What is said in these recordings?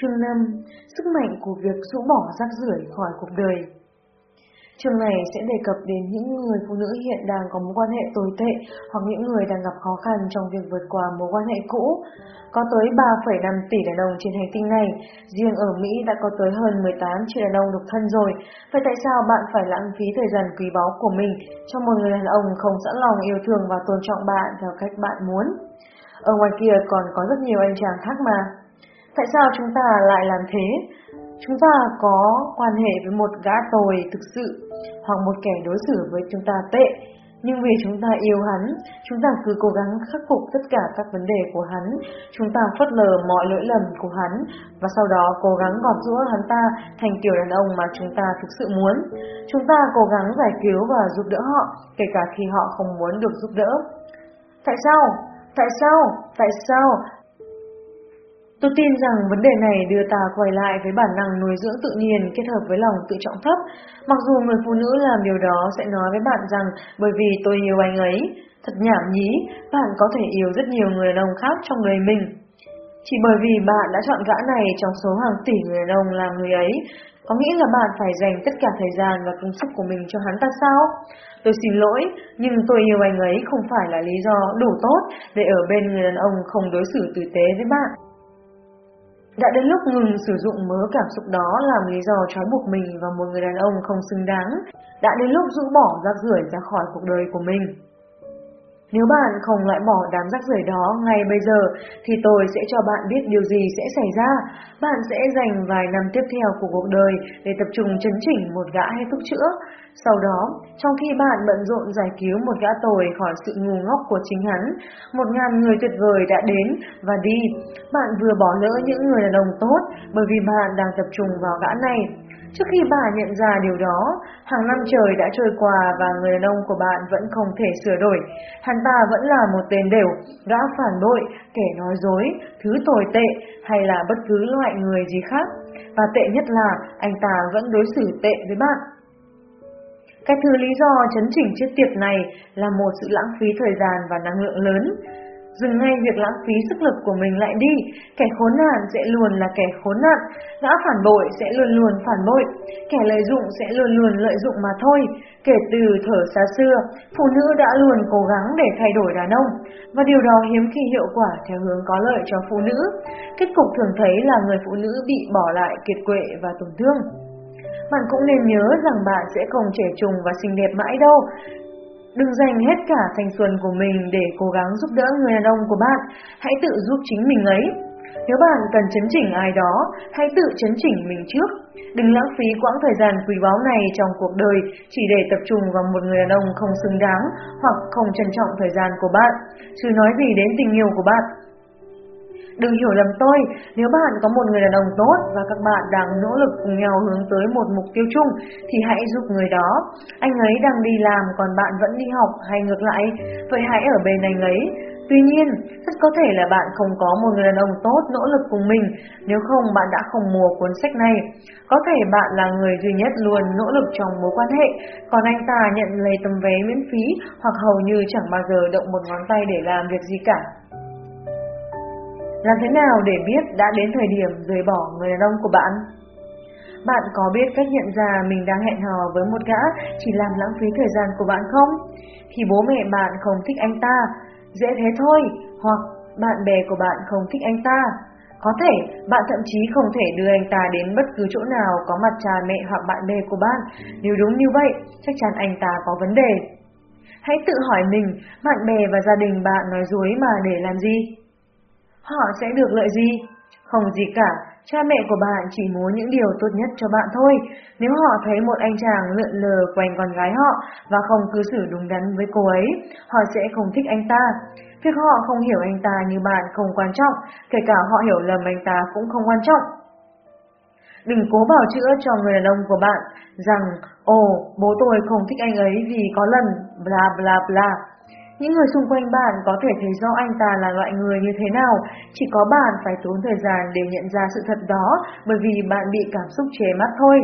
Chương 5. Sức mạnh của việc rũ bỏ rác rưởi khỏi cuộc đời Chương này sẽ đề cập đến những người phụ nữ hiện đang có mối quan hệ tồi tệ hoặc những người đang gặp khó khăn trong việc vượt qua mối quan hệ cũ. Có tới 3,5 tỷ đàn ông trên hành tinh này, riêng ở Mỹ đã có tới hơn 18 triệu đàn ông độc thân rồi. Vậy tại sao bạn phải lãng phí thời gian quý báu của mình cho một người đàn ông không sẵn lòng yêu thương và tôn trọng bạn theo cách bạn muốn? Ở ngoài kia còn có rất nhiều anh chàng khác mà. Tại sao chúng ta lại làm thế? Chúng ta có quan hệ với một gã tồi thực sự hoặc một kẻ đối xử với chúng ta tệ, nhưng vì chúng ta yêu hắn, chúng ta cứ cố gắng khắc phục tất cả các vấn đề của hắn, chúng ta phớt lờ mọi lỗi lầm của hắn và sau đó cố gắng gọt rũa hắn ta thành kiểu đàn ông mà chúng ta thực sự muốn. Chúng ta cố gắng giải cứu và giúp đỡ họ, kể cả khi họ không muốn được giúp đỡ. Tại sao? Tại sao? Tại sao? Tôi tin rằng vấn đề này đưa ta quay lại với bản năng nuôi dưỡng tự nhiên kết hợp với lòng tự trọng thấp. Mặc dù người phụ nữ làm điều đó sẽ nói với bạn rằng bởi vì tôi yêu anh ấy, thật nhảm nhí, bạn có thể yêu rất nhiều người đàn ông khác trong đời mình. Chỉ bởi vì bạn đã chọn gã này trong số hàng tỷ người đàn ông làm người ấy, có nghĩa là bạn phải dành tất cả thời gian và công sức của mình cho hắn ta sao? Tôi xin lỗi, nhưng tôi yêu anh ấy không phải là lý do đủ tốt để ở bên người đàn ông không đối xử tử tế với bạn. Đã đến lúc ngừng sử dụng mớ cảm xúc đó làm lý do trói buộc mình và một người đàn ông không xứng đáng. Đã đến lúc rũ bỏ rác rưởi ra khỏi cuộc đời của mình. Nếu bạn không loại bỏ đám rác rưởi đó ngay bây giờ, thì tôi sẽ cho bạn biết điều gì sẽ xảy ra. Bạn sẽ dành vài năm tiếp theo của cuộc đời để tập trung chấn chỉnh một gã hay thuốc chữa. Sau đó, trong khi bạn bận rộn giải cứu một gã tồi khỏi sự ngu ngốc của chính hắn, một ngàn người tuyệt vời đã đến và đi. Bạn vừa bỏ lỡ những người đàn ông tốt bởi vì bạn đang tập trung vào gã này. Trước khi bà nhận ra điều đó, hàng năm trời đã trôi qua và người đàn ông của bạn vẫn không thể sửa đổi. Hắn ta vẫn là một tên đều, gã phản bội, kẻ nói dối, thứ tồi tệ hay là bất cứ loại người gì khác. Và tệ nhất là anh ta vẫn đối xử tệ với bạn. Cái thứ lý do chấn chỉnh chiếc tiệc này là một sự lãng phí thời gian và năng lượng lớn. Dừng ngay việc lãng phí sức lực của mình lại đi, kẻ khốn nạn sẽ luôn là kẻ khốn nạn, gã phản bội sẽ luôn luôn phản bội, kẻ lợi dụng sẽ luôn luôn lợi dụng mà thôi. Kể từ thở xa xưa, phụ nữ đã luôn cố gắng để thay đổi đàn ông, và điều đó hiếm khi hiệu quả theo hướng có lợi cho phụ nữ. Kết cục thường thấy là người phụ nữ bị bỏ lại kiệt quệ và tổn thương. Bạn cũng nên nhớ rằng bạn sẽ không trẻ trung và xinh đẹp mãi đâu. Đừng dành hết cả thanh xuân của mình để cố gắng giúp đỡ người đàn ông của bạn, hãy tự giúp chính mình ấy. Nếu bạn cần chấn chỉnh ai đó, hãy tự chấn chỉnh mình trước. Đừng lãng phí quãng thời gian quý báu này trong cuộc đời chỉ để tập trung vào một người đàn ông không xứng đáng hoặc không trân trọng thời gian của bạn, chứ nói gì đến tình yêu của bạn. Đừng hiểu lầm tôi, nếu bạn có một người đàn ông tốt và các bạn đang nỗ lực cùng nhau hướng tới một mục tiêu chung thì hãy giúp người đó. Anh ấy đang đi làm còn bạn vẫn đi học hay ngược lại, vậy hãy ở bên anh ấy. Tuy nhiên, rất có thể là bạn không có một người đàn ông tốt nỗ lực cùng mình, nếu không bạn đã không mua cuốn sách này. Có thể bạn là người duy nhất luôn nỗ lực trong mối quan hệ, còn anh ta nhận lấy tấm vé miễn phí hoặc hầu như chẳng bao giờ động một ngón tay để làm việc gì cả. Làm thế nào để biết đã đến thời điểm rời bỏ người đàn ông của bạn? Bạn có biết cách nhận ra mình đang hẹn hò với một gã chỉ làm lãng phí thời gian của bạn không? Khi bố mẹ bạn không thích anh ta, dễ thế thôi, hoặc bạn bè của bạn không thích anh ta. Có thể bạn thậm chí không thể đưa anh ta đến bất cứ chỗ nào có mặt cha mẹ hoặc bạn bè của bạn. Nếu đúng như vậy, chắc chắn anh ta có vấn đề. Hãy tự hỏi mình, bạn bè và gia đình bạn nói dối mà để làm gì? Họ sẽ được lợi gì? Không gì cả, cha mẹ của bạn chỉ muốn những điều tốt nhất cho bạn thôi. Nếu họ thấy một anh chàng lượn lờ quanh con gái họ và không cư xử đúng đắn với cô ấy, họ sẽ không thích anh ta. Việc họ không hiểu anh ta như bạn không quan trọng, kể cả họ hiểu lầm anh ta cũng không quan trọng. Đừng cố bảo chữa cho người đàn ông của bạn rằng, ồ, bố tôi không thích anh ấy vì có lần, bla bla bla. Những người xung quanh bạn có thể thấy rõ anh ta là loại người như thế nào, chỉ có bạn phải tốn thời gian để nhận ra sự thật đó bởi vì bạn bị cảm xúc chế mắt thôi.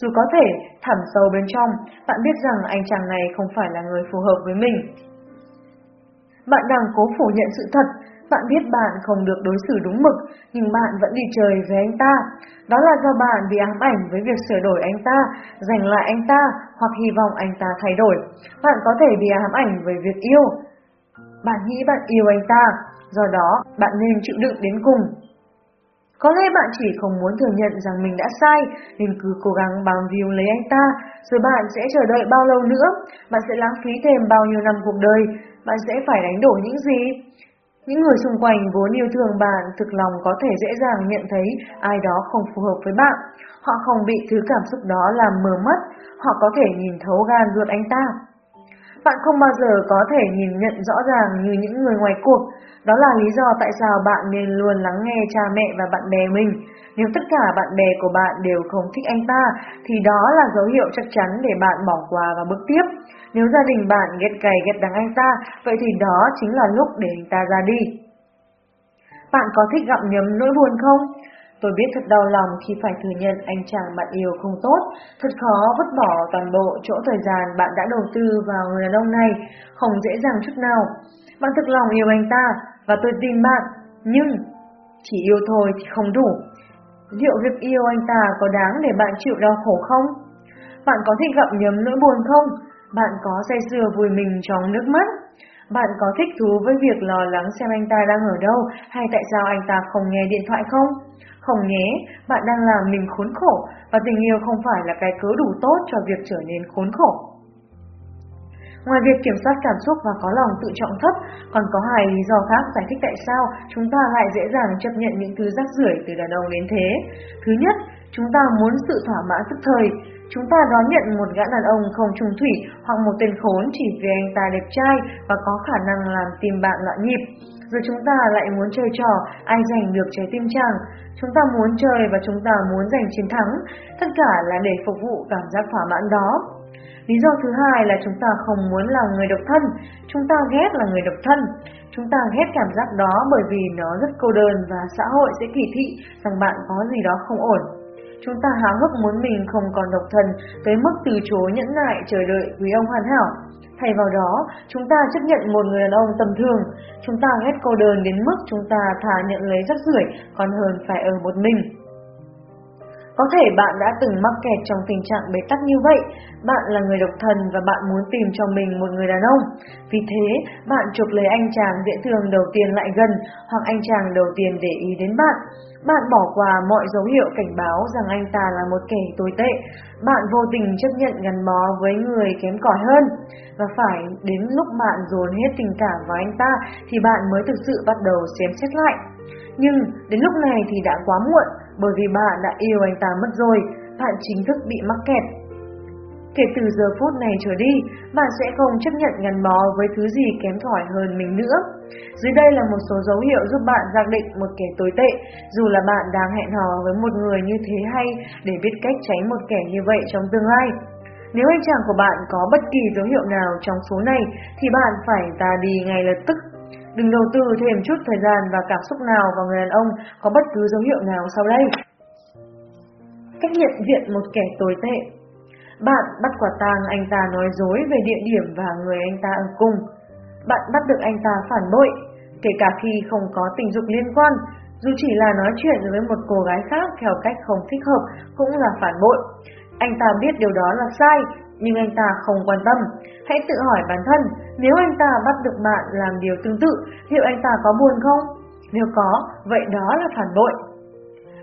Dù có thể, thẳm sâu bên trong, bạn biết rằng anh chàng này không phải là người phù hợp với mình. Bạn đang cố phủ nhận sự thật, bạn biết bạn không được đối xử đúng mực, nhưng bạn vẫn đi chơi với anh ta. Đó là do bạn bị ám ảnh với việc sửa đổi anh ta, giành lại anh ta, hoặc hy vọng anh ta thay đổi. Bạn có thể bị ám ảnh với việc yêu. Bạn nghĩ bạn yêu anh ta, do đó bạn nên chịu đựng đến cùng. Có lẽ bạn chỉ không muốn thừa nhận rằng mình đã sai, nên cứ cố gắng bám víu lấy anh ta, rồi bạn sẽ chờ đợi bao lâu nữa, bạn sẽ lãng phí thêm bao nhiêu năm cuộc đời, bạn sẽ phải đánh đổi những gì? Những người xung quanh vốn yêu thương bạn thực lòng có thể dễ dàng nhận thấy ai đó không phù hợp với bạn. Họ không bị thứ cảm xúc đó làm mờ mắt, họ có thể nhìn thấu gan ruột anh ta. Bạn không bao giờ có thể nhìn nhận rõ ràng như những người ngoài cuộc. Đó là lý do tại sao bạn nên luôn lắng nghe cha mẹ và bạn bè mình. Nếu tất cả bạn bè của bạn đều không thích anh ta, thì đó là dấu hiệu chắc chắn để bạn bỏ qua và bước tiếp. Nếu gia đình bạn ghét cày ghét đắng anh ta, vậy thì đó chính là lúc để anh ta ra đi. Bạn có thích gặm nhấm nỗi buồn không? Tôi biết thật đau lòng khi phải thừa nhận anh chàng bạn yêu không tốt, thật khó vứt bỏ toàn bộ chỗ thời gian bạn đã đầu tư vào người đàn ông này, không dễ dàng chút nào. Bạn thực lòng yêu anh ta, và tôi tin bạn, nhưng chỉ yêu thôi thì không đủ. Liệu việc yêu anh ta có đáng để bạn chịu đau khổ không? Bạn có thích gặm nhấm nỗi buồn không? Bạn có say sưa vùi mình trong nước mắt? Bạn có thích thú với việc lo lắng xem anh ta đang ở đâu hay tại sao anh ta không nghe điện thoại không? Không nhé, bạn đang làm mình khốn khổ và tình yêu không phải là cái cớ đủ tốt cho việc trở nên khốn khổ. Ngoài việc kiểm soát cảm xúc và có lòng tự trọng thấp, còn có hai lý do khác giải thích tại sao chúng ta lại dễ dàng chấp nhận những thứ rác rưởi từ đàn ông đến thế. Thứ nhất, chúng ta muốn sự thỏa mãn tức thời. Chúng ta đón nhận một gã đàn ông không trung thủy hoặc một tên khốn chỉ vì anh ta đẹp trai và có khả năng làm tim bạn loạn nhịp. Rồi chúng ta lại muốn chơi trò ai giành được trái tim chàng. Chúng ta muốn chơi và chúng ta muốn giành chiến thắng. Tất cả là để phục vụ cảm giác thỏa mãn đó. Lý do thứ hai là chúng ta không muốn là người độc thân, chúng ta ghét là người độc thân. Chúng ta ghét cảm giác đó bởi vì nó rất cô đơn và xã hội sẽ kỳ thị rằng bạn có gì đó không ổn. Chúng ta háo hức muốn mình không còn độc thân tới mức từ chối nhẫn nại chờ đợi quý ông hoàn hảo. Thay vào đó, chúng ta chấp nhận một người đàn ông tầm thường. Chúng ta ghét cô đơn đến mức chúng ta thà nhận lấy rắc rưởi còn hơn phải ở một mình. Có thể bạn đã từng mắc kẹt trong tình trạng bế tắc như vậy, bạn là người độc thân và bạn muốn tìm cho mình một người đàn ông. Vì thế, bạn chuộc lấy anh chàng dễ thương đầu tiên lại gần hoặc anh chàng đầu tiên để ý đến bạn. Bạn bỏ qua mọi dấu hiệu cảnh báo rằng anh ta là một kẻ tồi tệ. Bạn vô tình chấp nhận gắn bó với người kém cỏi hơn. Và phải đến lúc bạn dồn hết tình cảm vào anh ta thì bạn mới thực sự bắt đầu xem xét lại. Nhưng đến lúc này thì đã quá muộn, bởi vì bạn đã yêu anh ta mất rồi, bạn chính thức bị mắc kẹt. Kể từ giờ phút này trở đi, bạn sẽ không chấp nhận gắn bó với thứ gì kém thỏi hơn mình nữa. Dưới đây là một số dấu hiệu giúp bạn xác định một kẻ tồi tệ, dù là bạn đang hẹn hò với một người như thế hay để biết cách tránh một kẻ như vậy trong tương lai. Nếu anh chàng của bạn có bất kỳ dấu hiệu nào trong số này, thì bạn phải ra đi ngay lập tức Đừng đầu tư thêm chút thời gian và cảm xúc nào vào người đàn ông có bất cứ dấu hiệu nào sau đây. Cách nhận diện một kẻ tồi tệ bạn bắt quả tang anh ta nói dối về địa điểm và người anh ta ở cùng. Bạn bắt được anh ta phản bội, kể cả khi không có tình dục liên quan, dù chỉ là nói chuyện với một cô gái khác theo cách không thích hợp cũng là phản bội. Anh ta biết điều đó là sai, nhưng anh ta không quan tâm. Hãy tự hỏi bản thân, nếu anh ta bắt được bạn làm điều tương tự, liệu anh ta có buồn không? Nếu có, vậy đó là phản bội.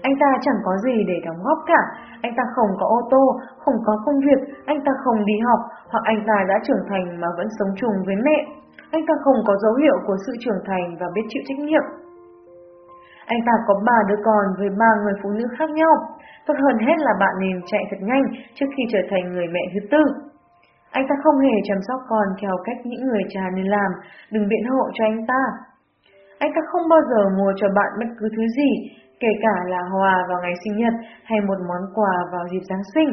Anh ta chẳng có gì để đóng góp cả, anh ta không có ô tô, không có công việc, anh ta không đi học, hoặc anh ta đã trưởng thành mà vẫn sống chung với mẹ. Anh ta không có dấu hiệu của sự trưởng thành và biết chịu trách nhiệm. Anh ta có ba đứa con với ba người phụ nữ khác nhau. Tốt hơn hết là bạn nên chạy thật nhanh trước khi trở thành người mẹ thứ tư. Anh ta không hề chăm sóc con theo cách những người cha nên làm, đừng biện hộ cho anh ta. Anh ta không bao giờ mua cho bạn bất cứ thứ gì, kể cả là hòa vào ngày sinh nhật hay một món quà vào dịp Giáng sinh.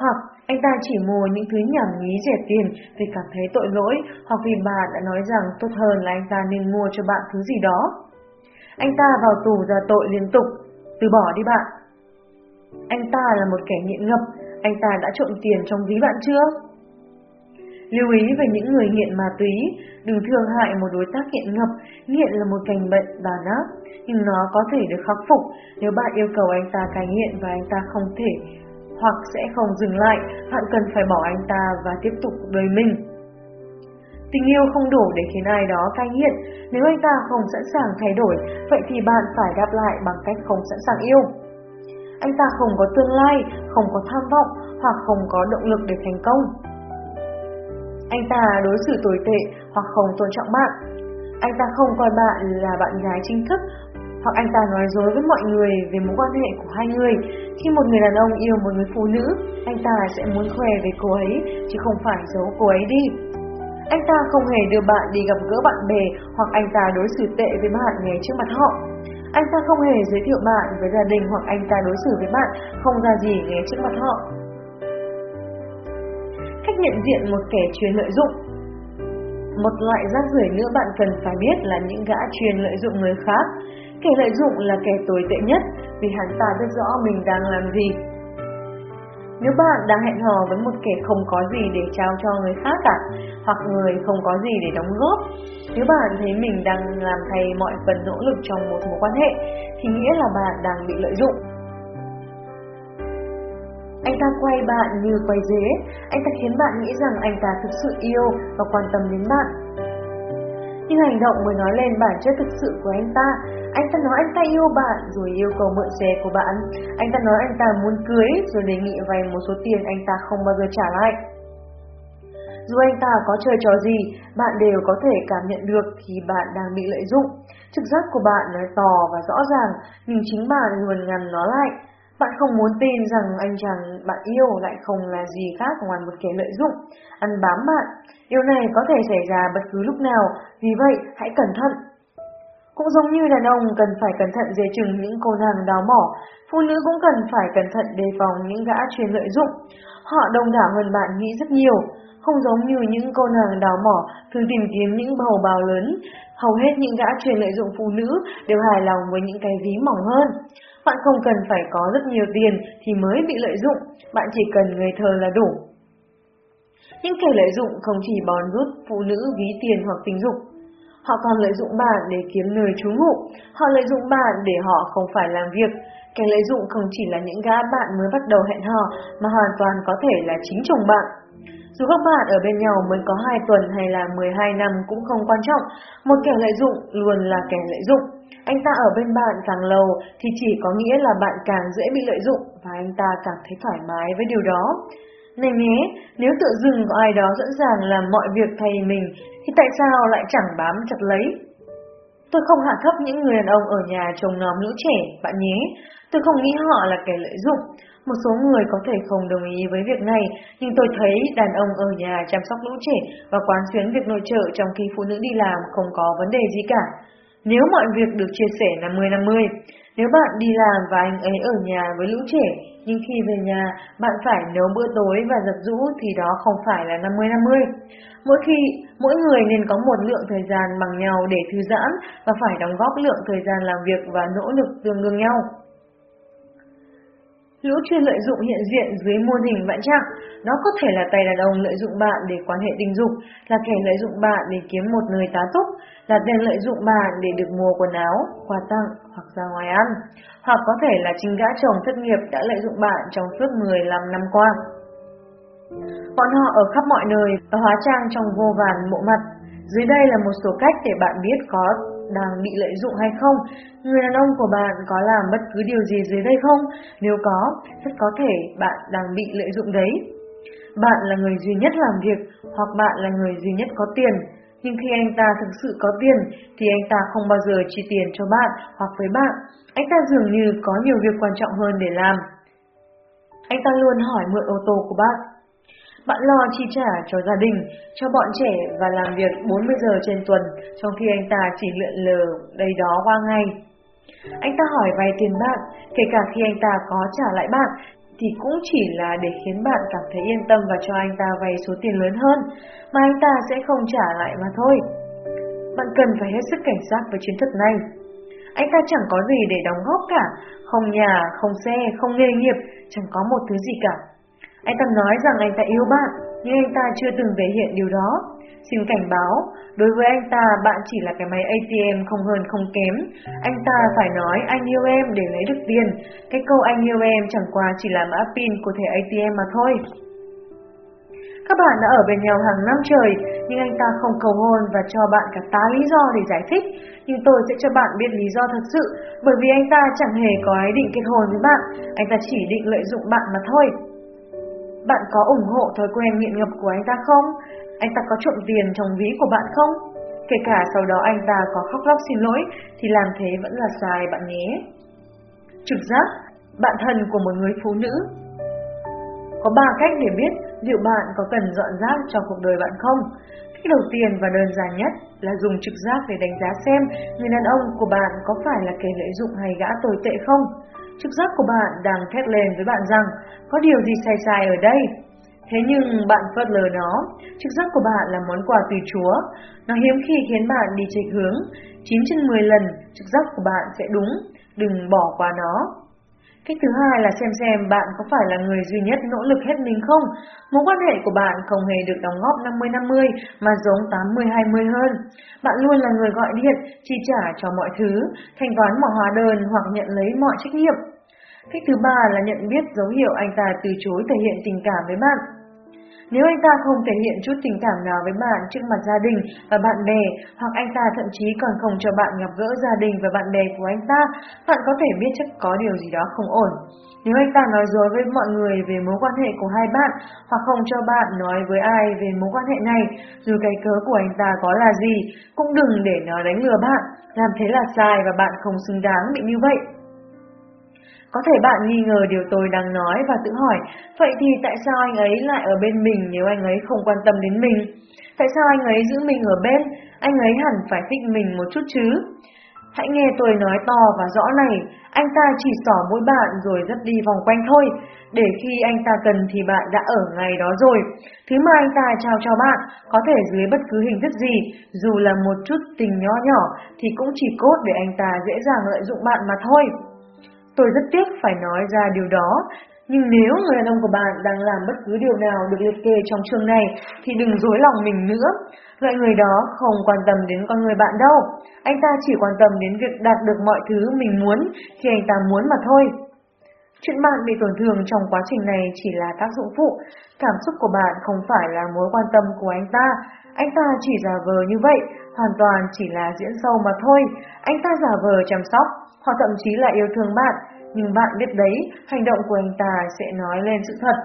Hoặc anh ta chỉ mua những thứ nhảm nhí rẻ tiền vì cảm thấy tội lỗi hoặc vì bà đã nói rằng tốt hơn là anh ta nên mua cho bạn thứ gì đó. Anh ta vào tù ra tội liên tục, từ bỏ đi bạn. Anh ta là một kẻ nghiện ngập, anh ta đã trộm tiền trong ví bạn chưa? Lưu ý về những người nghiện ma túy, đừng thương hại một đối tác nghiện ngập, nghiện là một cành bệnh đàn nát, nhưng nó có thể được khắc phục nếu bạn yêu cầu anh ta cai nghiện và anh ta không thể hoặc sẽ không dừng lại, bạn cần phải bỏ anh ta và tiếp tục đời mình. Tình yêu không đủ để khiến ai đó cai nghiện, nếu anh ta không sẵn sàng thay đổi, vậy thì bạn phải đáp lại bằng cách không sẵn sàng yêu. Anh ta không có tương lai, không có tham vọng hoặc không có động lực để thành công. Anh ta đối xử tồi tệ hoặc không tôn trọng bạn. Anh ta không coi bạn là bạn gái chính thức hoặc anh ta nói dối với mọi người về mối quan hệ của hai người. Khi một người đàn ông yêu một người phụ nữ, anh ta sẽ muốn khoe về cô ấy, chứ không phải giấu cô ấy đi. Anh ta không hề đưa bạn đi gặp gỡ bạn bè hoặc anh ta đối xử tệ với bạn ngay trước mặt họ. Anh ta không hề giới thiệu bạn với gia đình hoặc anh ta đối xử với bạn không ra gì ngay trước mặt họ. Cách nhận diện một kẻ chuyên lợi dụng Một loại rác rưởi nữa bạn cần phải biết là những gã chuyên lợi dụng người khác. Kẻ lợi dụng là kẻ tồi tệ nhất vì hắn ta biết rõ mình đang làm gì. Nếu bạn đang hẹn hò với một kẻ không có gì để trao cho người khác cả, hoặc người không có gì để đóng góp, nếu bạn thấy mình đang làm thay mọi phần nỗ lực trong một mối quan hệ, thì nghĩa là bạn đang bị lợi dụng. Anh ta quay bạn như quay dế, anh ta khiến bạn nghĩ rằng anh ta thực sự yêu và quan tâm đến bạn. Nhưng hành động mới nói lên bản chất thực sự của anh ta. Anh ta nói anh ta yêu bạn rồi yêu cầu mượn xe của bạn. Anh ta nói anh ta muốn cưới rồi đề nghị vay một số tiền anh ta không bao giờ trả lại. Dù anh ta có chơi trò gì, bạn đều có thể cảm nhận được khi bạn đang bị lợi dụng. Trực giác của bạn nói to và rõ ràng, nhưng chính bạn luôn ngăn nó lại. Bạn không muốn tin rằng anh chàng bạn yêu lại không là gì khác ngoài một kẻ lợi dụng, ăn bám bạn. Điều này có thể xảy ra bất cứ lúc nào, vì vậy hãy cẩn thận. Cũng giống như đàn ông cần phải cẩn thận dè chừng những cô nàng đào mỏ, phụ nữ cũng cần phải cẩn thận đề phòng những gã chuyên lợi dụng. Họ đông đảo hơn bạn nghĩ rất nhiều, không giống như những cô nàng đào mỏ thường tìm kiếm những bầu bào lớn. Hầu hết những gã chuyên lợi dụng phụ nữ đều hài lòng với những cái ví mỏng hơn. Bạn không cần phải có rất nhiều tiền thì mới bị lợi dụng, bạn chỉ cần người thờ là đủ. Những kẻ lợi dụng không chỉ bòn rút phụ nữ ví tiền hoặc tình dục, họ còn lợi dụng bạn để kiếm nơi trú ngụ, họ lợi dụng bạn để họ không phải làm việc. Kẻ lợi dụng không chỉ là những gã bạn mới bắt đầu hẹn hò mà hoàn toàn có thể là chính chồng bạn. Dù các bạn ở bên nhau mới có 2 tuần hay là 12 năm cũng không quan trọng, một kẻ lợi dụng luôn là kẻ lợi dụng. Anh ta ở bên bạn càng lâu thì chỉ có nghĩa là bạn càng dễ bị lợi dụng và anh ta càng thấy thoải mái với điều đó. Này nhé, nếu tự dưng có ai đó sẵn sàng làm mọi việc thay mình thì tại sao lại chẳng bám chặt lấy? Tôi không hạ thấp những người đàn ông ở nhà trông nhóm lũ trẻ, bạn nhé. Tôi không nghĩ họ là kẻ lợi dụng. Một số người có thể không đồng ý với việc này, nhưng tôi thấy đàn ông ở nhà chăm sóc lũ trẻ và quán xuyến việc nội trợ trong khi phụ nữ đi làm không có vấn đề gì cả. Nếu mọi việc được chia sẻ 50-50, nếu bạn đi làm và anh ấy ở nhà với lũ trẻ, nhưng khi về nhà bạn phải nấu bữa tối và giặt rũ thì đó không phải là 50-50. Mỗi khi, mỗi người nên có một lượng thời gian bằng nhau để thư giãn và phải đóng góp lượng thời gian làm việc và nỗ lực tương đương nhau. Lũ chuyên lợi dụng hiện diện dưới mô hình vạn trạng. Nó có thể là tay đàn ông lợi dụng bạn để quan hệ tình dục, là kẻ lợi dụng bạn để kiếm một nơi tá túc, là tiền lợi dụng bạn để được mua quần áo, quà tặng hoặc ra ngoài ăn. Hoặc có thể là chính gã chồng thất nghiệp đã lợi dụng bạn trong suốt 15 năm qua. Bọn họ ở khắp mọi nơi và hóa trang trong vô vàn bộ mặt. Dưới đây là một số cách để bạn biết có đang bị lợi dụng hay không? Người đàn ông của bạn có làm bất cứ điều gì dưới đây không? Nếu có, rất có thể bạn đang bị lợi dụng đấy. Bạn là người duy nhất làm việc hoặc bạn là người duy nhất có tiền. Nhưng khi anh ta thực sự có tiền thì anh ta không bao giờ chi tiền cho bạn hoặc với bạn. Anh ta dường như có nhiều việc quan trọng hơn để làm. Anh ta luôn hỏi mượn ô tô của bạn bạn lo chi trả cho gia đình, cho bọn trẻ và làm việc 40 giờ trên tuần, trong khi anh ta chỉ lượn lờ đây đó qua ngày. Anh ta hỏi vay tiền bạn, kể cả khi anh ta có trả lại bạn, thì cũng chỉ là để khiến bạn cảm thấy yên tâm và cho anh ta vay số tiền lớn hơn, mà anh ta sẽ không trả lại mà thôi. Bạn cần phải hết sức cảnh giác với chiến thuật này. Anh ta chẳng có gì để đóng góp cả, không nhà, không xe, không nghề nghiệp, chẳng có một thứ gì cả. Anh ta nói rằng anh ta yêu bạn, nhưng anh ta chưa từng thể hiện điều đó. Xin cảnh báo, đối với anh ta bạn chỉ là cái máy ATM không hơn không kém. Anh ta phải nói anh yêu em để lấy được tiền. Cái câu anh yêu em chẳng qua chỉ là mã pin của thẻ ATM mà thôi. Các bạn đã ở bên nhau hàng năm trời, nhưng anh ta không cầu hôn và cho bạn cả tá lý do để giải thích. Nhưng tôi sẽ cho bạn biết lý do thật sự, bởi vì anh ta chẳng hề có ý định kết hôn với bạn, anh ta chỉ định lợi dụng bạn mà thôi. Bạn có ủng hộ thói quen nghiện ngập của anh ta không? Anh ta có trộm tiền trong ví của bạn không? Kể cả sau đó anh ta có khóc lóc xin lỗi thì làm thế vẫn là sai bạn nhé. Trực giác, bạn thân của một người phụ nữ. Có 3 cách để biết liệu bạn có cần dọn rác cho cuộc đời bạn không. Cách đầu tiên và đơn giản nhất là dùng trực giác để đánh giá xem người đàn ông của bạn có phải là kẻ lợi dụng hay gã tồi tệ không. Trực giác của bạn đang thét lên với bạn rằng có điều gì sai sai ở đây. Thế nhưng bạn phớt lờ nó, trực giác của bạn là món quà từ Chúa. Nó hiếm khi khiến bạn đi chệch hướng. 9 trên 10 lần, trực giác của bạn sẽ đúng. Đừng bỏ qua nó. Cách thứ hai là xem xem bạn có phải là người duy nhất nỗ lực hết mình không. Mối quan hệ của bạn không hề được đóng góp 50-50 mà giống 80-20 hơn. Bạn luôn là người gọi điện, chi trả cho mọi thứ, thanh toán mọi hóa đơn hoặc nhận lấy mọi trách nhiệm. Cách thứ ba là nhận biết dấu hiệu anh ta từ chối thể hiện tình cảm với bạn. Nếu anh ta không thể hiện chút tình cảm nào với bạn trước mặt gia đình và bạn bè, hoặc anh ta thậm chí còn không cho bạn gặp gỡ gia đình và bạn bè của anh ta, bạn có thể biết chắc có điều gì đó không ổn. Nếu anh ta nói dối với mọi người về mối quan hệ của hai bạn, hoặc không cho bạn nói với ai về mối quan hệ này, dù cái cớ của anh ta có là gì, cũng đừng để nó đánh lừa bạn, làm thế là sai và bạn không xứng đáng bị như vậy. Có thể bạn nghi ngờ điều tôi đang nói và tự hỏi, vậy thì tại sao anh ấy lại ở bên mình nếu anh ấy không quan tâm đến mình? Tại sao anh ấy giữ mình ở bên? Anh ấy hẳn phải thích mình một chút chứ? Hãy nghe tôi nói to và rõ này, anh ta chỉ xỏ mũi bạn rồi dắt đi vòng quanh thôi, để khi anh ta cần thì bạn đã ở ngày đó rồi. Thứ mà anh ta trao cho bạn, có thể dưới bất cứ hình thức gì, dù là một chút tình nhỏ nhỏ, thì cũng chỉ cốt để anh ta dễ dàng lợi dụng bạn mà thôi. Tôi rất tiếc phải nói ra điều đó, nhưng nếu người đàn ông của bạn đang làm bất cứ điều nào được liệt kê trong chương này thì đừng dối lòng mình nữa. Loại người đó không quan tâm đến con người bạn đâu. Anh ta chỉ quan tâm đến việc đạt được mọi thứ mình muốn khi anh ta muốn mà thôi. Chuyện bạn bị tổn thương trong quá trình này chỉ là tác dụng phụ. Cảm xúc của bạn không phải là mối quan tâm của anh ta. Anh ta chỉ giả vờ như vậy, hoàn toàn chỉ là diễn sâu mà thôi. Anh ta giả vờ chăm sóc, hoặc thậm chí là yêu thương bạn, nhưng bạn biết đấy, hành động của anh ta sẽ nói lên sự thật.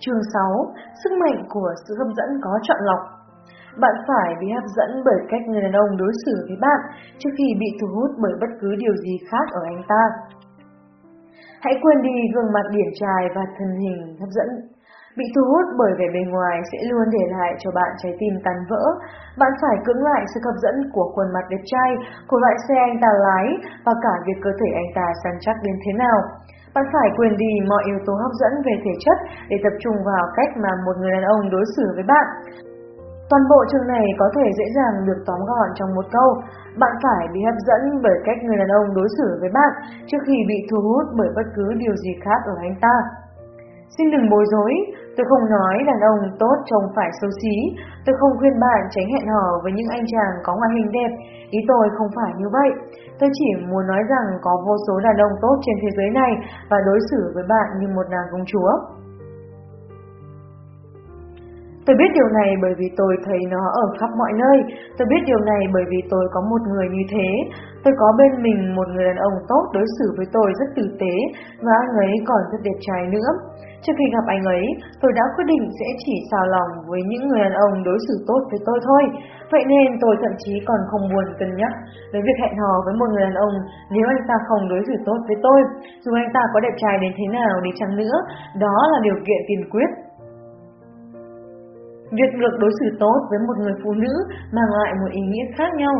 Chương 6. Sức mạnh của sự hấp dẫn có chọn lọc Bạn phải bị hấp dẫn bởi cách người đàn ông đối xử với bạn trước khi bị thu hút bởi bất cứ điều gì khác ở anh ta. Hãy quên đi gương mặt điển trai và thân hình hấp dẫn. Bị thu hút bởi vẻ bề ngoài sẽ luôn để lại cho bạn trái tim tan vỡ. Bạn phải cưỡng lại sự hấp dẫn của khuôn mặt đẹp trai, của loại xe anh ta lái và cả việc cơ thể anh ta săn chắc đến thế nào. Bạn phải quên đi mọi yếu tố hấp dẫn về thể chất để tập trung vào cách mà một người đàn ông đối xử với bạn. Toàn bộ chương này có thể dễ dàng được tóm gọn trong một câu. Bạn phải bị hấp dẫn bởi cách người đàn ông đối xử với bạn trước khi bị thu hút bởi bất cứ điều gì khác ở anh ta. Xin đừng bối rối, tôi không nói đàn ông tốt trông phải xấu xí, tôi không khuyên bạn tránh hẹn hò với những anh chàng có ngoại hình đẹp, ý tôi không phải như vậy. Tôi chỉ muốn nói rằng có vô số đàn ông tốt trên thế giới này và đối xử với bạn như một nàng công chúa. Tôi biết điều này bởi vì tôi thấy nó ở khắp mọi nơi. Tôi biết điều này bởi vì tôi có một người như thế. Tôi có bên mình một người đàn ông tốt đối xử với tôi rất tử tế và anh ấy còn rất đẹp trai nữa. Trước khi gặp anh ấy, tôi đã quyết định sẽ chỉ xào lòng với những người đàn ông đối xử tốt với tôi thôi. Vậy nên tôi thậm chí còn không buồn cân nhắc với việc hẹn hò với một người đàn ông nếu anh ta không đối xử tốt với tôi. Dù anh ta có đẹp trai đến thế nào đi chăng nữa, đó là điều kiện tiên quyết Việc được đối xử tốt với một người phụ nữ mang lại một ý nghĩa khác nhau.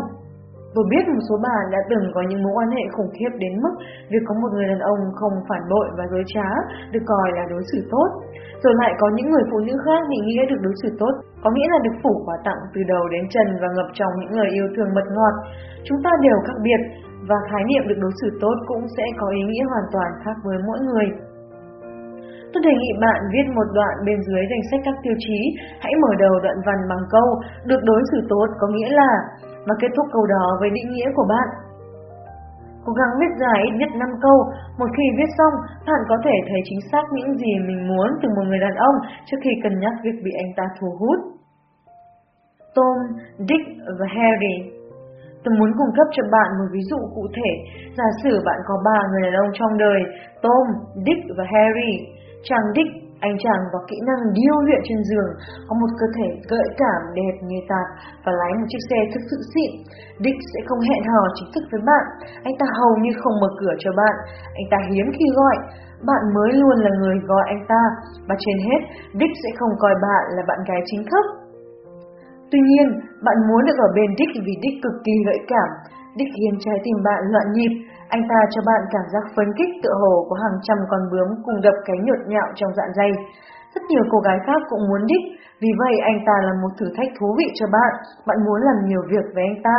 Tôi biết một số bạn đã từng có những mối quan hệ khủng khiếp đến mức việc có một người đàn ông không phản bội và dối trá được coi là đối xử tốt. Rồi lại có những người phụ nữ khác bị nghĩa được đối xử tốt, có nghĩa là được phủ quà tặng từ đầu đến chân và ngập trong những lời yêu thương mật ngọt. Chúng ta đều khác biệt và khái niệm được đối xử tốt cũng sẽ có ý nghĩa hoàn toàn khác với mỗi người. Tôi đề nghị bạn viết một đoạn bên dưới danh sách các tiêu chí, hãy mở đầu đoạn văn bằng câu được đối xử tốt có nghĩa là và kết thúc câu đó với định nghĩa của bạn. Cố gắng viết dài ít nhất 5 câu, một khi viết xong, bạn có thể thấy chính xác những gì mình muốn từ một người đàn ông trước khi cân nhắc việc bị anh ta thu hút. Tom, Dick và Harry Tôi muốn cung cấp cho bạn một ví dụ cụ thể. Giả sử bạn có ba người đàn ông trong đời, Tom, Dick và Harry. Chàng đích, anh chàng có kỹ năng điêu luyện trên giường, có một cơ thể gợi cảm đẹp như tạt và lái một chiếc xe thực sự xịn. Dick sẽ không hẹn hò chính thức với bạn, anh ta hầu như không mở cửa cho bạn, anh ta hiếm khi gọi, bạn mới luôn là người gọi anh ta, và trên hết, Dick sẽ không coi bạn là bạn gái chính thức. Tuy nhiên, bạn muốn được ở bên Dick vì Dick cực kỳ gợi cảm. Dick khiến trái tim bạn loạn nhịp, anh ta cho bạn cảm giác phấn kích tựa hồ có hàng trăm con bướm cùng đập cái nhột nhạo trong dạ dày. Rất nhiều cô gái khác cũng muốn đích, vì vậy anh ta là một thử thách thú vị cho bạn, bạn muốn làm nhiều việc với anh ta.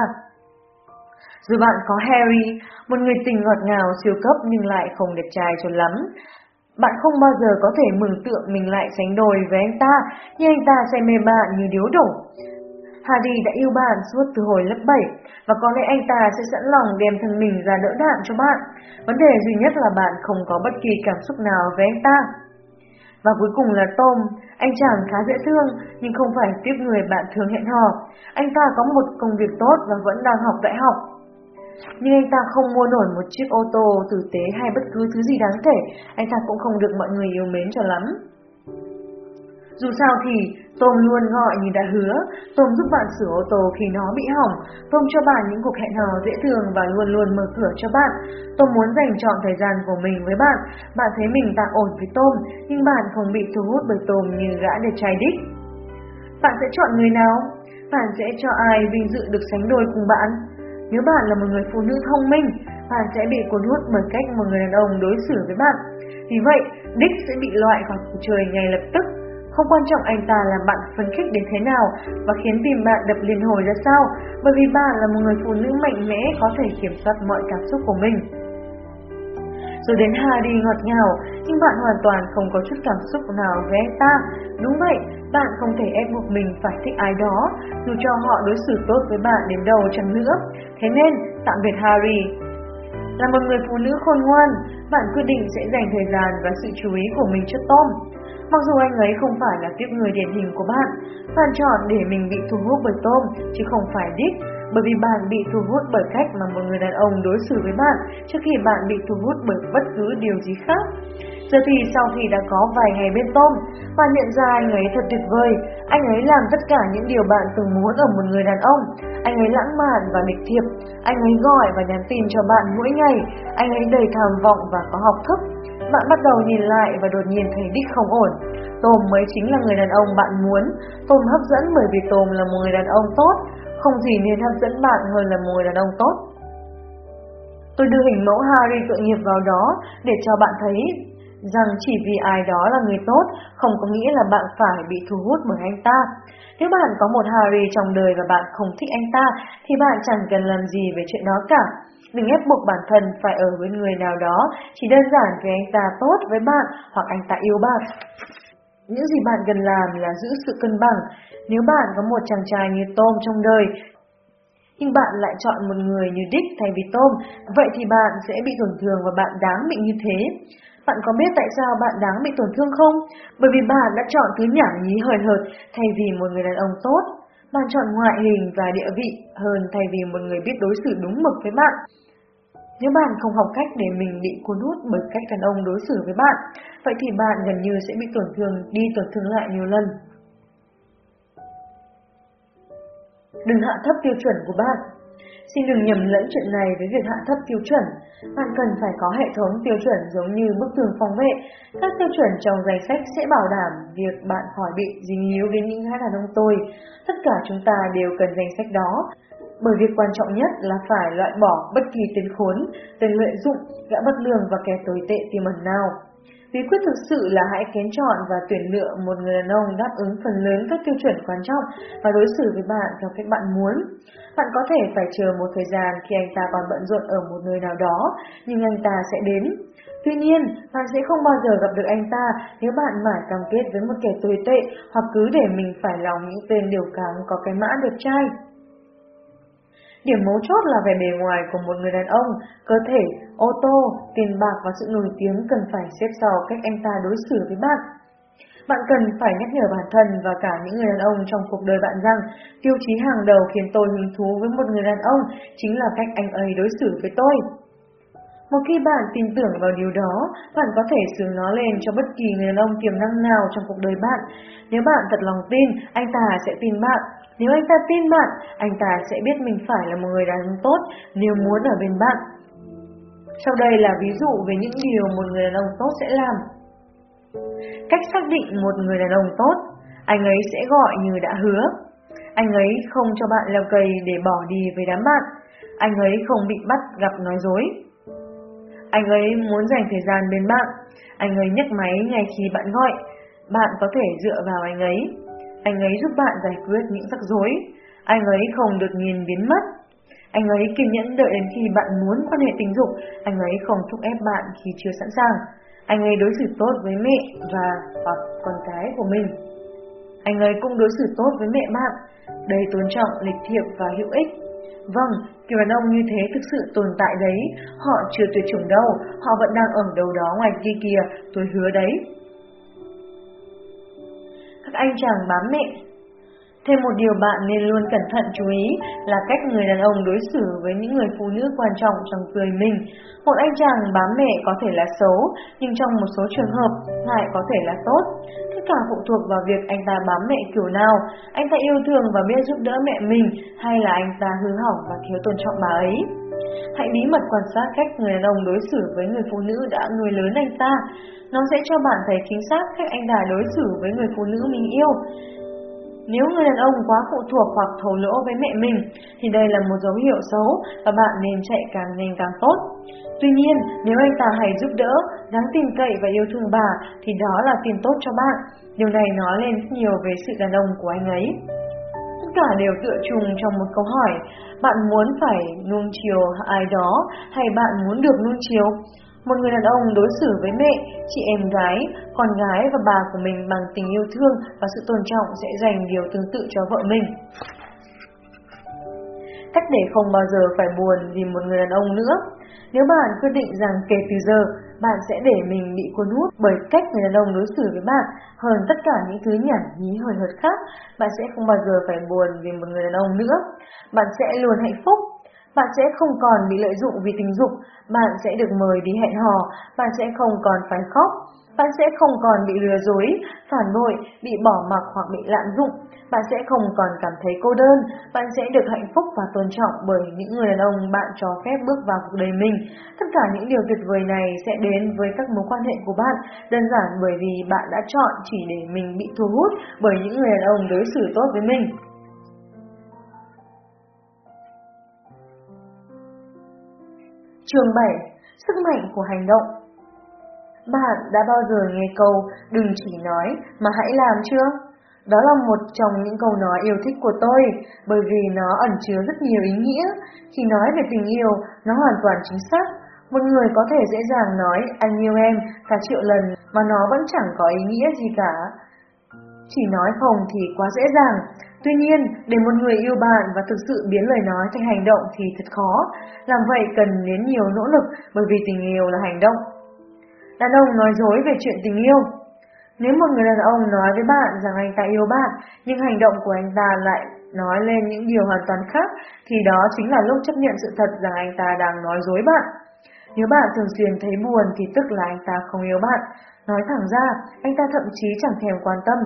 Rồi bạn có Harry, một người tình ngọt ngào siêu cấp nhưng lại không đẹp trai cho lắm. Bạn không bao giờ có thể mừng tượng mình lại sánh đôi với anh ta, nhưng anh ta sẽ mê bạn như điếu đổ. Hardy đã yêu bạn suốt từ hồi lớp 7 và có lẽ anh ta sẽ sẵn lòng đem thân mình ra đỡ đạn cho bạn. Vấn đề duy nhất là bạn không có bất kỳ cảm xúc nào với anh ta. Và cuối cùng là Tom, anh chàng khá dễ thương nhưng không phải tiếp người bạn thường hẹn hò. Anh ta có một công việc tốt và vẫn đang học đại học. Nhưng anh ta không mua nổi một chiếc ô tô tử tế hay bất cứ thứ gì đáng kể, anh ta cũng không được mọi người yêu mến cho lắm. Dù sao thì, Tôm luôn gọi như đã hứa, Tôm giúp bạn sửa ô tô khi nó bị hỏng, Tôm cho bạn những cuộc hẹn hò dễ thương và luôn luôn mở cửa cho bạn. Tôm muốn dành trọn thời gian của mình với bạn, bạn thấy mình tạm ổn với tôm, nhưng bạn không bị thu hút bởi tôm như gã đẹp trai đích. Bạn sẽ chọn người nào? Bạn sẽ cho ai vinh dự được sánh đôi cùng bạn? Nếu bạn là một người phụ nữ thông minh, bạn sẽ bị cuốn hút bởi cách một người đàn ông đối xử với bạn. Vì vậy, Đích sẽ bị loại khỏi cuộc chơi ngay lập tức. Không quan trọng anh ta làm bạn phấn khích đến thế nào và khiến tim bạn đập liên hồi ra sao, bởi vì bạn là một người phụ nữ mạnh mẽ có thể kiểm soát mọi cảm xúc của mình. Rồi đến Harry ngọt ngào, nhưng bạn hoàn toàn không có chút cảm xúc nào với anh ta. Đúng vậy, bạn không thể ép buộc mình phải thích ai đó, dù cho họ đối xử tốt với bạn đến đâu chẳng nữa. Thế nên, tạm biệt Harry. Là một người phụ nữ khôn ngoan, bạn quyết định sẽ dành thời gian và sự chú ý của mình cho Tom. Mặc dù anh ấy không phải là tiếp người điển hình của bạn, bạn chọn để mình bị thu hút bởi tôm chứ không phải đích, bởi vì bạn bị thu hút bởi cách mà một người đàn ông đối xử với bạn trước khi bạn bị thu hút bởi bất cứ điều gì khác. Giờ thì sau khi đã có vài ngày bên Tom, bạn nhận ra anh ấy thật tuyệt vời. Anh ấy làm tất cả những điều bạn từng muốn ở một người đàn ông. Anh ấy lãng mạn và lịch thiệp. Anh ấy gọi và nhắn tin cho bạn mỗi ngày. Anh ấy đầy tham vọng và có học thức. Bạn bắt đầu nhìn lại và đột nhiên thấy đích không ổn. Tôm mới chính là người đàn ông bạn muốn. Tôm hấp dẫn bởi vì tôm là một người đàn ông tốt. Không gì nên hấp dẫn bạn hơn là một người đàn ông tốt. Tôi đưa hình mẫu Harry tội nghiệp vào đó để cho bạn thấy rằng chỉ vì ai đó là người tốt không có nghĩa là bạn phải bị thu hút bởi anh ta. Nếu bạn có một Harry trong đời và bạn không thích anh ta, thì bạn chẳng cần làm gì về chuyện đó cả. Đừng ép buộc bản thân phải ở với người nào đó, chỉ đơn giản vì anh ta tốt với bạn hoặc anh ta yêu bạn. Những gì bạn cần làm là giữ sự cân bằng. Nếu bạn có một chàng trai như Tom trong đời, nhưng bạn lại chọn một người như Dick thay vì Tom, vậy thì bạn sẽ bị tổn thương và bạn đáng bị như thế. Bạn có biết tại sao bạn đáng bị tổn thương không? Bởi vì bạn đã chọn thứ nhảm nhí hời hợt thay vì một người đàn ông tốt. Bạn chọn ngoại hình và địa vị hơn thay vì một người biết đối xử đúng mực với bạn. Nếu bạn không học cách để mình bị cuốn hút bởi cách đàn ông đối xử với bạn, vậy thì bạn gần như sẽ bị tổn thương đi tổn thương lại nhiều lần. Đừng hạ thấp tiêu chuẩn của bạn. Xin đừng nhầm lẫn chuyện này với việc hạ thấp tiêu chuẩn. Bạn cần phải có hệ thống tiêu chuẩn giống như bức tường phòng vệ. Các tiêu chuẩn trong danh sách sẽ bảo đảm việc bạn khỏi bị dính líu đến những gã đàn ông tôi. Tất cả chúng ta đều cần danh sách đó. Bởi việc quan trọng nhất là phải loại bỏ bất kỳ tên khốn, tên lợi dụng, gã bất lương và kẻ tồi tệ tiềm ẩn nào. Bí quyết thực sự là hãy kén chọn và tuyển lựa một người đàn ông đáp ứng phần lớn các tiêu chuẩn quan trọng và đối xử với bạn theo cách bạn muốn. Bạn có thể phải chờ một thời gian khi anh ta còn bận rộn ở một nơi nào đó, nhưng anh ta sẽ đến. Tuy nhiên, bạn sẽ không bao giờ gặp được anh ta nếu bạn mãi cam kết với một kẻ tồi tệ hoặc cứ để mình phải lòng những tên điều cáng có cái mã đẹp trai. Điểm mấu chốt là vẻ bề ngoài của một người đàn ông, cơ thể, ô tô, tiền bạc và sự nổi tiếng cần phải xếp sau cách anh ta đối xử với bạn. Bạn cần phải nhắc nhở bản thân và cả những người đàn ông trong cuộc đời bạn rằng tiêu chí hàng đầu khiến tôi hứng thú với một người đàn ông chính là cách anh ấy đối xử với tôi. Một khi bạn tin tưởng vào điều đó, bạn có thể sướng nó lên cho bất kỳ người đàn ông tiềm năng nào trong cuộc đời bạn. Nếu bạn thật lòng tin, anh ta sẽ tin bạn. Nếu anh ta tin bạn, anh ta sẽ biết mình phải là một người đàn ông tốt nếu muốn ở bên bạn. Sau đây là ví dụ về những điều một người đàn ông tốt sẽ làm. Cách xác định một người đàn ông tốt, anh ấy sẽ gọi như đã hứa. Anh ấy không cho bạn leo cây để bỏ đi với đám bạn. Anh ấy không bị bắt gặp nói dối. Anh ấy muốn dành thời gian bên bạn. Anh ấy nhấc máy ngay khi bạn gọi. Bạn có thể dựa vào anh ấy. Anh ấy giúp bạn giải quyết những rắc rối. Anh ấy không đột nhiên biến mất. Anh ấy kiên nhẫn đợi đến khi bạn muốn quan hệ tình dục. Anh ấy không thúc ép bạn khi chưa sẵn sàng. Anh ấy đối xử tốt với mẹ và hoặc con cái của mình. Anh ấy cũng đối xử tốt với mẹ bạn, đầy tôn trọng, lịch thiệp và hữu ích. Vâng, kiểu đàn ông như thế thực sự tồn tại đấy, họ chưa tuyệt chủng đâu, họ vẫn đang ở đâu đó ngoài kia kìa, tôi hứa đấy. Các anh chàng bám mẹ Thêm một điều bạn nên luôn cẩn thận chú ý là cách người đàn ông đối xử với những người phụ nữ quan trọng trong cười mình. Một anh chàng bám mẹ có thể là xấu, nhưng trong một số trường hợp lại có thể là tốt. Tất cả phụ thuộc vào việc anh ta bám mẹ kiểu nào, anh ta yêu thương và biết giúp đỡ mẹ mình hay là anh ta hư hỏng và thiếu tôn trọng bà ấy. Hãy bí mật quan sát cách người đàn ông đối xử với người phụ nữ đã nuôi lớn anh ta. Nó sẽ cho bạn thấy chính xác cách anh ta đối xử với người phụ nữ mình yêu. Nếu người đàn ông quá phụ thuộc hoặc thổ lỗ với mẹ mình, thì đây là một dấu hiệu xấu và bạn nên chạy càng nhanh càng tốt. Tuy nhiên, nếu anh ta hay giúp đỡ, đáng tin cậy và yêu thương bà, thì đó là tin tốt cho bạn. Điều này nói lên rất nhiều về sự đàn ông của anh ấy. Tất cả đều tựa trùng trong một câu hỏi, bạn muốn phải nuông chiều ai đó hay bạn muốn được nuông chiều? Một người đàn ông đối xử với mẹ, chị em gái, con gái và bà của mình bằng tình yêu thương và sự tôn trọng sẽ dành điều tương tự cho vợ mình. Cách để không bao giờ phải buồn vì một người đàn ông nữa. Nếu bạn quyết định rằng kể từ giờ, bạn sẽ để mình bị cuốn hút bởi cách người đàn ông đối xử với bạn hơn tất cả những thứ nhảm nhí hời hợt khác, bạn sẽ không bao giờ phải buồn vì một người đàn ông nữa. Bạn sẽ luôn hạnh phúc. Bạn sẽ không còn bị lợi dụng vì tình dục, bạn sẽ được mời đi hẹn hò, bạn sẽ không còn phải khóc, bạn sẽ không còn bị lừa dối, phản bội, bị bỏ mặc hoặc bị lạm dụng, bạn sẽ không còn cảm thấy cô đơn, bạn sẽ được hạnh phúc và tôn trọng bởi những người đàn ông bạn cho phép bước vào cuộc đời mình. Tất cả những điều tuyệt vời này sẽ đến với các mối quan hệ của bạn, đơn giản bởi vì bạn đã chọn chỉ để mình bị thu hút bởi những người đàn ông đối xử tốt với mình. Chương 7. Sức mạnh của hành động bạn đã bao giờ nghe câu đừng chỉ nói mà hãy làm chưa? Đó là một trong những câu nói yêu thích của tôi, bởi vì nó ẩn chứa rất nhiều ý nghĩa. Khi nói về tình yêu, nó hoàn toàn chính xác. Một người có thể dễ dàng nói anh yêu em cả triệu lần mà nó vẫn chẳng có ý nghĩa gì cả. Chỉ nói không thì quá dễ dàng, Tuy nhiên, để một người yêu bạn và thực sự biến lời nói thành hành động thì thật khó. Làm vậy cần đến nhiều nỗ lực bởi vì tình yêu là hành động. Đàn ông nói dối về chuyện tình yêu Nếu một người đàn ông nói với bạn rằng anh ta yêu bạn, nhưng hành động của anh ta lại nói lên những điều hoàn toàn khác, thì đó chính là lúc chấp nhận sự thật rằng anh ta đang nói dối bạn. Nếu bạn thường xuyên thấy buồn thì tức là anh ta không yêu bạn. Nói thẳng ra, anh ta thậm chí chẳng thèm quan tâm.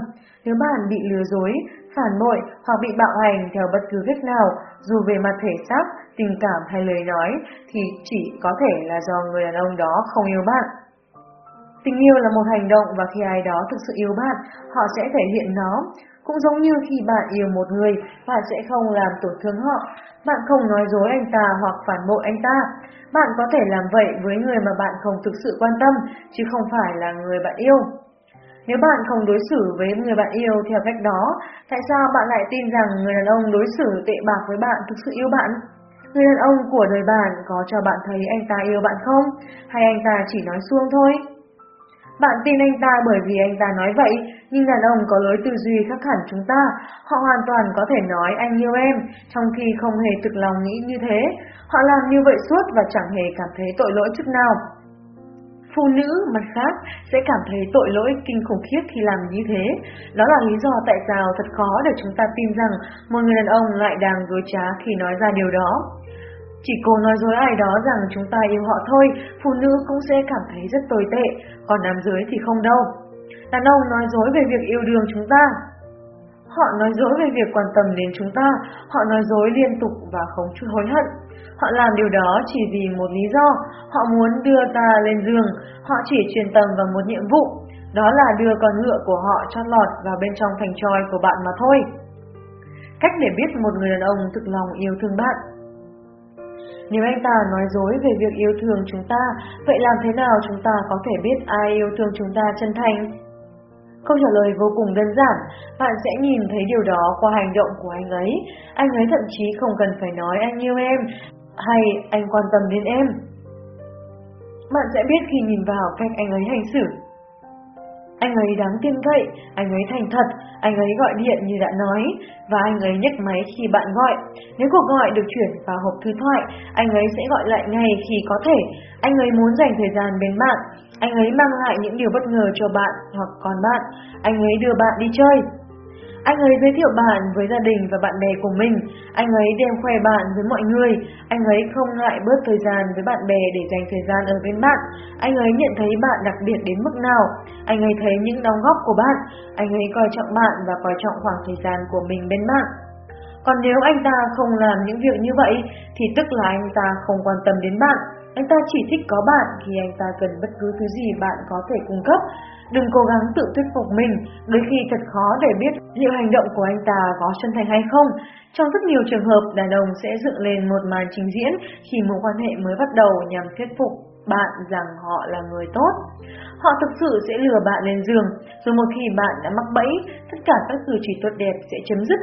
Nếu bạn bị lừa dối, phản bội hoặc bị bạo hành theo bất cứ cách nào, dù về mặt thể xác, tình cảm hay lời nói, thì chỉ có thể là do người đàn ông đó không yêu bạn. Tình yêu là một hành động và khi ai đó thực sự yêu bạn, họ sẽ thể hiện nó. Cũng giống như khi bạn yêu một người, bạn sẽ không làm tổn thương họ. Bạn không nói dối anh ta hoặc phản bội anh ta. Bạn có thể làm vậy với người mà bạn không thực sự quan tâm, chứ không phải là người bạn yêu. Nếu bạn không đối xử với người bạn yêu theo cách đó, tại sao bạn lại tin rằng người đàn ông đối xử tệ bạc với bạn thực sự yêu bạn? Người đàn ông của đời bạn có cho bạn thấy anh ta yêu bạn không? Hay anh ta chỉ nói suông thôi? Bạn tin anh ta bởi vì anh ta nói vậy, nhưng đàn ông có lối tư duy khác hẳn chúng ta. Họ hoàn toàn có thể nói anh yêu em, trong khi không hề thực lòng nghĩ như thế. Họ làm như vậy suốt và chẳng hề cảm thấy tội lỗi chút nào. Phụ nữ, mặt khác, sẽ cảm thấy tội lỗi kinh khủng khiếp khi làm như thế. Đó là lý do tại sao thật khó để chúng ta tin rằng một người đàn ông lại đang dối trá khi nói ra điều đó. Chỉ cố nói dối ai đó rằng chúng ta yêu họ thôi, phụ nữ cũng sẽ cảm thấy rất tồi tệ, còn nam giới thì không đâu. Đàn ông nói dối về việc yêu đương chúng ta. Họ nói dối về việc quan tâm đến chúng ta, họ nói dối liên tục và không chút hối hận. Họ làm điều đó chỉ vì một lý do, họ muốn đưa ta lên giường, họ chỉ truyền tâm vào một nhiệm vụ, đó là đưa con ngựa của họ chót lọt vào bên trong thành tròi của bạn mà thôi. Cách để biết một người đàn ông thực lòng yêu thương bạn nếu anh ta nói dối về việc yêu thương chúng ta, vậy làm thế nào chúng ta có thể biết ai yêu thương chúng ta chân thành? Câu trả lời vô cùng đơn giản, bạn sẽ nhìn thấy điều đó qua hành động của anh ấy. Anh ấy thậm chí không cần phải nói anh yêu em, hay anh quan tâm đến em. Bạn sẽ biết khi nhìn vào cách anh ấy hành xử. Anh ấy đáng tin cậy, anh ấy thành thật, anh ấy gọi điện như đã nói, và anh ấy nhấc máy khi bạn gọi. Nếu cuộc gọi được chuyển vào hộp thư thoại, anh ấy sẽ gọi lại ngay khi có thể. Anh ấy muốn dành thời gian bên bạn. Anh ấy mang lại những điều bất ngờ cho bạn hoặc con bạn. Anh ấy đưa bạn đi chơi. Anh ấy giới thiệu bạn với gia đình và bạn bè của mình. Anh ấy đem khoe bạn với mọi người. Anh ấy không ngại bớt thời gian với bạn bè để dành thời gian ở bên bạn. Anh ấy nhận thấy bạn đặc biệt đến mức nào. Anh ấy thấy những đóng góp của bạn. Anh ấy coi trọng bạn và coi trọng khoảng thời gian của mình bên bạn. Còn nếu anh ta không làm những việc như vậy, thì tức là anh ta không quan tâm đến bạn. Anh ta chỉ thích có bạn khi anh ta cần bất cứ thứ gì bạn có thể cung cấp. Đừng cố gắng tự thuyết phục mình, đôi khi thật khó để biết liệu hành động của anh ta có chân thành hay không. Trong rất nhiều trường hợp, đàn ông sẽ dựng lên một màn trình diễn khi mối quan hệ mới bắt đầu nhằm thuyết phục bạn rằng họ là người tốt. Họ thực sự sẽ lừa bạn lên giường, rồi một khi bạn đã mắc bẫy, tất cả các cử chỉ tốt đẹp sẽ chấm dứt.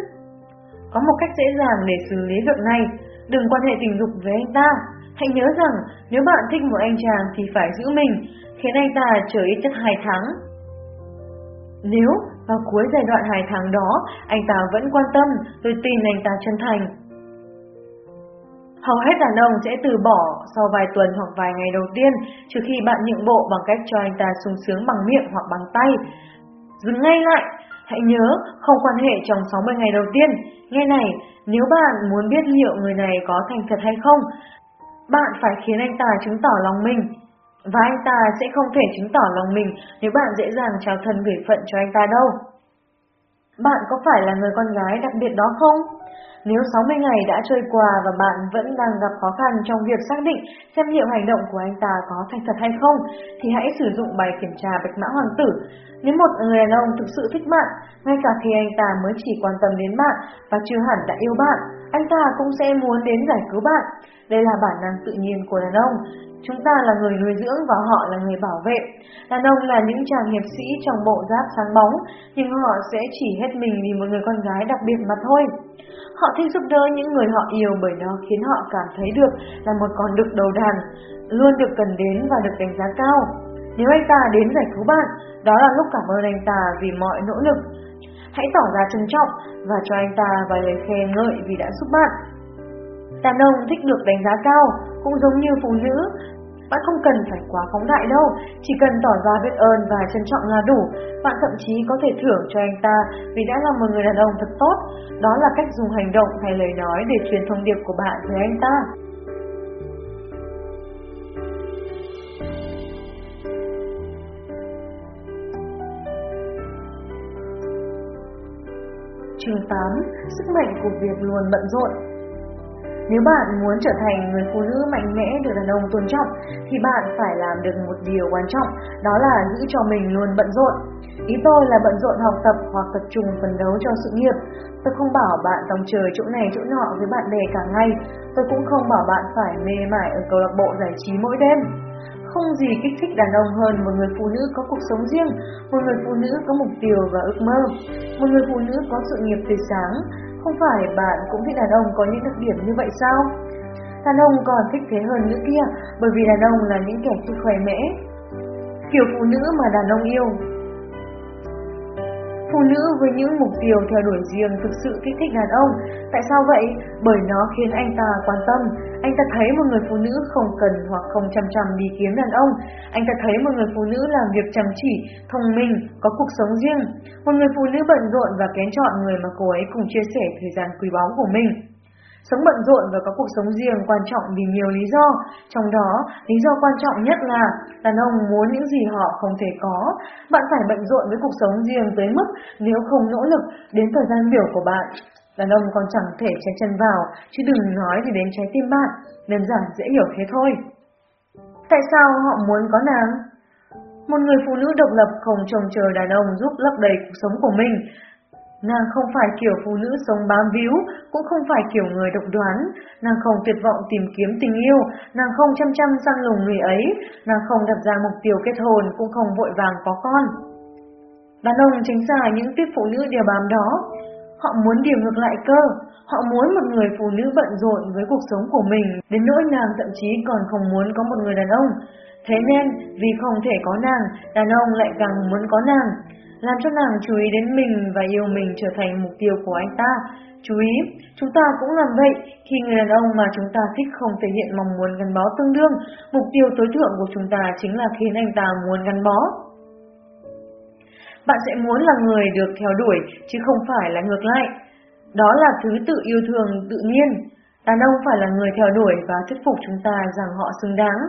Có một cách dễ dàng để xử lý việc này, đừng quan hệ tình dục với anh ta. Hãy nhớ rằng nếu bạn thích một anh chàng thì phải giữ mình, khiến anh ta chờ ít nhất 2 tháng. Nếu vào cuối giai đoạn 2 tháng đó anh ta vẫn quan tâm, tôi tin anh ta chân thành. Hầu hết đàn ông sẽ từ bỏ sau vài tuần hoặc vài ngày đầu tiên trừ khi bạn nhượng bộ bằng cách cho anh ta sung sướng bằng miệng hoặc bằng tay. Dừng ngay lại, hãy nhớ không quan hệ trong 60 ngày đầu tiên. Nghe này, nếu bạn muốn biết liệu người này có thành thật hay không, bạn phải khiến anh ta chứng tỏ lòng mình. Và anh ta sẽ không thể chứng tỏ lòng mình nếu bạn dễ dàng trao thân gửi phận cho anh ta đâu. Bạn có phải là người con gái đặc biệt đó không? Nếu 60 ngày đã trôi qua và bạn vẫn đang gặp khó khăn trong việc xác định xem liệu hành động của anh ta có thành thật hay không, thì hãy sử dụng bài kiểm tra bạch mã hoàng tử. Nếu một người đàn ông thực sự thích bạn, ngay cả khi anh ta mới chỉ quan tâm đến bạn và chưa hẳn đã yêu bạn, anh ta cũng sẽ muốn đến giải cứu bạn. Đây là bản năng tự nhiên của đàn ông. Chúng ta là người nuôi dưỡng và họ là người bảo vệ. Đàn ông là những chàng hiệp sĩ trong bộ giáp sáng bóng, nhưng họ sẽ chỉ hết mình vì một người con gái đặc biệt mà thôi. Họ thích giúp đỡ những người họ yêu bởi nó khiến họ cảm thấy được là một con đực đầu đàn, luôn được cần đến và được đánh giá cao. Nếu anh ta đến giải cứu bạn, đó là lúc cảm ơn anh ta vì mọi nỗ lực. Hãy tỏ ra trân trọng và cho anh ta vài lời khen ngợi vì đã giúp bạn. Đàn ông thích được đánh giá cao, cũng giống như phụ nữ. Bạn không cần phải quá phóng đại đâu, chỉ cần tỏ ra biết ơn và trân trọng là đủ. Bạn thậm chí có thể thưởng cho anh ta vì đã là một người đàn ông thật tốt. Đó là cách dùng hành động hay lời nói để truyền thông điệp của bạn với anh ta. Chương 8. Sức mạnh của việc luôn bận rộn Nếu bạn muốn trở thành người phụ nữ mạnh mẽ được đàn ông tôn trọng, thì bạn phải làm được một điều quan trọng, đó là giữ cho mình luôn bận rộn. Ý tôi là bận rộn học tập hoặc tập trung phấn đấu cho sự nghiệp. Tôi không bảo bạn tòng trời chỗ này chỗ nọ với bạn bè cả ngày. Tôi cũng không bảo bạn phải mê mải ở câu lạc bộ giải trí mỗi đêm. Không gì kích thích đàn ông hơn một người phụ nữ có cuộc sống riêng, một người phụ nữ có mục tiêu và ước mơ, một người phụ nữ có sự nghiệp tươi sáng. Không phải bạn cũng thích đàn ông có những đặc điểm như vậy sao? Đàn ông còn thích thế hơn nữa kia, bởi vì đàn ông là những kẻ thích khỏe mẽ. Kiểu phụ nữ mà đàn ông yêu Phụ nữ với những mục tiêu theo đuổi riêng thực sự kích thích đàn ông. Tại sao vậy? Bởi nó khiến anh ta quan tâm. Anh ta thấy một người phụ nữ không cần hoặc không chăm chăm đi kiếm đàn ông. Anh ta thấy một người phụ nữ làm việc chăm chỉ, thông minh, có cuộc sống riêng. Một người phụ nữ bận rộn và kén chọn người mà cô ấy cùng chia sẻ thời gian quý báu của mình. Sống bận rộn và có cuộc sống riêng quan trọng vì nhiều lý do, trong đó lý do quan trọng nhất là đàn ông muốn những gì họ không thể có. Bạn phải bận rộn với cuộc sống riêng tới mức nếu không nỗ lực đến thời gian biểu của bạn. Đàn ông còn chẳng thể chen chân vào, chứ đừng nói gì đến trái tim bạn, đơn giản dễ hiểu thế thôi. Tại sao họ muốn có nàng? Một người phụ nữ độc lập không trông chờ đàn ông giúp lấp đầy cuộc sống của mình, Nàng không phải kiểu phụ nữ sống bám víu, cũng không phải kiểu người độc đoán, nàng không tuyệt vọng tìm kiếm tình yêu, nàng không chăm chăm săn lùng người ấy, nàng không đặt ra mục tiêu kết hôn, cũng không vội vàng có con. Đàn ông chính là những tiếp phụ nữ đều bám đó. Họ muốn điều ngược lại cơ, họ muốn một người phụ nữ bận rộn với cuộc sống của mình, đến nỗi nàng thậm chí còn không muốn có một người đàn ông. Thế nên, vì không thể có nàng, đàn ông lại càng muốn có nàng làm cho nàng chú ý đến mình và yêu mình trở thành mục tiêu của anh ta. Chú ý, chúng ta cũng làm vậy khi người đàn ông mà chúng ta thích không thể hiện mong muốn gắn bó tương đương, mục tiêu tối thượng của chúng ta chính là khiến anh ta muốn gắn bó. Bạn sẽ muốn là người được theo đuổi, chứ không phải là ngược lại. Đó là thứ tự yêu thương tự nhiên. Đàn ông phải là người theo đuổi và thuyết phục chúng ta rằng họ xứng đáng.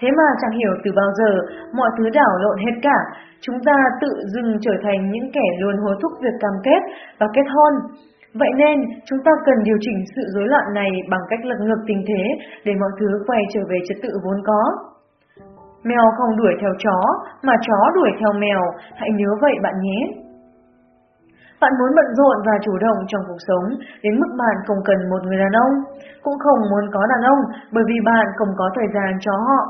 Thế mà chẳng hiểu từ bao giờ, mọi thứ đảo lộn hết cả. Chúng ta tự dưng trở thành những kẻ luôn hối thúc việc cam kết và kết hôn. Vậy nên, chúng ta cần điều chỉnh sự rối loạn này bằng cách lật ngược tình thế để mọi thứ quay trở về trật tự vốn có. Mèo không đuổi theo chó, mà chó đuổi theo mèo, hãy nhớ vậy bạn nhé. Bạn muốn bận rộn và chủ động trong cuộc sống đến mức bạn không cần một người đàn ông, cũng không muốn có đàn ông bởi vì bạn không có thời gian cho họ.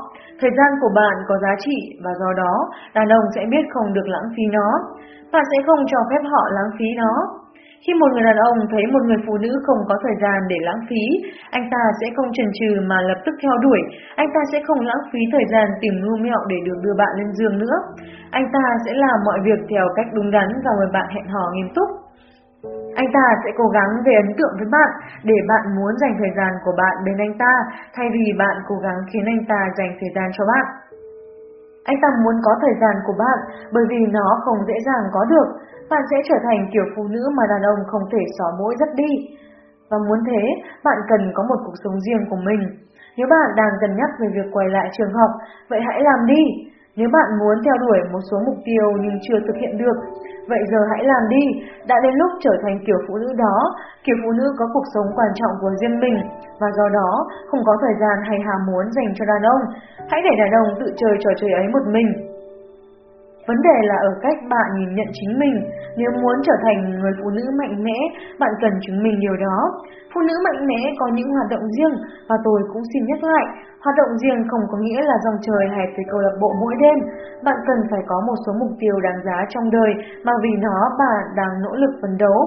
Thời gian của bạn có giá trị và do đó đàn ông sẽ biết không được lãng phí nó. Bạn sẽ không cho phép họ lãng phí nó. Khi một người đàn ông thấy một người phụ nữ không có thời gian để lãng phí, anh ta sẽ không chần chừ mà lập tức theo đuổi, anh ta sẽ không lãng phí thời gian tìm mưu mẹo để được đưa bạn lên giường nữa. Anh ta sẽ làm mọi việc theo cách đúng đắn và mời bạn hẹn hò nghiêm túc. Anh ta sẽ cố gắng về ấn tượng với bạn để bạn muốn dành thời gian của bạn bên anh ta thay vì bạn cố gắng khiến anh ta dành thời gian cho bạn. Anh ta muốn có thời gian của bạn bởi vì nó không dễ dàng có được. Bạn sẽ trở thành kiểu phụ nữ mà đàn ông không thể xóa mũi rất đi. Và muốn thế, bạn cần có một cuộc sống riêng của mình. Nếu bạn đang cân nhắc về việc quay lại trường học, vậy hãy làm đi. Nếu bạn muốn theo đuổi một số mục tiêu nhưng chưa thực hiện được, vậy giờ hãy làm đi, đã đến lúc trở thành kiểu phụ nữ đó, kiểu phụ nữ có cuộc sống quan trọng của riêng mình, và do đó không có thời gian hay hà muốn dành cho đàn ông. Hãy để đàn ông tự chơi trò chơi ấy một mình. Vấn đề là ở cách bạn nhìn nhận chính mình. Nếu muốn trở thành người phụ nữ mạnh mẽ, bạn cần chứng minh điều đó. Phụ nữ mạnh mẽ có những hoạt động riêng, và tôi cũng xin nhắc lại, hoạt động riêng không có nghĩa là dòng trời hay tới câu lạc bộ mỗi đêm. Bạn cần phải có một số mục tiêu đáng giá trong đời mà vì nó bạn đang nỗ lực phấn đấu.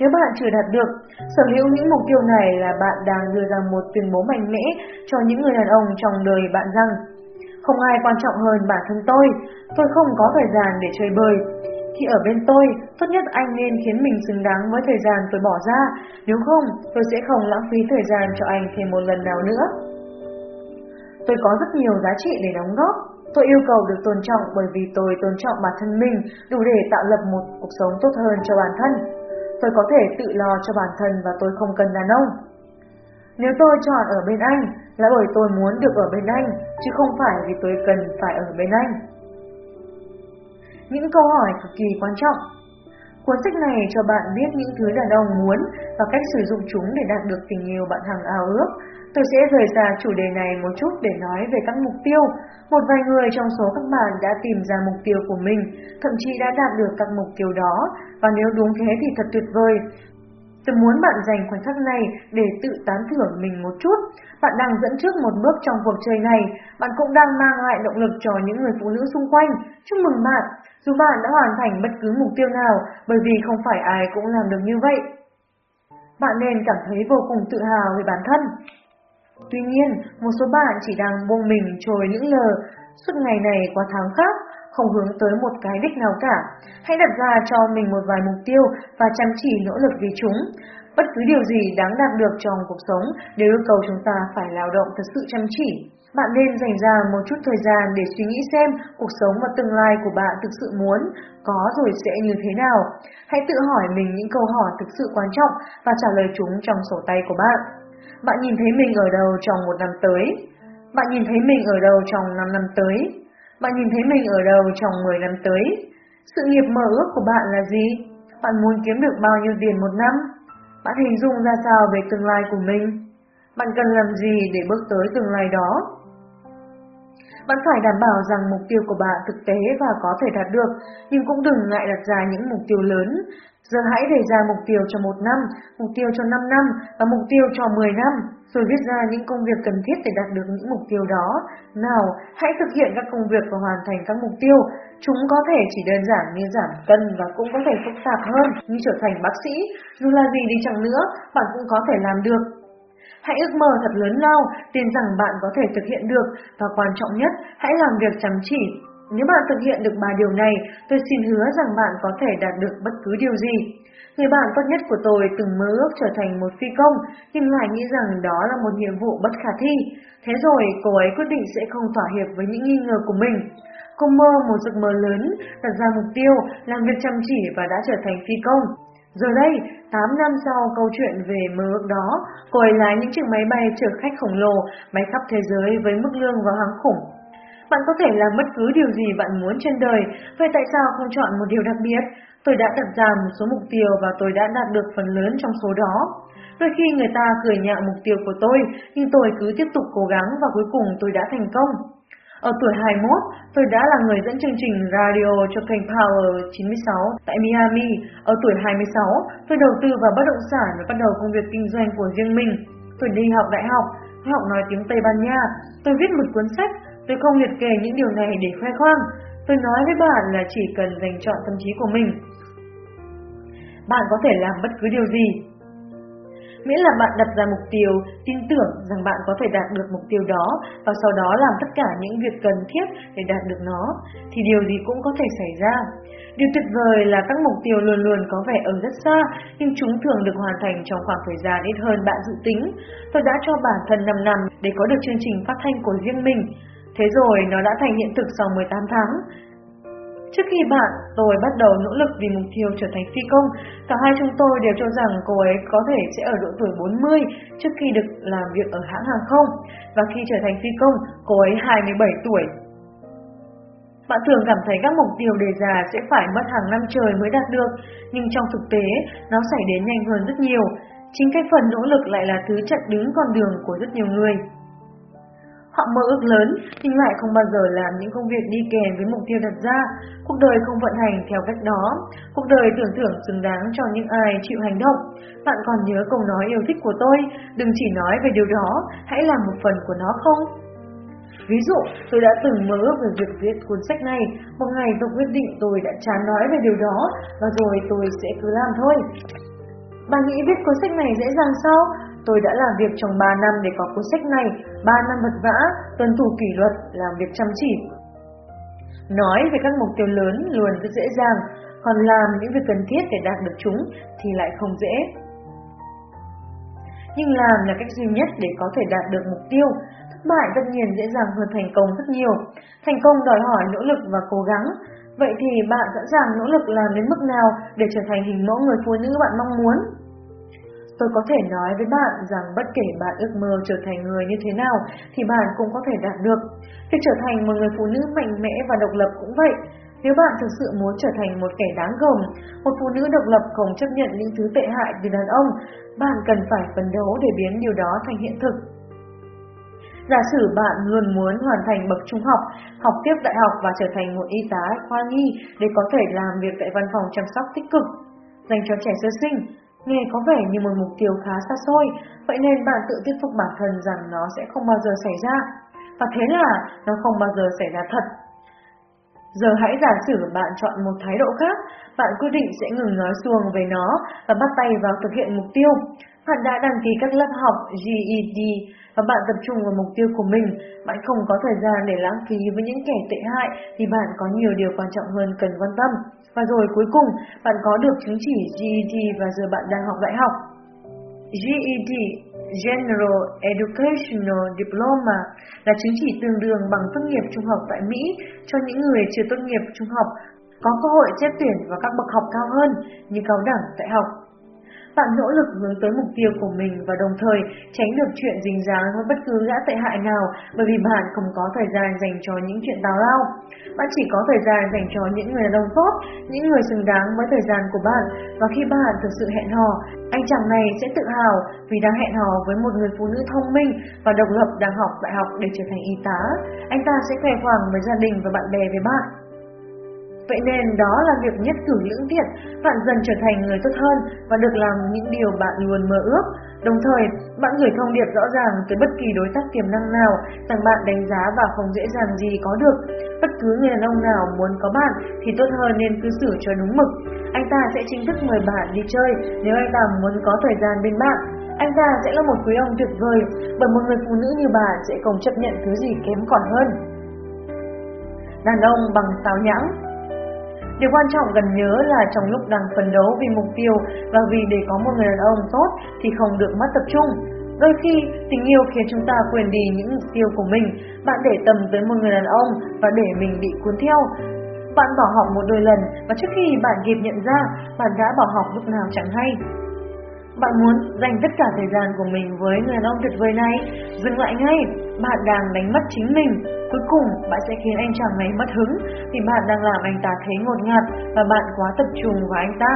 Nếu bạn chưa đạt được, sở hữu những mục tiêu này là bạn đang đưa ra một tuyên bố mạnh mẽ cho những người đàn ông trong đời bạn rằng không ai quan trọng hơn bản thân tôi, tôi không có thời gian để chơi bời. Khi ở bên tôi, tốt nhất anh nên khiến mình xứng đáng với thời gian tôi bỏ ra, nếu không tôi sẽ không lãng phí thời gian cho anh thêm một lần nào nữa. Tôi có rất nhiều giá trị để đóng góp. Tôi yêu cầu được tôn trọng bởi vì tôi tôn trọng bản thân mình đủ để tạo lập một cuộc sống tốt hơn cho bản thân. Tôi có thể tự lo cho bản thân và tôi không cần đàn ông. Nếu tôi chọn ở bên anh là bởi tôi muốn được ở bên anh, chứ không phải vì tôi cần phải ở bên anh. Những câu hỏi cực kỳ quan trọng Cuốn sách này cho bạn biết những thứ đàn ông muốn và cách sử dụng chúng để đạt được tình yêu bạn hằng ao ước. Tôi sẽ rời ra chủ đề này một chút để nói về các mục tiêu. Một vài người trong số các bạn đã tìm ra mục tiêu của mình, thậm chí đã đạt được các mục tiêu đó, và nếu đúng thế thì thật tuyệt vời. Tôi muốn bạn dành khoảnh khắc này để tự tán thưởng mình một chút. Bạn đang dẫn trước một bước trong cuộc chơi này, bạn cũng đang mang lại động lực cho những người phụ nữ xung quanh. Chúc mừng bạn, dù bạn đã hoàn thành bất cứ mục tiêu nào, bởi vì không phải ai cũng làm được như vậy. Bạn nên cảm thấy vô cùng tự hào về bản thân. Tuy nhiên, một số bạn chỉ đang buông mình trồi những lờ suốt ngày này qua tháng khác, không hướng tới một cái đích nào cả. Hãy đặt ra cho mình một vài mục tiêu và chăm chỉ nỗ lực vì chúng. Bất cứ điều gì đáng đạt được trong cuộc sống đều yêu cầu chúng ta phải lao động thật sự chăm chỉ. Bạn nên dành ra một chút thời gian để suy nghĩ xem cuộc sống và tương lai của bạn thực sự muốn, có rồi sẽ như thế nào. Hãy tự hỏi mình những câu hỏi thực sự quan trọng và trả lời chúng trong sổ tay của bạn. Bạn nhìn thấy mình ở đâu trong một năm tới? Bạn nhìn thấy mình ở đâu trong 5 năm tới? Bạn nhìn thấy mình ở đâu trong 10 năm tới? Sự nghiệp mơ ước của bạn là gì? Bạn muốn kiếm được bao nhiêu tiền một năm? Bạn hình dung ra sao về tương lai của mình? Bạn cần làm gì để bước tới tương lai đó? Bạn phải đảm bảo rằng mục tiêu của bạn thực tế và có thể đạt được, nhưng cũng đừng ngại đặt ra những mục tiêu lớn. Giờ hãy đề ra mục tiêu cho một năm, mục tiêu cho 5 năm và mục tiêu cho 10 năm, rồi viết ra những công việc cần thiết để đạt được những mục tiêu đó. Nào, hãy thực hiện các công việc và hoàn thành các mục tiêu. Chúng có thể chỉ đơn giản như giảm cân và cũng có thể phức tạp hơn như trở thành bác sĩ. Dù là gì đi chăng nữa, bạn cũng có thể làm được. Hãy ước mơ thật lớn lao, tin rằng bạn có thể thực hiện được và quan trọng nhất, hãy làm việc chăm chỉ. Nếu bạn thực hiện được ba điều này, tôi xin hứa rằng bạn có thể đạt được bất cứ điều gì. Người bạn tốt nhất của tôi từng mơ ước trở thành một phi công, nhưng lại nghĩ rằng đó là một nhiệm vụ bất khả thi. Thế rồi, cô ấy quyết định sẽ không thỏa hiệp với những nghi ngờ của mình. Cô mơ một giấc mơ lớn, đặt ra mục tiêu, làm việc chăm chỉ và đã trở thành phi công. Giờ đây, 8 năm sau câu chuyện về mơ ước đó, cô ấy lái những chiếc máy bay chở khách khổng lồ bay khắp thế giới với mức lương và hàng khủng. Bạn có thể làm bất cứ điều gì bạn muốn trên đời, vậy tại sao không chọn một điều đặc biệt? Tôi đã đặt ra một số mục tiêu và tôi đã đạt được phần lớn trong số đó. Đôi khi người ta cười nhạo mục tiêu của tôi, nhưng tôi cứ tiếp tục cố gắng và cuối cùng tôi đã thành công. Ở tuổi 21, tôi đã là người dẫn chương trình radio cho kênh Power 96 tại Miami. Ở tuổi 26, tôi đầu tư vào bất động sản và bắt đầu công việc kinh doanh của riêng mình. Tôi đi học đại học, tôi học nói tiếng Tây Ban Nha. Tôi viết một cuốn sách, tôi không liệt kê những điều này để khoe khoang. Tôi nói với bạn là chỉ cần dành chọn tâm trí của mình. Bạn có thể làm bất cứ điều gì, Miễn là bạn đặt ra mục tiêu, tin tưởng rằng bạn có thể đạt được mục tiêu đó và sau đó làm tất cả những việc cần thiết để đạt được nó, thì điều gì cũng có thể xảy ra. Điều tuyệt vời là các mục tiêu luôn luôn có vẻ ở rất xa, nhưng chúng thường được hoàn thành trong khoảng thời gian ít hơn bạn dự tính. Tôi đã cho bản thân 5 năm để có được chương trình phát thanh của riêng mình. Thế rồi nó đã thành hiện thực sau 18 tháng. Trước khi bạn, tôi bắt đầu nỗ lực vì mục tiêu trở thành phi công, cả hai chúng tôi đều cho rằng cô ấy có thể sẽ ở độ tuổi 40 trước khi được làm việc ở hãng hàng không, và khi trở thành phi công, cô ấy 27 tuổi. Bạn thường cảm thấy các mục tiêu đề ra sẽ phải mất hàng năm trời mới đạt được, nhưng trong thực tế, nó xảy đến nhanh hơn rất nhiều. Chính cái phần nỗ lực lại là thứ chặn đứng con đường của rất nhiều người. Họ mơ ước lớn nhưng lại không bao giờ làm những công việc đi kèm với mục tiêu đặt ra. Cuộc đời không vận hành theo cách đó. Cuộc đời tưởng thưởng xứng đáng cho những ai chịu hành động. Bạn còn nhớ câu nói yêu thích của tôi, đừng chỉ nói về điều đó, hãy làm một phần của nó không? Ví dụ, tôi đã từng mơ ước về việc viết cuốn sách này. Một ngày tôi quyết định tôi đã chán nói về điều đó, và rồi tôi sẽ cứ làm thôi. Bạn nghĩ viết cuốn sách này dễ dàng sao? Tôi đã làm việc trong 3 năm để có cuốn sách này, 3 năm vật vã, tuân thủ kỷ luật, làm việc chăm chỉ. Nói về các mục tiêu lớn luôn rất dễ dàng, còn làm những việc cần thiết để đạt được chúng thì lại không dễ. Nhưng làm là cách duy nhất để có thể đạt được mục tiêu. Thất bại tất nhiên dễ dàng hơn thành công rất nhiều. Thành công đòi hỏi nỗ lực và cố gắng. Vậy thì bạn sẵn sàng nỗ lực làm đến mức nào để trở thành hình mẫu người phụ nữ bạn mong muốn? Tôi có thể nói với bạn rằng bất kể bạn ước mơ trở thành người như thế nào thì bạn cũng có thể đạt được. Việc trở thành một người phụ nữ mạnh mẽ và độc lập cũng vậy. Nếu bạn thực sự muốn trở thành một kẻ đáng gờm, một phụ nữ độc lập không chấp nhận những thứ tệ hại từ đàn ông, bạn cần phải phấn đấu để biến điều đó thành hiện thực. Giả sử bạn luôn muốn hoàn thành bậc trung học, học tiếp đại học và trở thành một y tá khoa nhi để có thể làm việc tại văn phòng chăm sóc tích cực dành cho trẻ sơ sinh, nghe có vẻ như một mục tiêu khá xa xôi, vậy nên bạn tự thuyết phục bản thân rằng nó sẽ không bao giờ xảy ra. Và thế là nó không bao giờ xảy ra thật. Giờ hãy giả sử bạn chọn một thái độ khác, bạn quyết định sẽ ngừng nói xuồng về nó và bắt tay vào thực hiện mục tiêu. Bạn đã đăng ký các lớp học GED và bạn tập trung vào mục tiêu của mình, bạn không có thời gian để lãng phí với những kẻ tệ hại thì bạn có nhiều điều quan trọng hơn cần quan tâm. Và rồi cuối cùng, bạn có được chứng chỉ GED và giờ bạn đang học đại học. GED General Educational Diploma là chứng chỉ tương đương bằng tốt nghiệp trung học tại Mỹ cho những người chưa tốt nghiệp trung học có cơ hội xét tuyển vào các bậc học cao hơn như cao đẳng, đại học bạn nỗ lực hướng tới mục tiêu của mình và đồng thời tránh được chuyện dính dáng với bất cứ gã tệ hại nào bởi vì bạn không có thời gian dành cho những chuyện tào lao. Bạn chỉ có thời gian dành cho những người đồng tốt, những người xứng đáng với thời gian của bạn và khi bạn thực sự hẹn hò, anh chàng này sẽ tự hào vì đang hẹn hò với một người phụ nữ thông minh và độc lập đang học đại học để trở thành y tá. Anh ta sẽ khoe khoang với gia đình và bạn bè về bạn. Vậy nên đó là việc nhất cử lưỡng tiện, bạn dần trở thành người tốt hơn và được làm những điều bạn luôn mơ ước. Đồng thời, bạn gửi thông điệp rõ ràng tới bất kỳ đối tác tiềm năng nào rằng bạn đánh giá và không dễ dàng gì có được. Bất cứ người đàn ông nào muốn có bạn thì tốt hơn nên cư xử cho đúng mực. Anh ta sẽ chính thức mời bạn đi chơi nếu anh ta muốn có thời gian bên bạn. Anh ta sẽ là một quý ông tuyệt vời bởi một người phụ nữ như bà sẽ không chấp nhận thứ gì kém còn hơn. Đàn ông bằng sao nhãng Điều quan trọng cần nhớ là trong lúc đang phấn đấu vì mục tiêu và vì để có một người đàn ông tốt thì không được mất tập trung. Đôi khi, tình yêu khiến chúng ta quên đi những mục tiêu của mình. Bạn để tâm tới một người đàn ông và để mình bị cuốn theo. Bạn bỏ học một đôi lần và trước khi bạn kịp nhận ra, bạn đã bỏ học lúc nào chẳng hay. Bạn muốn dành tất cả thời gian của mình với người đàn ông tuyệt vời này, dừng lại ngay, bạn đang đánh mất chính mình. Cuối cùng, bạn sẽ khiến anh chàng này mất hứng vì bạn đang làm anh ta thấy ngột ngạt và bạn quá tập trung vào anh ta.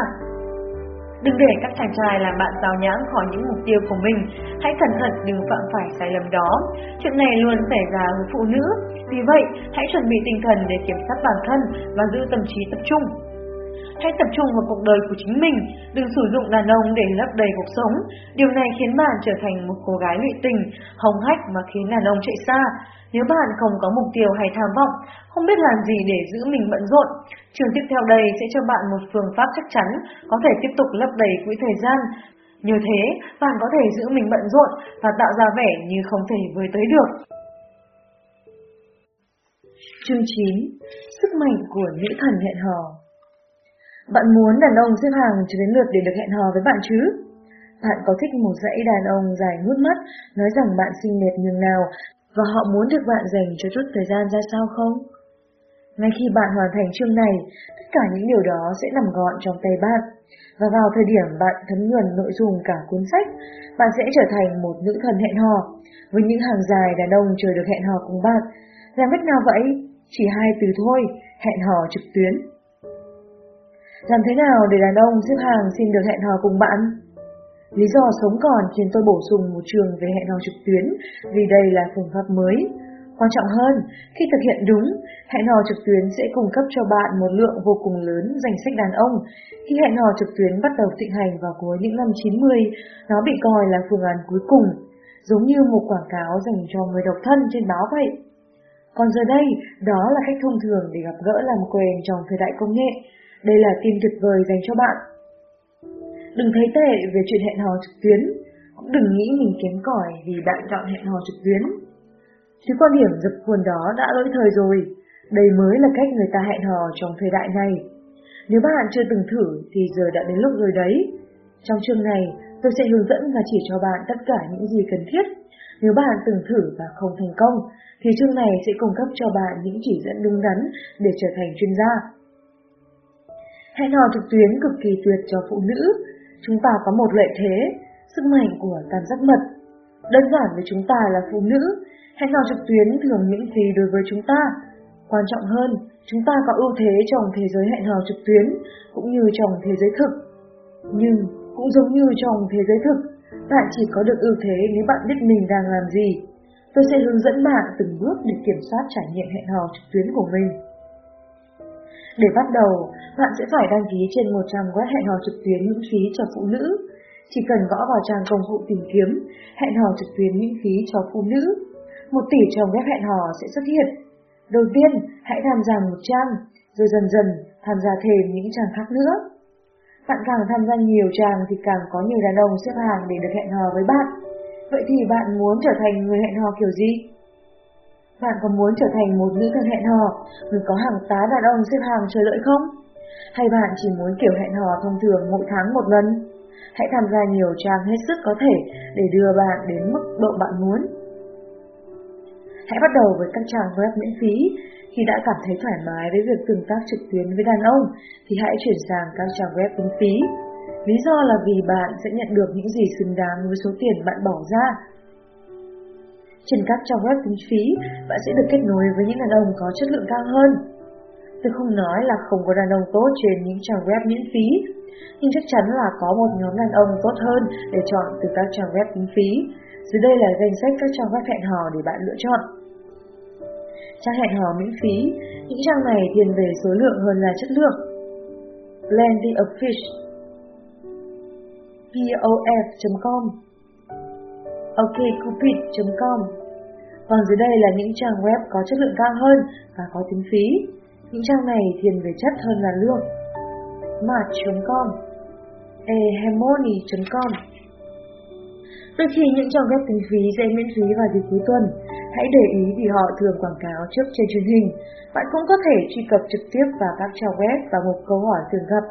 Đừng để các chàng trai làm bạn sao nhãng khỏi những mục tiêu của mình. Hãy cẩn thận đừng phạm phải sai lầm đó. Chuyện này luôn xảy ra với phụ nữ. Vì vậy, hãy chuẩn bị tinh thần để kiểm soát bản thân và giữ tâm trí tập trung. Hãy tập trung vào cuộc đời của chính mình, đừng sử dụng đàn ông để lấp đầy cuộc sống. Điều này khiến bạn trở thành một cô gái lụy tình, hồng hách mà khiến đàn ông chạy xa. Nếu bạn không có mục tiêu hay tham vọng, không biết làm gì để giữ mình bận rộn, trường tiếp theo đây sẽ cho bạn một phương pháp chắc chắn có thể tiếp tục lấp đầy quỹ thời gian. Nhờ thế, bạn có thể giữ mình bận rộn và tạo ra vẻ như không thể với tới được. Chương 9. Sức mạnh của nữ thần hẹn hò bạn muốn đàn ông xếp hàng cho đến lượt để được hẹn hò với bạn chứ? Bạn có thích một dãy đàn ông dài ngút mắt, nói rằng bạn xinh đẹp nhường nào, và họ muốn được bạn dành cho chút thời gian ra sao không? Ngay khi bạn hoàn thành chương này, tất cả những điều đó sẽ nằm gọn trong tay bạn. Và vào thời điểm bạn thấm nhuần nội dung cả cuốn sách, bạn sẽ trở thành một nữ thần hẹn hò, với những hàng dài đàn ông chờ được hẹn hò cùng bạn. Làm cách nào vậy? Chỉ hai từ thôi, hẹn hò trực tuyến. Làm thế nào để đàn ông xếp hàng xin được hẹn hò cùng bạn? Lý do sống còn khiến tôi bổ sung một trường về hẹn hò trực tuyến vì đây là phương pháp mới. Quan trọng hơn, khi thực hiện đúng, hẹn hò trực tuyến sẽ cung cấp cho bạn một lượng vô cùng lớn danh sách đàn ông. Khi hẹn hò trực tuyến bắt đầu thịnh hành vào cuối những năm 90, nó bị coi là phương án cuối cùng, giống như một quảng cáo dành cho người độc thân trên báo vậy. Còn giờ đây, đó là cách thông thường để gặp gỡ làm quen trong thời đại công nghệ, đây là tin tuyệt vời dành cho bạn. Đừng thấy tệ về chuyện hẹn hò trực tuyến, cũng đừng nghĩ mình kém cỏi vì bạn chọn hẹn hò trực tuyến. Chứ quan điểm dập khuôn đó đã lỗi thời rồi, đây mới là cách người ta hẹn hò trong thời đại này. Nếu bạn chưa từng thử thì giờ đã đến lúc rồi đấy. Trong chương này, tôi sẽ hướng dẫn và chỉ cho bạn tất cả những gì cần thiết. Nếu bạn từng thử và không thành công, thì chương này sẽ cung cấp cho bạn những chỉ dẫn đúng đắn để trở thành chuyên gia. Hẹn hò trực tuyến cực kỳ tuyệt cho phụ nữ. Chúng ta có một lợi thế, sức mạnh của tam giác mật. Đơn giản với chúng ta là phụ nữ, hẹn hò trực tuyến thường miễn phí đối với chúng ta. Quan trọng hơn, chúng ta có ưu thế trong thế giới hẹn hò trực tuyến, cũng như trong thế giới thực. Nhưng, cũng giống như trong thế giới thực, bạn chỉ có được ưu thế nếu bạn biết mình đang làm gì. Tôi sẽ hướng dẫn bạn từng bước để kiểm soát trải nghiệm hẹn hò trực tuyến của mình. Để bắt đầu, bạn sẽ phải đăng ký trên một trang web hẹn hò trực tuyến miễn phí cho phụ nữ. Chỉ cần gõ vào trang công cụ tìm kiếm hẹn hò trực tuyến miễn phí cho phụ nữ, một tỷ trang web hẹn hò sẽ xuất hiện. Đầu tiên, hãy tham gia một trang, rồi dần dần tham gia thêm những trang khác nữa. Bạn càng tham gia nhiều trang thì càng có nhiều đàn ông xếp hàng để được hẹn hò với bạn. Vậy thì bạn muốn trở thành người hẹn hò kiểu gì? Bạn có muốn trở thành một nữ thần hẹn hò, người có hàng tá đàn ông xếp hàng chờ đợi không? Hay bạn chỉ muốn kiểu hẹn hò thông thường mỗi tháng một lần? Hãy tham gia nhiều trang hết sức có thể để đưa bạn đến mức độ bạn muốn. Hãy bắt đầu với các trang web miễn phí. Khi đã cảm thấy thoải mái với việc tương tác trực tuyến với đàn ông, thì hãy chuyển sang các trang web miễn phí. Lý do là vì bạn sẽ nhận được những gì xứng đáng với số tiền bạn bỏ ra. Trên các trang web miễn phí, bạn sẽ được kết nối với những đàn ông có chất lượng cao hơn. Tôi không nói là không có đàn ông tốt trên những trang web miễn phí, nhưng chắc chắn là có một nhóm đàn ông tốt hơn để chọn từ các trang web miễn phí. Dưới đây là danh sách các trang web hẹn hò để bạn lựa chọn. Trang hẹn hò miễn phí, những trang này thiên về số lượng hơn là chất lượng. Plenty of Fish pof.com okcupid.com Còn dưới đây là những trang web có chất lượng cao hơn và có tính phí. Những trang này thiền về chất hơn là lương. Match.com eharmony.com Đôi khi những trang web tính phí sẽ miễn phí vào dịp cuối tuần. Hãy để ý vì họ thường quảng cáo trước trên truyền hình. Bạn cũng có thể truy cập trực tiếp vào các trang web và một câu hỏi thường gặp,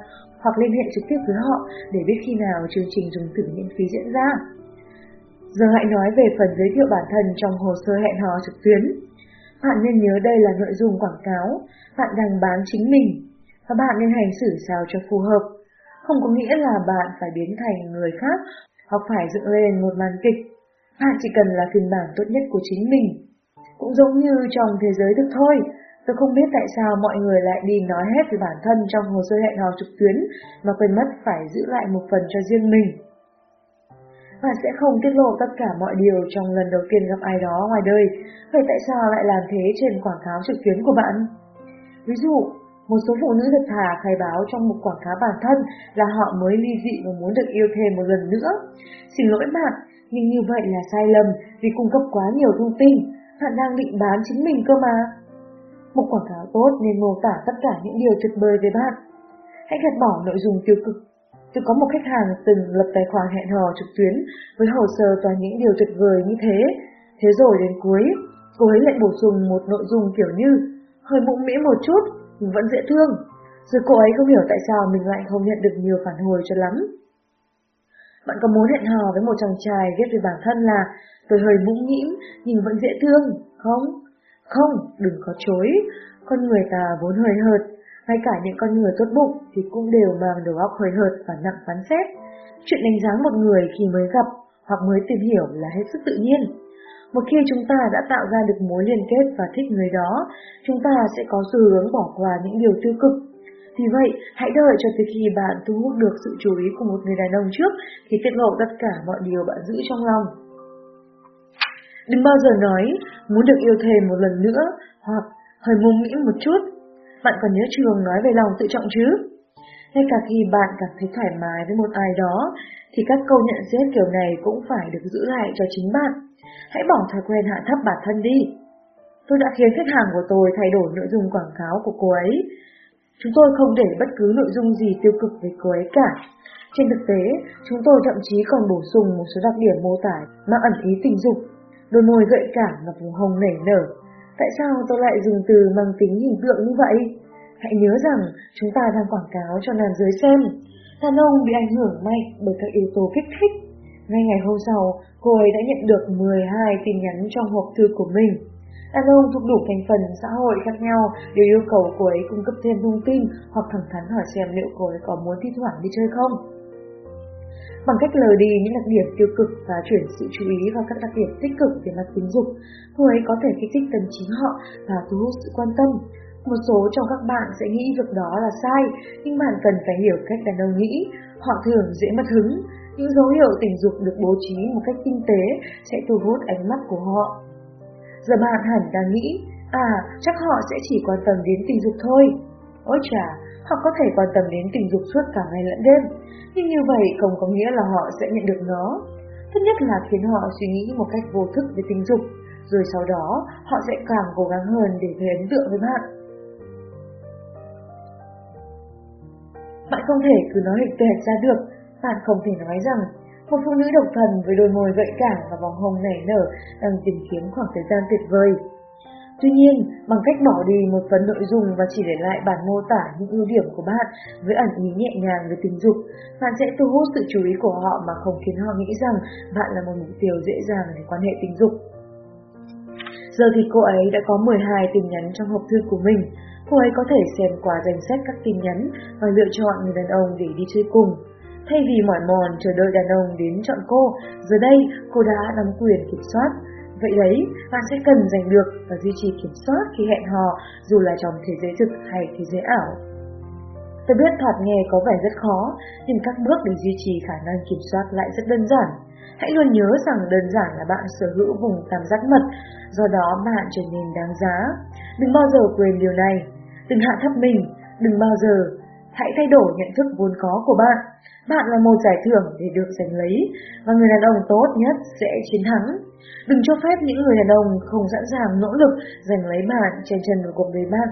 hoặc liên hệ trực tiếp với họ để biết khi nào chương trình dùng thử miễn phí diễn ra. Giờ hãy nói về phần giới thiệu bản thân trong hồ sơ hẹn hò trực tuyến. Bạn nên nhớ đây là nội dung quảng cáo, bạn đang bán chính mình, và bạn nên hành xử sao cho phù hợp. Không có nghĩa là bạn phải biến thành người khác hoặc phải dựng lên một màn kịch. Bạn chỉ cần là phiên bản tốt nhất của chính mình. Cũng giống như trong thế giới thực thôi, tôi không biết tại sao mọi người lại đi nói hết về bản thân trong hồ sơ hẹn hò trực tuyến mà quên mất phải giữ lại một phần cho riêng mình. Bạn sẽ không tiết lộ tất cả mọi điều trong lần đầu tiên gặp ai đó ngoài đời, vậy tại sao lại làm thế trên quảng cáo trực tuyến của bạn? Ví dụ, một số phụ nữ thật thà khai báo trong một quảng cáo bản thân là họ mới ly dị và muốn được yêu thêm một lần nữa. Xin lỗi bạn, nhưng như vậy là sai lầm vì cung cấp quá nhiều thông tin, bạn đang định bán chính mình cơ mà. Một quảng cáo tốt nên mô tả tất cả những điều tuyệt vời về bạn. Hãy gạt bỏ nội dung tiêu cực. Tôi có một khách hàng từng lập tài khoản hẹn hò trực tuyến với hồ sơ toàn những điều tuyệt vời như thế. Thế rồi đến cuối, cô ấy lại bổ sung một nội dung kiểu như hơi mũm mĩ một chút nhưng vẫn dễ thương. Rồi cô ấy không hiểu tại sao mình lại không nhận được nhiều phản hồi cho lắm. Bạn có muốn hẹn hò với một chàng trai viết về bản thân là tôi hơi mũm nhĩm nhưng vẫn dễ thương, không? Không, đừng có chối. Con người ta vốn hơi hợt, ngay cả những con người tốt bụng thì cũng đều mang đầu óc hơi hợt và nặng phán xét. Chuyện đánh giá một người khi mới gặp hoặc mới tìm hiểu là hết sức tự nhiên. Một khi chúng ta đã tạo ra được mối liên kết và thích người đó, chúng ta sẽ có xu hướng bỏ qua những điều tiêu cực. Vì vậy, hãy đợi cho tới khi bạn thu hút được sự chú ý của một người đàn ông trước thì tiết lộ tất cả mọi điều bạn giữ trong lòng. Đừng bao giờ nói, muốn được yêu thêm một lần nữa, hoặc hơi mông nghĩ một chút. Bạn còn nhớ trường nói về lòng tự trọng chứ? Ngay cả khi bạn cảm thấy thoải mái với một ai đó, thì các câu nhận xét kiểu này cũng phải được giữ lại cho chính bạn. Hãy bỏ thói quen hạ thấp bản thân đi. Tôi đã khiến khách hàng của tôi thay đổi nội dung quảng cáo của cô ấy. Chúng tôi không để bất cứ nội dung gì tiêu cực về cô ấy cả. Trên thực tế, chúng tôi thậm chí còn bổ sung một số đặc điểm mô tả mang ẩn ý tình dục, đôi môi gợi cảm và vùng hồng nảy nở. Tại sao tôi lại dùng từ mang tính hình tượng như vậy? Hãy nhớ rằng chúng ta đang quảng cáo cho nam giới xem. Đàn ông bị ảnh hưởng mạnh bởi các yếu tố kích thích. Ngay ngày hôm sau, cô ấy đã nhận được 12 tin nhắn trong hộp thư của mình. Đàn ông thuộc đủ thành phần xã hội khác nhau đều yêu cầu cô ấy cung cấp thêm thông tin hoặc thẳng thắn hỏi xem liệu cô ấy có muốn thi thoảng đi chơi không. Bằng cách lờ đi những đặc điểm tiêu cực và chuyển sự chú ý vào các đặc điểm tích cực về mặt tình dục, cô ấy có thể kích thích tâm trí họ và thu hút sự quan tâm. Một số trong các bạn sẽ nghĩ việc đó là sai, nhưng bạn cần phải hiểu cách đàn ông nghĩ. Họ thường dễ mất hứng. Những dấu hiệu tình dục được bố trí một cách tinh tế sẽ thu hút ánh mắt của họ. Giờ bạn hẳn đang nghĩ, à, chắc họ sẽ chỉ quan tâm đến tình dục thôi. Ôi chà, họ có thể quan tâm đến tình dục suốt cả ngày lẫn đêm, nhưng như vậy không có nghĩa là họ sẽ nhận được nó. Thứ nhất là khiến họ suy nghĩ một cách vô thức về tình dục, rồi sau đó họ sẽ càng cố gắng hơn để gây ấn tượng với bạn. Bạn không thể cứ nói hình tuyệt ra được, bạn không thể nói rằng một phụ nữ độc thần với đôi môi gợi cảm và vòng hồng nảy nở đang tìm kiếm khoảng thời gian tuyệt vời. Tuy nhiên, bằng cách bỏ đi một phần nội dung và chỉ để lại bản mô tả những ưu điểm của bạn với ẩn ý nhẹ nhàng về tình dục, bạn sẽ thu hút sự chú ý của họ mà không khiến họ nghĩ rằng bạn là một mục tiêu dễ dàng để quan hệ tình dục. Giờ thì cô ấy đã có 12 tin nhắn trong hộp thư của mình. Cô ấy có thể xem qua danh sách các tin nhắn và lựa chọn người đàn ông để đi chơi cùng. Thay vì mỏi mòn chờ đợi đàn ông đến chọn cô, giờ đây cô đã nắm quyền kiểm soát Vậy đấy, bạn sẽ cần giành được và duy trì kiểm soát khi hẹn hò dù là trong thế giới thực hay thế giới ảo. Tôi biết thoạt nghe có vẻ rất khó, nhưng các bước để duy trì khả năng kiểm soát lại rất đơn giản. Hãy luôn nhớ rằng đơn giản là bạn sở hữu vùng tam giác mật, do đó bạn trở nên đáng giá. Đừng bao giờ quên điều này. Đừng hạ thấp mình, đừng bao giờ. Hãy thay đổi nhận thức vốn có của bạn. Bạn là một giải thưởng để được giành lấy, và người đàn ông tốt nhất sẽ chiến thắng. Đừng cho phép những người đàn ông không sẵn sàng nỗ lực giành lấy bạn trên chân của cuộc đời bạn.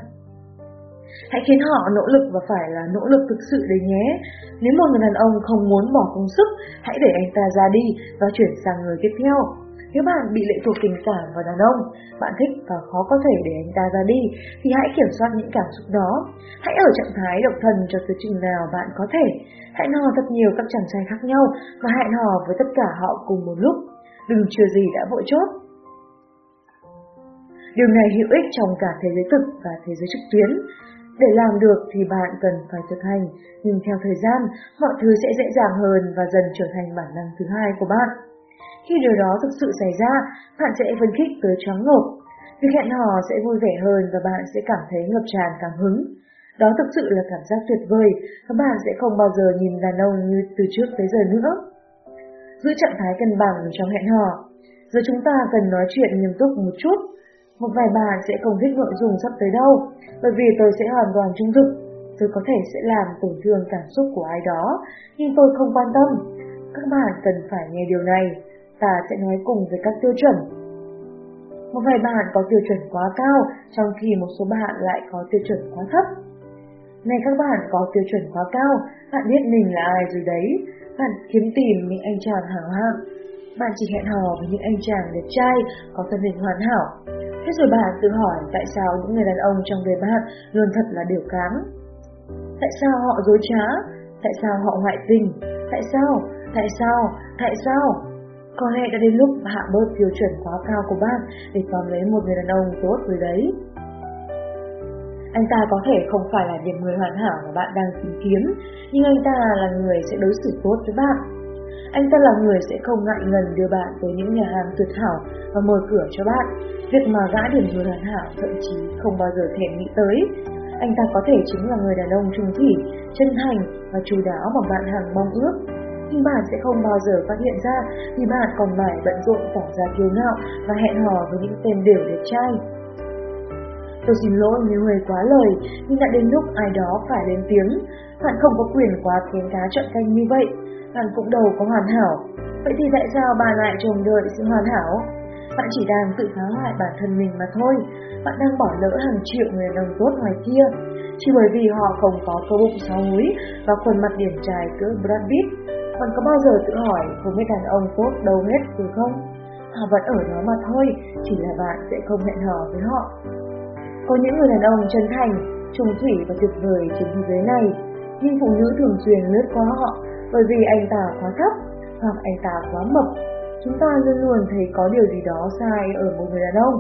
Hãy khiến họ nỗ lực và phải là nỗ lực thực sự đấy nhé. Nếu một người đàn ông không muốn bỏ công sức, hãy để anh ta ra đi và chuyển sang người tiếp theo. Nếu bạn bị lệ thuộc tình cảm vào đàn ông, bạn thích và khó có thể để anh ta ra đi, thì hãy kiểm soát những cảm xúc đó. Hãy ở trạng thái độc thân cho tới chừng nào bạn có thể. Hãy hò thật nhiều các chàng trai khác nhau và hẹn hò với tất cả họ cùng một lúc đừng chưa gì đã vội chốt. Điều này hữu ích trong cả thế giới thực và thế giới trực tuyến. Để làm được thì bạn cần phải thực hành, nhưng theo thời gian, mọi thứ sẽ dễ dàng hơn và dần trở thành bản năng thứ hai của bạn. Khi điều đó thực sự xảy ra, bạn sẽ phấn khích tới chóng ngợp. Việc hẹn hò sẽ vui vẻ hơn và bạn sẽ cảm thấy ngập tràn cảm hứng. Đó thực sự là cảm giác tuyệt vời và bạn sẽ không bao giờ nhìn đàn ông như từ trước tới giờ nữa giữ trạng thái cân bằng trong hẹn hò. Giờ chúng ta cần nói chuyện nghiêm túc một chút. Một vài bạn sẽ không thích nội dung sắp tới đâu, bởi vì tôi sẽ hoàn toàn trung thực. Tôi có thể sẽ làm tổn thương cảm xúc của ai đó, nhưng tôi không quan tâm. Các bạn cần phải nghe điều này. Ta sẽ nói cùng về các tiêu chuẩn. Một vài bạn có tiêu chuẩn quá cao, trong khi một số bạn lại có tiêu chuẩn quá thấp. Này các bạn có tiêu chuẩn quá cao, bạn biết mình là ai rồi đấy, bạn kiếm tìm những anh chàng hảo hạng. Bạn chỉ hẹn hò với những anh chàng đẹp trai, có thân hình hoàn hảo. Thế rồi bạn tự hỏi tại sao những người đàn ông trong đời bạn luôn thật là điều cám. Tại sao họ dối trá? Tại sao họ ngoại tình? Tại sao? Tại sao? Tại sao? Có lẽ đã đến lúc hạ bớt tiêu chuẩn quá cao của bạn để tóm lấy một người đàn ông tốt với đấy. Anh ta có thể không phải là điểm người hoàn hảo mà bạn đang tìm kiếm, nhưng anh ta là người sẽ đối xử tốt với bạn. Anh ta là người sẽ không ngại ngần đưa bạn tới những nhà hàng tuyệt hảo và mở cửa cho bạn. Việc mà gã điểm người hoàn hảo thậm chí không bao giờ thèm nghĩ tới. Anh ta có thể chính là người đàn ông trung thủy, chân thành và chú đáo mà bạn hàng mong ước. Nhưng bạn sẽ không bao giờ phát hiện ra vì bạn còn mãi bận rộn tỏ ra kiêu ngạo và hẹn hò với những tên đều đẹp trai. Tôi xin lỗi nếu hơi quá lời, nhưng đã đến lúc ai đó phải lên tiếng. Bạn không có quyền quá kén cá chọn canh như vậy. Bạn cũng đâu có hoàn hảo. Vậy thì tại sao bạn lại trông đợi sự hoàn hảo? Bạn chỉ đang tự phá hoại bản thân mình mà thôi. Bạn đang bỏ lỡ hàng triệu người đàn ông tốt ngoài kia. Chỉ bởi vì họ không có cơ bụng sáu múi và khuôn mặt điển trai cỡ Brad Pitt. Bạn có bao giờ tự hỏi không biết đàn ông tốt đâu hết rồi không? Họ vẫn ở đó mà thôi, chỉ là bạn sẽ không hẹn hò với họ. Có những người đàn ông chân thành, trung thủy và tuyệt vời trên thế giới này, nhưng phụ nữ thường xuyên lướt qua họ bởi vì anh ta quá thấp hoặc anh ta quá mập. Chúng ta luôn luôn thấy có điều gì đó sai ở một người đàn ông.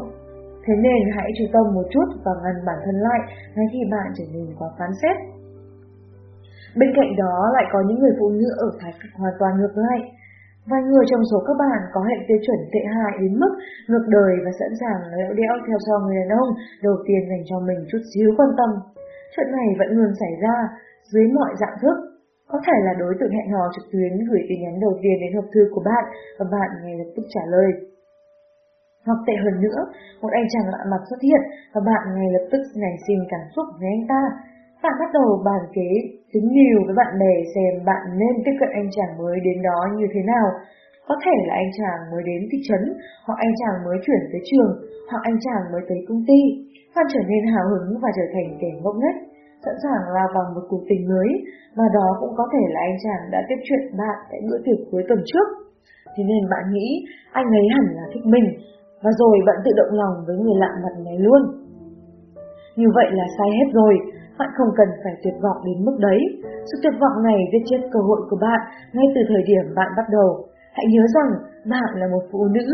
Thế nên hãy chú tâm một chút và ngăn bản thân lại ngay khi bạn trở nên quá phán xét. Bên cạnh đó lại có những người phụ nữ ở thái cực hoàn toàn ngược lại. Vài người trong số các bạn có hệ tiêu chuẩn tệ hại đến mức ngược đời và sẵn sàng lẽo đẽo theo sau người đàn ông đầu tiên dành cho mình chút xíu quan tâm. Chuyện này vẫn luôn xảy ra dưới mọi dạng thức. Có thể là đối tượng hẹn hò trực tuyến gửi tin nhắn đầu tiên đến hộp thư của bạn và bạn ngay lập tức trả lời. Hoặc tệ hơn nữa, một anh chàng lạ mặt xuất hiện và bạn ngay lập tức nảy sinh cảm xúc với anh ta. Bạn bắt đầu bàn kế tính nhiều với bạn bè xem bạn nên tiếp cận anh chàng mới đến đó như thế nào. Có thể là anh chàng mới đến thị trấn, hoặc anh chàng mới chuyển tới trường, hoặc anh chàng mới tới công ty. Bạn trở nên hào hứng và trở thành kẻ ngốc nghếch, sẵn sàng lao vào một cuộc tình mới, mà đó cũng có thể là anh chàng đã tiếp chuyện bạn tại bữa tiệc cuối tuần trước. Thế nên bạn nghĩ anh ấy hẳn là thích mình, và rồi bạn tự động lòng với người lạ mặt này luôn. Như vậy là sai hết rồi, bạn không cần phải tuyệt vọng đến mức đấy. Sự tuyệt vọng này giết chết cơ hội của bạn ngay từ thời điểm bạn bắt đầu. Hãy nhớ rằng bạn là một phụ nữ,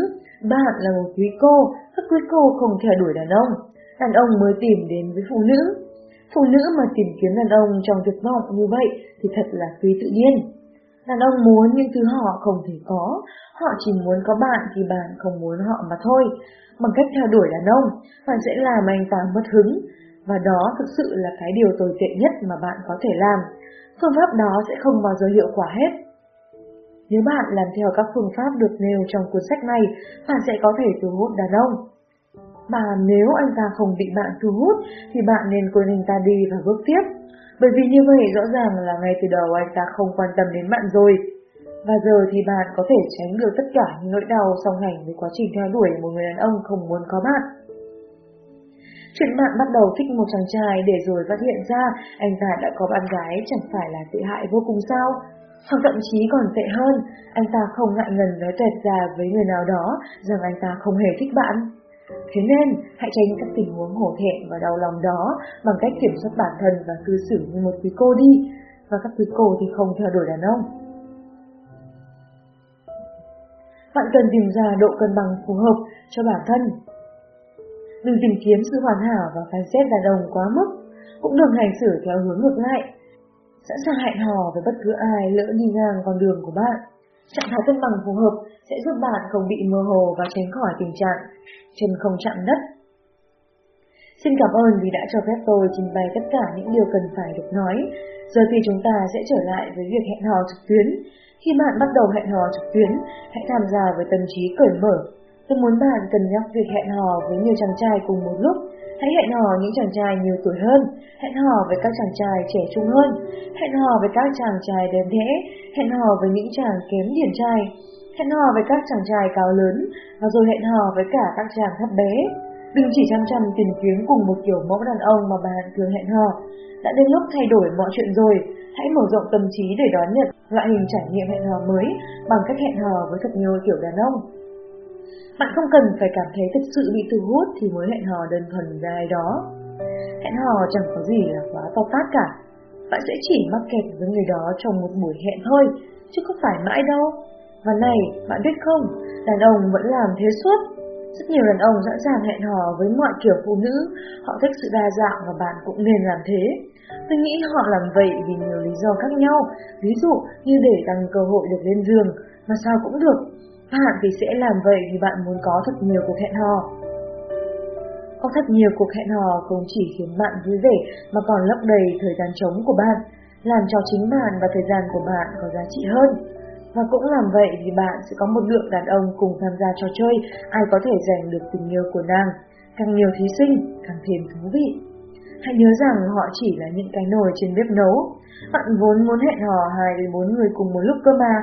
bạn là một quý cô, các quý cô không theo đuổi đàn ông. Đàn ông mới tìm đến với phụ nữ. Phụ nữ mà tìm kiếm đàn ông trong tuyệt vọng như vậy thì thật là phi tự nhiên. Đàn ông muốn những thứ họ không thể có, họ chỉ muốn có bạn thì bạn không muốn họ mà thôi. Bằng cách theo đuổi đàn ông, bạn sẽ làm anh ta mất hứng, và đó thực sự là cái điều tồi tệ nhất mà bạn có thể làm. Phương pháp đó sẽ không bao giờ hiệu quả hết. Nếu bạn làm theo các phương pháp được nêu trong cuốn sách này, bạn sẽ có thể thu hút đàn ông. Mà nếu anh ta không bị bạn thu hút, thì bạn nên quên anh ta đi và bước tiếp. Bởi vì như vậy rõ ràng là ngay từ đầu anh ta không quan tâm đến bạn rồi. Và giờ thì bạn có thể tránh được tất cả những nỗi đau song hành với quá trình theo đuổi một người đàn ông không muốn có bạn. Chuyện mạng bắt đầu thích một chàng trai để rồi phát hiện ra anh ta đã có bạn gái chẳng phải là tệ hại vô cùng sao? Hoặc thậm chí còn tệ hơn, anh ta không ngại ngần nói tuyệt ra với người nào đó rằng anh ta không hề thích bạn. Thế nên, hãy tránh các tình huống hổ thẹn và đau lòng đó bằng cách kiểm soát bản thân và cư xử như một quý cô đi, và các quý cô thì không theo đuổi đàn ông. Bạn cần tìm ra độ cân bằng phù hợp cho bản thân Đừng tìm kiếm sự hoàn hảo và phán xét đàn ông quá mức, cũng đừng hành xử theo hướng ngược lại. Sẵn sàng hẹn hò với bất cứ ai lỡ đi ngang con đường của bạn. Trạng thái cân bằng phù hợp sẽ giúp bạn không bị mơ hồ và tránh khỏi tình trạng chân không chạm đất. Xin cảm ơn vì đã cho phép tôi trình bày tất cả những điều cần phải được nói. Giờ thì chúng ta sẽ trở lại với việc hẹn hò trực tuyến. Khi bạn bắt đầu hẹn hò trực tuyến, hãy tham gia với tâm trí cởi mở Tôi muốn bạn cần nhắc việc hẹn hò với nhiều chàng trai cùng một lúc. Hãy hẹn hò những chàng trai nhiều tuổi hơn, hẹn hò với các chàng trai trẻ trung hơn, hẹn hò với các chàng trai đẹp đẽ, hẹn hò với những chàng kém điển trai, hẹn hò với các chàng trai cao lớn, và rồi hẹn hò với cả các chàng thấp bé. Đừng chỉ chăm chăm tìm kiếm cùng một kiểu mẫu đàn ông mà bạn thường hẹn hò. Đã đến lúc thay đổi mọi chuyện rồi, hãy mở rộng tâm trí để đón nhận loại hình trải nghiệm hẹn hò mới bằng cách hẹn hò với thật nhiều kiểu đàn ông. Bạn không cần phải cảm thấy thực sự bị thu hút thì mới hẹn hò đơn thuần với ai đó. Hẹn hò chẳng có gì là quá to tát cả. Bạn sẽ chỉ mắc kẹt với người đó trong một buổi hẹn thôi, chứ không phải mãi đâu. Và này, bạn biết không, đàn ông vẫn làm thế suốt. Rất nhiều đàn ông sẵn sàng hẹn hò với mọi kiểu phụ nữ, họ thích sự đa dạng và bạn cũng nên làm thế. Tôi nghĩ họ làm vậy vì nhiều lý do khác nhau, ví dụ như để tăng cơ hội được lên giường, mà sao cũng được, bạn thì sẽ làm vậy vì bạn muốn có thật nhiều cuộc hẹn hò. Có thật nhiều cuộc hẹn hò không chỉ khiến bạn vui vẻ mà còn lấp đầy thời gian trống của bạn, làm cho chính bạn và thời gian của bạn có giá trị hơn. Và cũng làm vậy vì bạn sẽ có một lượng đàn ông cùng tham gia trò chơi, ai có thể giành được tình yêu của nàng. Càng nhiều thí sinh, càng thêm thú vị. Hãy nhớ rằng họ chỉ là những cái nồi trên bếp nấu. Bạn vốn muốn hẹn hò hai đến bốn người cùng một lúc cơ mà.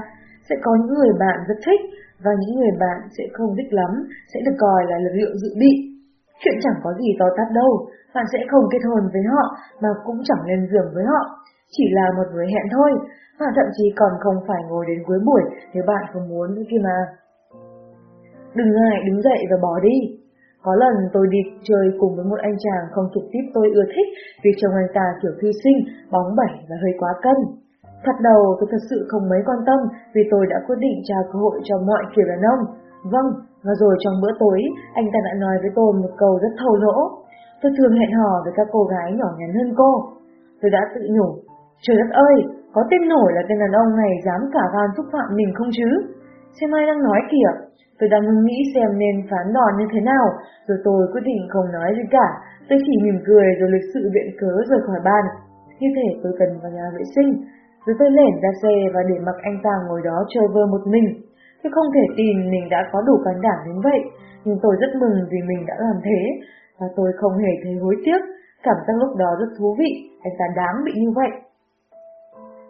Sẽ có những người bạn rất thích và những người bạn sẽ không thích lắm sẽ được coi là lực lượng dự bị. Chuyện chẳng có gì to tát đâu, bạn sẽ không kết hôn với họ mà cũng chẳng lên giường với họ, chỉ là một buổi hẹn thôi, và thậm chí còn không phải ngồi đến cuối buổi nếu bạn không muốn nữa kia mà. Đừng ngại đứng dậy và bỏ đi. Có lần tôi đi chơi cùng với một anh chàng không trực tiếp tôi ưa thích vì trông anh ta kiểu thư sinh, bóng bẩy và hơi quá cân. Thật đầu tôi thật sự không mấy quan tâm vì tôi đã quyết định trao cơ hội cho mọi kiểu đàn ông. Vâng, và rồi trong bữa tối, anh ta đã nói với tôi một câu rất thô lỗ. Tôi thường hẹn hò với các cô gái nhỏ nhắn hơn cô. Tôi đã tự nhủ, Trời đất ơi, có tên nổi là tên đàn ông này dám cả gan xúc phạm mình không chứ? Xem ai đang nói kìa, tôi đang nghĩ xem nên phán đòn như thế nào, rồi tôi quyết định không nói gì cả. Tôi chỉ mỉm cười rồi lịch sự viện cớ rời khỏi bàn. Như thể tôi cần vào nhà vệ sinh, rồi tôi lẻn ra xe và để mặc anh ta ngồi đó chơi vơ một mình. Tôi không thể tin mình đã có đủ can đảm đến vậy, nhưng tôi rất mừng vì mình đã làm thế, và tôi không hề thấy hối tiếc. Cảm giác lúc đó rất thú vị, anh ta đáng bị như vậy.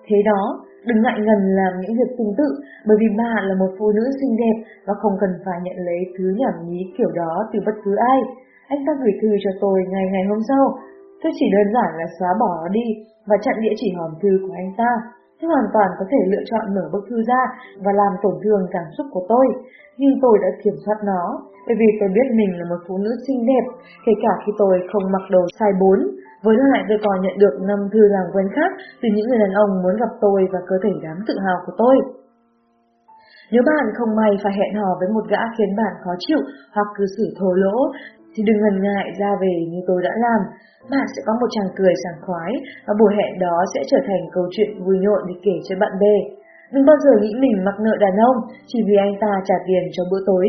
Thế đó, đừng ngại ngần làm những việc tương tự, bởi vì bà là một phụ nữ xinh đẹp và không cần phải nhận lấy thứ nhảm nhí kiểu đó từ bất cứ ai. Anh ta gửi thư cho tôi ngày ngày hôm sau. Tôi chỉ đơn giản là xóa bỏ nó đi và chặn địa chỉ hòm thư của anh ta. Tôi hoàn toàn có thể lựa chọn mở bức thư ra và làm tổn thương cảm xúc của tôi, nhưng tôi đã kiểm soát nó, bởi vì tôi biết mình là một phụ nữ xinh đẹp, kể cả khi tôi không mặc đồ size 4. Với lại tôi còn nhận được năm thư làm quen khác từ những người đàn ông muốn gặp tôi và cơ thể đáng tự hào của tôi. Nếu bạn không may phải hẹn hò với một gã khiến bạn khó chịu hoặc cư xử thô lỗ, thì đừng ngần ngại ra về như tôi đã làm. Bạn sẽ có một chàng cười sảng khoái và buổi hẹn đó sẽ trở thành câu chuyện vui nhộn để kể cho bạn bè. Đừng bao giờ nghĩ mình mặc nợ đàn ông chỉ vì anh ta trả tiền cho bữa tối.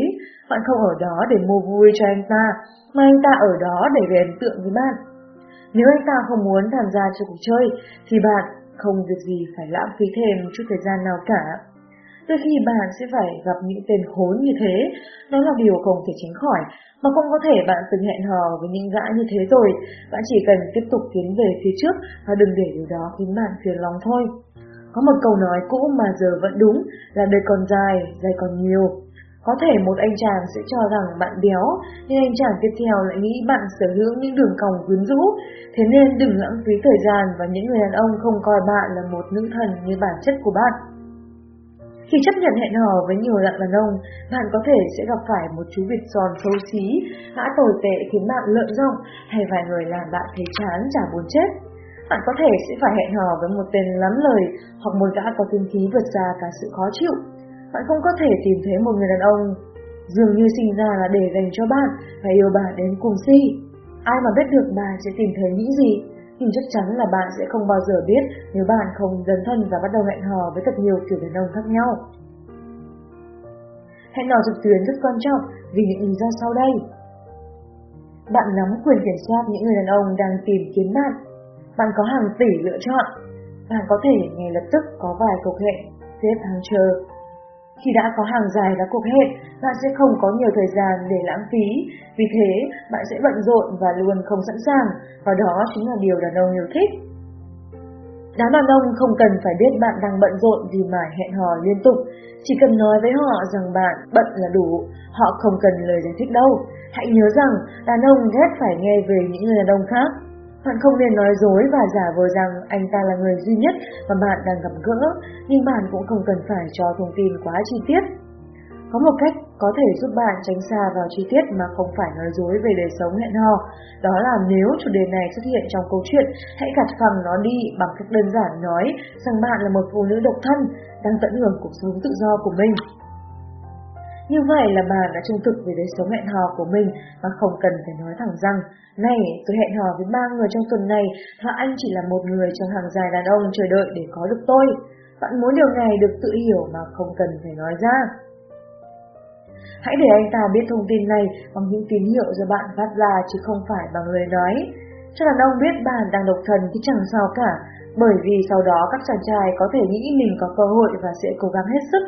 Bạn không ở đó để mua vui cho anh ta, mà anh ta ở đó để gây ấn tượng với bạn. Nếu anh ta không muốn tham gia cho cuộc chơi, thì bạn không việc gì phải lãng phí thêm một chút thời gian nào cả. Đôi khi bạn sẽ phải gặp những tên khốn như thế, đó là điều không thể tránh khỏi, mà không có thể bạn từng hẹn hò với những gã như thế rồi, bạn chỉ cần tiếp tục tiến về phía trước và đừng để điều đó khiến bạn phiền lòng thôi. Có một câu nói cũ mà giờ vẫn đúng là đời còn dài, dài còn nhiều. Có thể một anh chàng sẽ cho rằng bạn béo, nhưng anh chàng tiếp theo lại nghĩ bạn sở hữu những đường cong quyến rũ. Thế nên đừng lãng phí thời gian và những người đàn ông không coi bạn là một nữ thần như bản chất của bạn. Khi chấp nhận hẹn hò với nhiều dạng đàn ông, bạn có thể sẽ gặp phải một chú vịt giòn xấu xí, hã tồi tệ khiến bạn lợn rong, hay vài người làm bạn thấy chán chả muốn chết. Bạn có thể sẽ phải hẹn hò với một tên lắm lời hoặc một gã có tinh khí vượt xa cả sự khó chịu. Bạn không có thể tìm thấy một người đàn ông dường như sinh ra là để dành cho bạn và yêu bạn đến cùng si. Ai mà biết được bạn sẽ tìm thấy những gì, nhưng chắc chắn là bạn sẽ không bao giờ biết nếu bạn không dấn thân và bắt đầu hẹn hò với thật nhiều kiểu đàn ông khác nhau. Hẹn hò trực tuyến rất quan trọng vì những lý do sau đây. Bạn nắm quyền kiểm soát những người đàn ông đang tìm kiếm bạn. Bạn có hàng tỷ lựa chọn. Bạn có thể ngay lập tức có vài cuộc hẹn, xếp hàng chờ. Khi đã có hàng dài và cuộc hẹn, bạn sẽ không có nhiều thời gian để lãng phí. Vì thế, bạn sẽ bận rộn và luôn không sẵn sàng, và đó chính là điều đàn ông yêu thích. Đám đàn ông không cần phải biết bạn đang bận rộn vì mải hẹn hò liên tục, chỉ cần nói với họ rằng bạn bận là đủ, họ không cần lời giải thích đâu. Hãy nhớ rằng đàn ông ghét phải nghe về những người đàn ông khác. Bạn không nên nói dối và giả vờ rằng anh ta là người duy nhất mà bạn đang gặp gỡ, nhưng bạn cũng không cần phải cho thông tin quá chi tiết. Có một cách có thể giúp bạn tránh xa vào chi tiết mà không phải nói dối về đời sống hẹn hò. Đó là nếu chủ đề này xuất hiện trong câu chuyện, hãy gạt phẳng nó đi bằng cách đơn giản nói rằng bạn là một phụ nữ độc thân, đang tận hưởng cuộc sống tự do của mình. Như vậy là bạn đã trung thực về đời sống hẹn hò của mình mà không cần phải nói thẳng rằng Này, tôi hẹn hò với ba người trong tuần này và anh chỉ là một người trong hàng dài đàn ông chờ đợi để có được tôi. Bạn muốn điều này được tự hiểu mà không cần phải nói ra. Hãy để anh ta biết thông tin này bằng những tín hiệu do bạn phát ra chứ không phải bằng lời nói. Cho đàn ông biết bạn đang độc thân thì chẳng sao cả, bởi vì sau đó các chàng trai có thể nghĩ mình có cơ hội và sẽ cố gắng hết sức.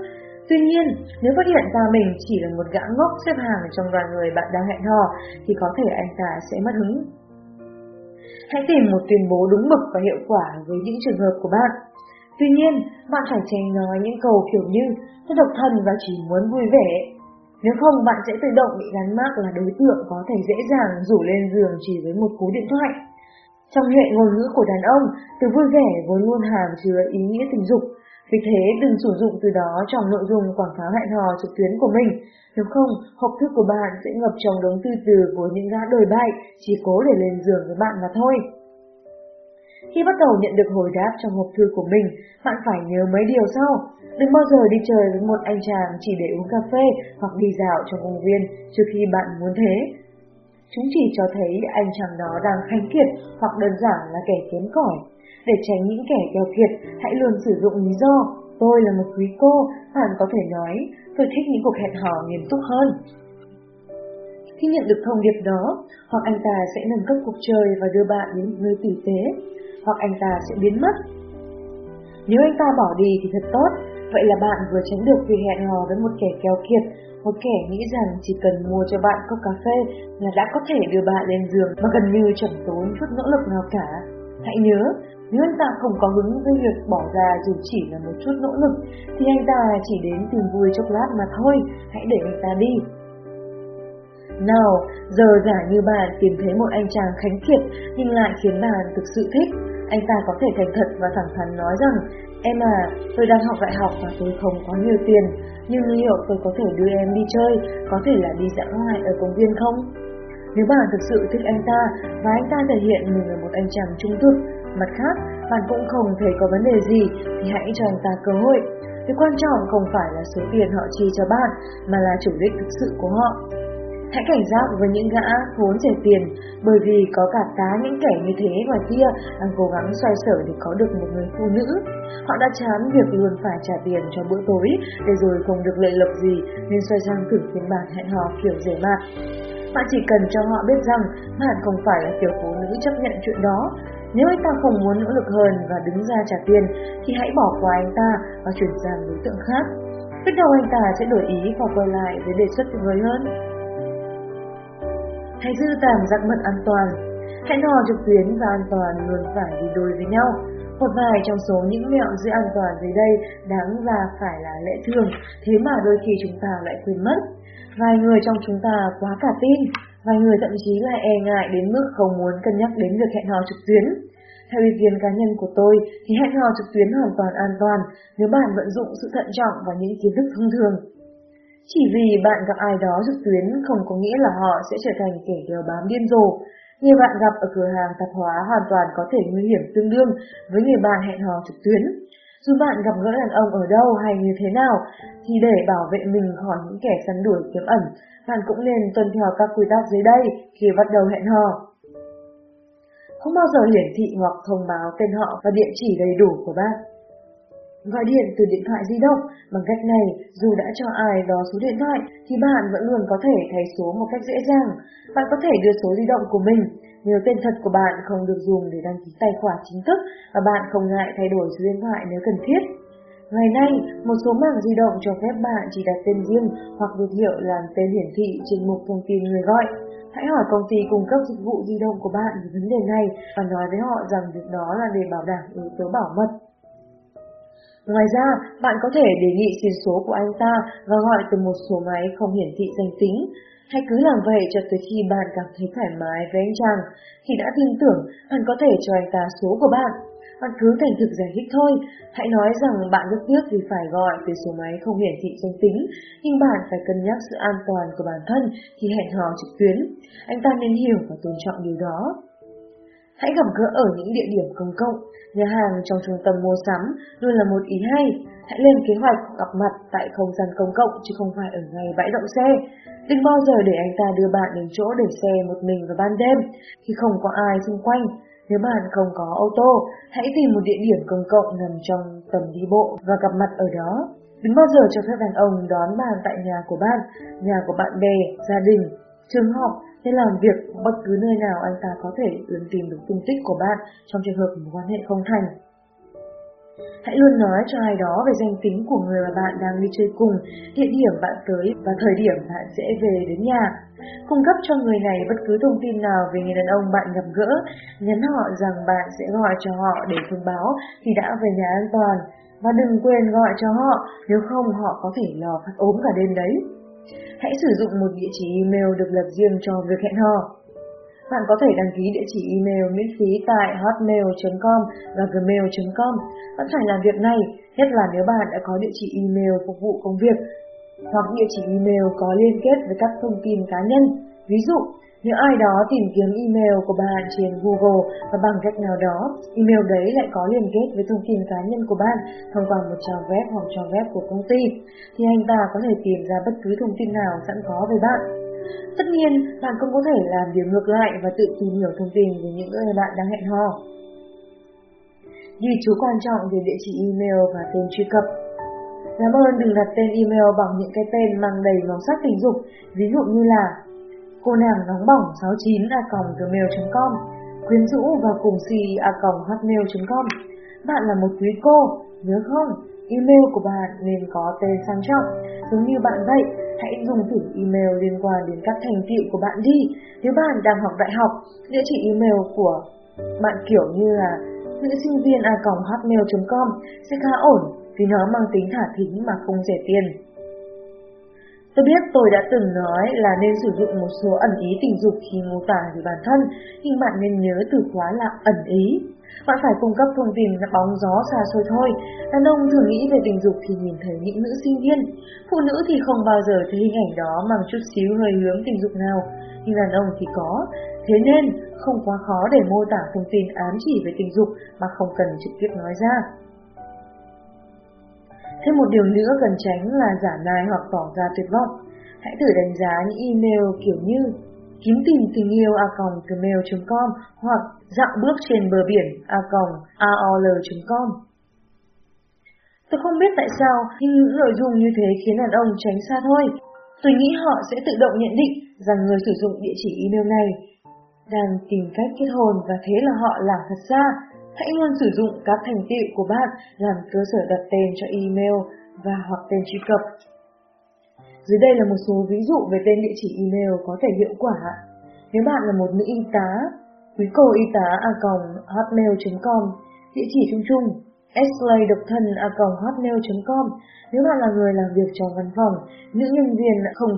Tuy nhiên, nếu phát hiện ra mình chỉ là một gã ngốc xếp hàng trong đoàn người bạn đang hẹn hò, thì có thể anh ta sẽ mất hứng. Hãy tìm một tuyên bố đúng mực và hiệu quả với những trường hợp của bạn. Tuy nhiên, bạn phải tránh nói những câu kiểu như tôi độc thân và chỉ muốn vui vẻ nếu không, bạn sẽ tự động bị gắn mác là đối tượng có thể dễ dàng rủ lên giường chỉ với một cú điện thoại. Trong hệ ngôn ngữ của đàn ông, từ vui vẻ vốn luôn hàm chứa ý nghĩa tình dục. Vì thế, đừng sử dụng từ đó trong nội dung quảng cáo hẹn hò trực tuyến của mình. Nếu không, hộp thư của bạn sẽ ngập trong đống tư từ với những gã đời bại, chỉ cố để lên giường với bạn mà thôi. Khi bắt đầu nhận được hồi đáp trong hộp thư của mình, bạn phải nhớ mấy điều sau. Đừng bao giờ đi chơi với một anh chàng chỉ để uống cà phê hoặc đi dạo trong công viên trước khi bạn muốn thế. Chúng chỉ cho thấy anh chàng đó đang khánh kiệt hoặc đơn giản là kẻ kém cỏi. Để tránh những kẻ keo kiệt, hãy luôn sử dụng lý do tôi là một quý cô, bạn có thể nói tôi thích những cuộc hẹn hò nghiêm túc hơn. Khi nhận được thông điệp đó, hoặc anh ta sẽ nâng cấp cuộc chơi và đưa bạn đến nơi tử tế, hoặc anh ta sẽ biến mất. Nếu anh ta bỏ đi thì thật tốt, vậy là bạn vừa tránh được việc hẹn hò với một kẻ keo kiệt, một kẻ nghĩ rằng chỉ cần mua cho bạn cốc cà phê là đã có thể đưa bạn lên giường mà gần như chẳng tốn chút nỗ lực nào cả. Hãy nhớ, nếu anh ta không có hứng với việc bỏ ra dù chỉ là một chút nỗ lực, thì anh ta chỉ đến tìm vui chốc lát mà thôi, hãy để anh ta đi. Nào, giờ giả như bạn tìm thấy một anh chàng khánh kiệt nhưng lại khiến bạn thực sự thích, anh ta có thể thành thật và thẳng thắn nói rằng Em à, tôi đang học đại học và tôi không có nhiều tiền, nhưng liệu tôi có thể đưa em đi chơi, có thể là đi dã ngoại ở công viên không? Nếu bạn thực sự thích anh ta và anh ta thể hiện mình là một anh chàng trung thực, mặt khác bạn cũng không thấy có vấn đề gì thì hãy cho anh ta cơ hội. Điều quan trọng không phải là số tiền họ chi cho bạn mà là chủ đích thực sự của họ. Hãy cảnh giác với những gã vốn rẻ tiền, bởi vì có cả tá những kẻ như thế ngoài kia đang cố gắng xoay sở để có được một người phụ nữ. Họ đã chán việc luôn phải trả tiền cho bữa tối, để rồi không được lợi lộc gì nên xoay sang thử phiên bản hẹn hò kiểu rẻ mạt. Bạn chỉ cần cho họ biết rằng bạn không phải là kiểu phụ nữ chấp nhận chuyện đó. Nếu anh ta không muốn nỗ lực hơn và đứng ra trả tiền, thì hãy bỏ qua anh ta và chuyển sang đối tượng khác. Biết đâu anh ta sẽ đổi ý và quay lại với đề xuất tuyệt hơn. Hãy giữ tạm giác mật an toàn. hãy hò trực tuyến và an toàn luôn phải đi đôi với nhau. Một vài trong số những mẹo giữ an toàn dưới đây đáng ra phải là lẽ thường, thế mà đôi khi chúng ta lại quên mất. Vài người trong chúng ta quá cả tin, vài người thậm chí lại e ngại đến mức không muốn cân nhắc đến việc hẹn hò trực tuyến. Theo ý kiến cá nhân của tôi, thì hẹn hò trực tuyến hoàn toàn an toàn nếu bạn vận dụng sự thận trọng và những kiến thức thông thường. Chỉ vì bạn gặp ai đó trực tuyến không có nghĩa là họ sẽ trở thành kẻ đeo bám điên rồ. Người bạn gặp ở cửa hàng tạp hóa hoàn toàn có thể nguy hiểm tương đương với người bạn hẹn hò trực tuyến. Dù bạn gặp gỡ đàn ông ở đâu hay như thế nào, thì để bảo vệ mình khỏi những kẻ săn đuổi kiếm ẩn, bạn cũng nên tuân theo các quy tắc dưới đây khi bắt đầu hẹn hò. Không bao giờ hiển thị hoặc thông báo tên họ và địa chỉ đầy đủ của bạn. Gọi điện từ điện thoại di động, bằng cách này, dù đã cho ai đó số điện thoại, thì bạn vẫn luôn có thể thay số một cách dễ dàng. Bạn có thể đưa số di động của mình, nếu tên thật của bạn không được dùng để đăng ký tài khoản chính thức và bạn không ngại thay đổi số điện thoại nếu cần thiết. Ngày nay, một số mạng di động cho phép bạn chỉ đặt tên riêng hoặc biệt hiệu làm tên hiển thị trên mục thông tin người gọi. Hãy hỏi công ty cung cấp dịch vụ di động của bạn về vấn đề này và nói với họ rằng việc đó là để bảo đảm yếu tố bảo mật. Ngoài ra, bạn có thể đề nghị xin số của anh ta và gọi từ một số máy không hiển thị danh tính. Hãy cứ làm vậy cho tới khi bạn cảm thấy thoải mái với anh chàng. Khi đã tin tưởng, bạn có thể cho anh ta số của bạn. Bạn cứ thành thực giải thích thôi. Hãy nói rằng bạn rất tiếc vì phải gọi từ số máy không hiển thị danh tính, nhưng bạn phải cân nhắc sự an toàn của bản thân khi hẹn hò trực tuyến. Anh ta nên hiểu và tôn trọng điều đó. Hãy gặp gỡ ở những địa điểm công cộng, nhà hàng trong trung tâm mua sắm luôn là một ý hay. Hãy lên kế hoạch gặp mặt tại không gian công cộng chứ không phải ở ngay bãi đậu xe. Đừng bao giờ để anh ta đưa bạn đến chỗ để xe một mình vào ban đêm khi không có ai xung quanh. Nếu bạn không có ô tô, hãy tìm một địa điểm công cộng nằm trong tầm đi bộ và gặp mặt ở đó. Đừng bao giờ cho phép đàn ông đón bạn tại nhà của bạn, nhà của bạn bè, gia đình, trường học hay làm việc bất cứ nơi nào anh ta có thể lần tìm được tung tích của bạn trong trường hợp mối quan hệ không thành. Hãy luôn nói cho ai đó về danh tính của người mà bạn đang đi chơi cùng, địa điểm bạn tới và thời điểm bạn sẽ về đến nhà. Cung cấp cho người này bất cứ thông tin nào về người đàn ông bạn gặp gỡ, nhắn họ rằng bạn sẽ gọi cho họ để thông báo khi đã về nhà an toàn. Và đừng quên gọi cho họ, nếu không họ có thể lo phát ốm cả đêm đấy hãy sử dụng một địa chỉ email được lập riêng cho việc hẹn hò. Bạn có thể đăng ký địa chỉ email miễn phí tại hotmail.com và gmail.com. Bạn phải làm việc này, nhất là nếu bạn đã có địa chỉ email phục vụ công việc hoặc địa chỉ email có liên kết với các thông tin cá nhân. Ví dụ, nếu ai đó tìm kiếm email của bạn trên Google và bằng cách nào đó, email đấy lại có liên kết với thông tin cá nhân của bạn thông qua một trang web hoặc trang web của công ty, thì anh ta có thể tìm ra bất cứ thông tin nào sẵn có về bạn. Tất nhiên, bạn cũng có thể làm điều ngược lại và tự tìm hiểu thông tin về những người bạn đang hẹn hò. ghi chú quan trọng về địa chỉ email và tên truy cập. Làm ơn đừng đặt tên email bằng những cái tên mang đầy màu sắc tình dục, ví dụ như là cô nàng nóng bỏng 69 a gmail.com, quyến rũ và cùng si a hotmail.com. Bạn là một quý cô, nhớ không? Email của bạn nên có tên sang trọng, giống như bạn vậy. Hãy dùng thử email liên quan đến các thành tựu của bạn đi. Nếu bạn đang học đại học, địa chỉ email của bạn kiểu như là nữ sinh viên a hotmail.com sẽ khá ổn vì nó mang tính thả thính mà không rẻ tiền. Tôi biết tôi đã từng nói là nên sử dụng một số ẩn ý tình dục khi mô tả về bản thân, nhưng bạn nên nhớ từ khóa là ẩn ý. Bạn phải cung cấp thông tin bóng gió xa xôi thôi. Đàn ông thường nghĩ về tình dục khi nhìn thấy những nữ sinh viên. Phụ nữ thì không bao giờ thấy hình ảnh đó mang chút xíu hơi hướng tình dục nào. Nhưng đàn ông thì có. Thế nên, không quá khó để mô tả thông tin ám chỉ về tình dục mà không cần trực tiếp nói ra. Thêm một điều nữa cần tránh là giả nai hoặc tỏ ra tuyệt vọng. Hãy thử đánh giá những email kiểu như kiếm tìm tình yêu a gmail.com hoặc dạo bước trên bờ biển a aol.com. Tôi không biết tại sao, nhưng những nội dung như thế khiến đàn ông tránh xa thôi. Tôi nghĩ họ sẽ tự động nhận định rằng người sử dụng địa chỉ email này đang tìm cách kết hôn và thế là họ làm thật ra. Hãy luôn sử dụng các thành tựu của bạn làm cơ sở đặt tên cho email và hoặc tên truy cập. Dưới đây là một số ví dụ về tên địa chỉ email có thể hiệu quả. Nếu bạn là một nữ y tá, quý cô y tá a hotmail.com, địa chỉ chung chung slay độc thân a hotmail.com Nếu bạn là người làm việc trong văn phòng, nữ nhân viên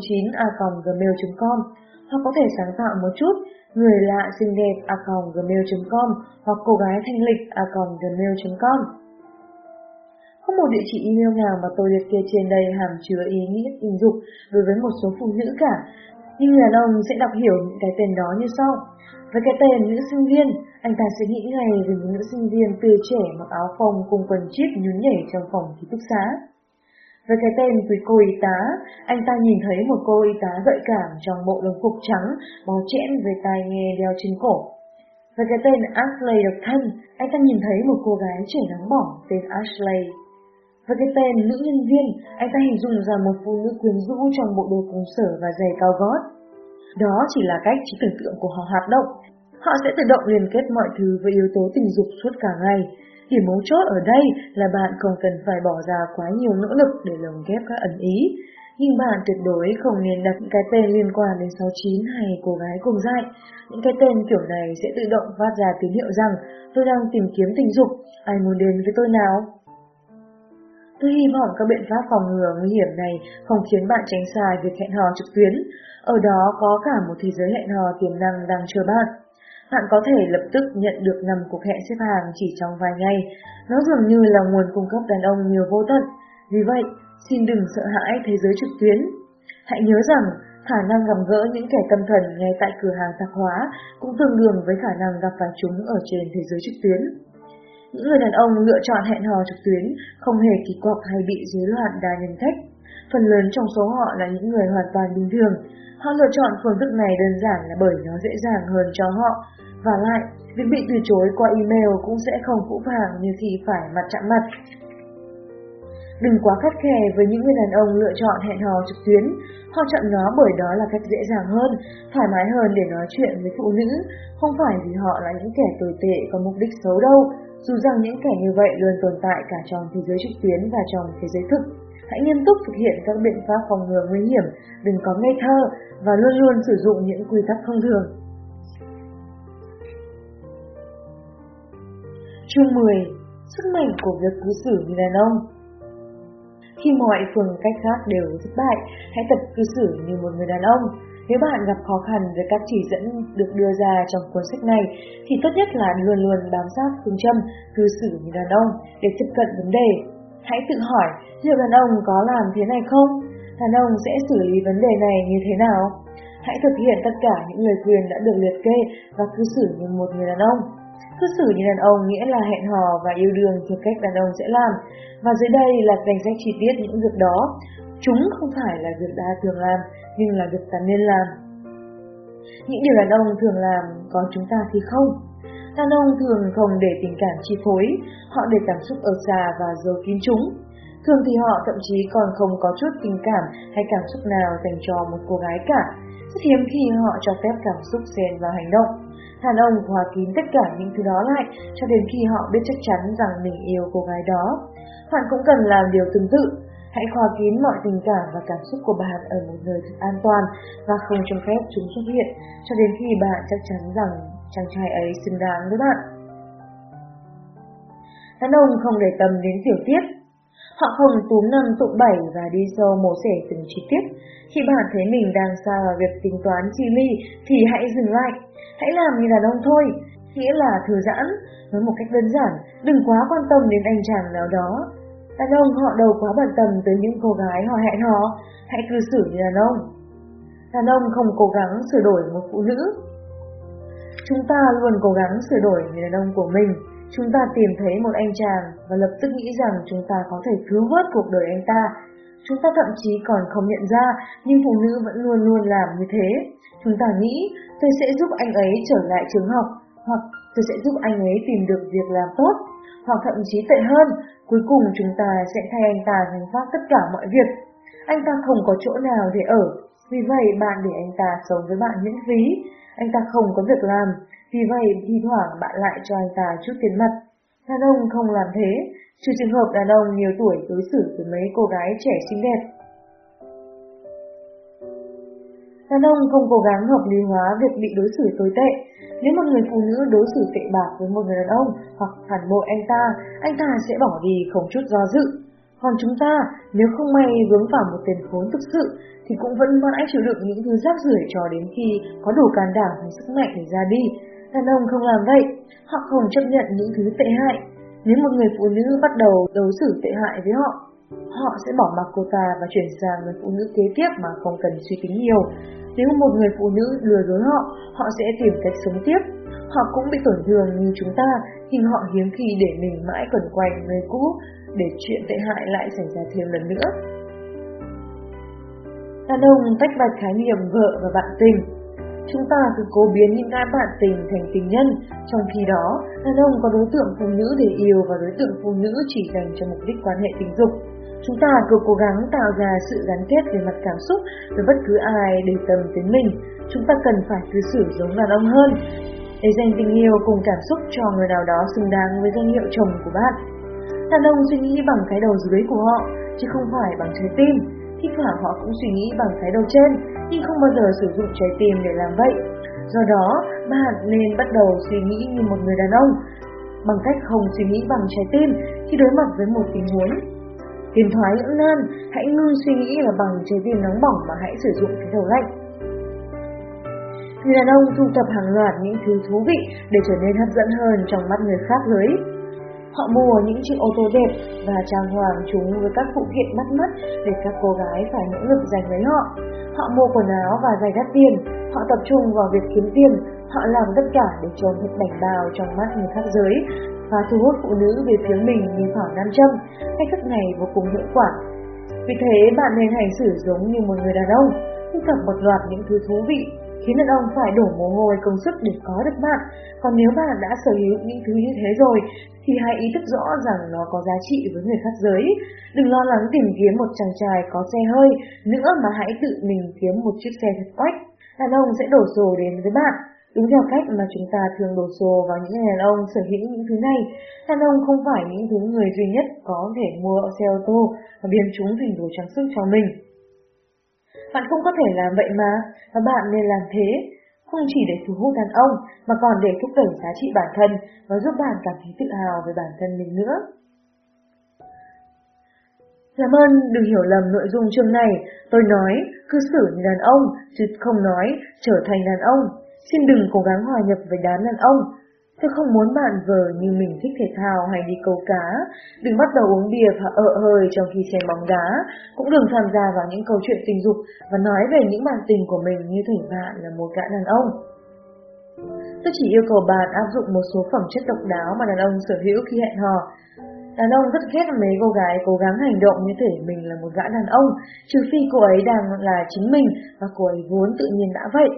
09 a gmail.com hoặc có thể sáng tạo một chút người lạ xinh đẹp a gmail.com hoặc cô gái thanh lịch a gmail.com không một địa chỉ email nào mà tôi liệt kê trên đây hàm chứa ý nghĩa tình dục đối với một số phụ nữ cả, nhưng đàn ông sẽ đọc hiểu những cái tên đó như sau. Với cái tên nữ sinh viên, anh ta sẽ nghĩ ngay về một nữ sinh viên tươi trẻ mặc áo phông cùng quần chip nhún nhảy trong phòng ký túc xá. Với cái tên quý cô y tá, anh ta nhìn thấy một cô y tá gợi cảm trong bộ đồng phục trắng, bó chẽn với tai nghe đeo trên cổ. Với cái tên Ashley độc thân, anh ta nhìn thấy một cô gái trẻ nóng bỏng tên Ashley. Với cái tên nữ nhân viên, anh ta hình dung ra một phụ nữ quyến rũ trong bộ đồ công sở và giày cao gót. Đó chỉ là cách trí tưởng tượng của họ hoạt động. Họ sẽ tự động liên kết mọi thứ với yếu tố tình dục suốt cả ngày. Điểm mấu chốt ở đây là bạn không cần phải bỏ ra quá nhiều nỗ lực để lồng ghép các ẩn ý. Nhưng bạn tuyệt đối không nên đặt cái tên liên quan đến 69 hay cô gái cùng dại. Những cái tên kiểu này sẽ tự động phát ra tín hiệu rằng tôi đang tìm kiếm tình dục, ai muốn đến với tôi nào? Tôi hy vọng các biện pháp phòng ngừa nguy hiểm này không khiến bạn tránh xa việc hẹn hò trực tuyến. Ở đó có cả một thế giới hẹn hò tiềm năng đang chờ bạn. Bạn có thể lập tức nhận được 5 cuộc hẹn xếp hàng chỉ trong vài ngày. Nó dường như là nguồn cung cấp đàn ông nhiều vô tận. Vì vậy, xin đừng sợ hãi thế giới trực tuyến. Hãy nhớ rằng, khả năng gặp gỡ những kẻ tâm thần ngay tại cửa hàng tạp hóa cũng tương đương với khả năng gặp phải chúng ở trên thế giới trực tuyến. Những người đàn ông lựa chọn hẹn hò trực tuyến không hề kỳ quặc hay bị rối loạn đa nhân cách. Phần lớn trong số họ là những người hoàn toàn bình thường. Họ lựa chọn phương thức này đơn giản là bởi nó dễ dàng hơn cho họ. Và lại, việc bị từ chối qua email cũng sẽ không phũ phàng như khi phải mặt chạm mặt. Đừng quá khắt khe với những người đàn ông lựa chọn hẹn hò trực tuyến. Họ chọn nó bởi đó là cách dễ dàng hơn, thoải mái hơn để nói chuyện với phụ nữ, không phải vì họ là những kẻ tồi tệ có mục đích xấu đâu, dù rằng những kẻ như vậy luôn tồn tại cả trong thế giới trực tuyến và trong thế giới thực. Hãy nghiêm túc thực hiện các biện pháp phòng ngừa nguy hiểm, đừng có ngây thơ và luôn luôn sử dụng những quy tắc thông thường. Chương 10. Sức mạnh của việc cư xử như đàn ông Khi mọi phương cách khác đều thất bại, hãy tập cư xử như một người đàn ông. Nếu bạn gặp khó khăn với các chỉ dẫn được đưa ra trong cuốn sách này, thì tốt nhất là luôn luôn bám sát phương châm cư xử như đàn ông để tiếp cận vấn đề. Hãy tự hỏi liệu đàn ông có làm thế này không? Đàn ông sẽ xử lý vấn đề này như thế nào? Hãy thực hiện tất cả những lời khuyên đã được liệt kê và cư xử như một người đàn ông. Cư xử như đàn ông nghĩa là hẹn hò và yêu đương theo cách đàn ông sẽ làm. Và dưới đây là danh sách chi tiết những việc đó. Chúng không phải là việc đa thường làm, nhưng là việc ta nên làm. Những điều đàn ông thường làm, có chúng ta thì không. Đàn ông thường không để tình cảm chi phối, họ để cảm xúc ở xa và giấu kín chúng. Thường thì họ thậm chí còn không có chút tình cảm hay cảm xúc nào dành cho một cô gái cả. Rất hiếm khi họ cho phép cảm xúc xen vào hành động. Đàn ông hòa kín tất cả những thứ đó lại cho đến khi họ biết chắc chắn rằng mình yêu cô gái đó. Bạn cũng cần làm điều tương tự. Hãy khóa kín mọi tình cảm và cảm xúc của bạn ở một nơi thật an toàn và không cho phép chúng xuất hiện cho đến khi bạn chắc chắn rằng chàng trai ấy xứng đáng với bạn. Đàn ông không để tâm đến tiểu tiết. Họ không túm năm tụng bảy và đi sâu mổ xẻ từng chi tiết. Khi bạn thấy mình đang xa vào việc tính toán chi ly thì hãy dừng lại. Hãy làm như đàn ông thôi, nghĩa là thư giãn, nói một cách đơn giản, đừng quá quan tâm đến anh chàng nào đó. Đàn ông họ đâu quá bận tâm tới những cô gái họ hẹn hò, hãy cư xử như đàn ông. Đàn ông không cố gắng sửa đổi một phụ nữ, Chúng ta luôn cố gắng sửa đổi người đàn ông của mình. Chúng ta tìm thấy một anh chàng và lập tức nghĩ rằng chúng ta có thể cứu vớt cuộc đời anh ta. Chúng ta thậm chí còn không nhận ra, nhưng phụ nữ vẫn luôn luôn làm như thế. Chúng ta nghĩ, tôi sẽ giúp anh ấy trở lại trường học, hoặc tôi sẽ giúp anh ấy tìm được việc làm tốt, hoặc thậm chí tệ hơn, cuối cùng chúng ta sẽ thay anh ta gánh vác tất cả mọi việc. Anh ta không có chỗ nào để ở, vì vậy bạn để anh ta sống với bạn miễn phí, anh ta không có việc làm, vì vậy thi thoảng bạn lại cho anh ta chút tiền mặt. Đàn ông không làm thế, trừ trường hợp đàn ông nhiều tuổi đối xử với mấy cô gái trẻ xinh đẹp. Đàn ông không cố gắng hợp lý hóa việc bị đối xử tồi tệ. Nếu một người phụ nữ đối xử tệ bạc với một người đàn ông hoặc phản bội anh ta, anh ta sẽ bỏ đi không chút do dự. Còn chúng ta, nếu không may vướng vào một tiền khốn thực sự, thì cũng vẫn mãi chịu đựng những thứ rác rưởi cho đến khi có đủ can đảm và sức mạnh để ra đi. Đàn ông không làm vậy, họ không chấp nhận những thứ tệ hại. Nếu một người phụ nữ bắt đầu đối xử tệ hại với họ, họ sẽ bỏ mặc cô ta và chuyển sang người phụ nữ kế tiếp mà không cần suy tính nhiều. Nếu một người phụ nữ lừa dối họ, họ sẽ tìm cách sống tiếp. Họ cũng bị tổn thương như chúng ta, nhưng họ hiếm khi để mình mãi quẩn quanh người cũ, để chuyện tệ hại lại xảy ra thêm lần nữa. Đàn ông tách bạch khái niệm vợ và bạn tình. Chúng ta cứ cố biến những gái bạn tình thành tình nhân, trong khi đó, đàn ông có đối tượng phụ nữ để yêu và đối tượng phụ nữ chỉ dành cho mục đích quan hệ tình dục. Chúng ta cứ cố gắng tạo ra sự gắn kết về mặt cảm xúc với bất cứ ai để tầm đến mình. Chúng ta cần phải cư xử giống đàn ông hơn, để dành tình yêu cùng cảm xúc cho người nào đó xứng đáng với danh hiệu chồng của bạn. Đàn ông suy nghĩ bằng cái đầu dưới của họ, chứ không phải bằng trái tim. Thi thoảng họ cũng suy nghĩ bằng cái đầu trên, nhưng không bao giờ sử dụng trái tim để làm vậy. Do đó, bạn nên bắt đầu suy nghĩ như một người đàn ông, bằng cách không suy nghĩ bằng trái tim khi đối mặt với một tình huống. Phiền thoái lưỡng nan, hãy ngưng suy nghĩ là bằng trái tim nóng bỏng mà hãy sử dụng cái đầu lạnh. Người đàn ông thu thập hàng loạt những thứ thú vị để trở nên hấp dẫn hơn trong mắt người khác giới Họ mua những chiếc ô tô đẹp và trang hoàng chúng với các phụ kiện bắt mắt để các cô gái phải nỗ lực giành lấy họ. Họ mua quần áo và giày đắt tiền, họ tập trung vào việc kiếm tiền, họ làm tất cả để trốn thật bảnh bao trong mắt người khác giới và thu hút phụ nữ về phía mình như khoảng nam châm. Cách thức này vô cùng hiệu quả. Vì thế bạn nên hành xử giống như một người đàn ông, thu thập một loạt những thứ thú vị khiến đàn ông phải đổ mồ hôi công sức để có được bạn. Còn nếu bạn đã sở hữu những thứ như thế rồi, thì hãy ý thức rõ rằng nó có giá trị với người khác giới. Đừng lo lắng tìm kiếm một chàng trai có xe hơi nữa mà hãy tự mình kiếm một chiếc xe thật quách. Đàn ông sẽ đổ xô đến với bạn. Đúng theo cách mà chúng ta thường đổ xô vào những người đàn ông sở hữu những thứ này, đàn ông không phải những thứ người duy nhất có thể mua xe ô tô và biến chúng thành đồ trang sức cho mình. Bạn không có thể làm vậy mà, và bạn nên làm thế, không chỉ để thu hút đàn ông mà còn để thúc đẩy giá trị bản thân và giúp bạn cảm thấy tự hào về bản thân mình nữa. Làm ơn đừng hiểu lầm nội dung chương này, tôi nói cư xử như đàn ông, chứ không nói trở thành đàn ông. Xin đừng cố gắng hòa nhập với đám đàn ông, Tôi không muốn bạn vờ như mình thích thể thao hay đi câu cá, đừng bắt đầu uống bia và ợ hơi trong khi xem bóng đá, cũng đừng tham gia vào những câu chuyện tình dục và nói về những bản tình của mình như thể bạn là một gã đàn ông. Tôi chỉ yêu cầu bạn áp dụng một số phẩm chất độc đáo mà đàn ông sở hữu khi hẹn hò. Đàn ông rất ghét mấy cô gái cố gắng hành động như thể mình là một gã đàn ông, trừ phi cô ấy đang là chính mình và cô ấy vốn tự nhiên đã vậy.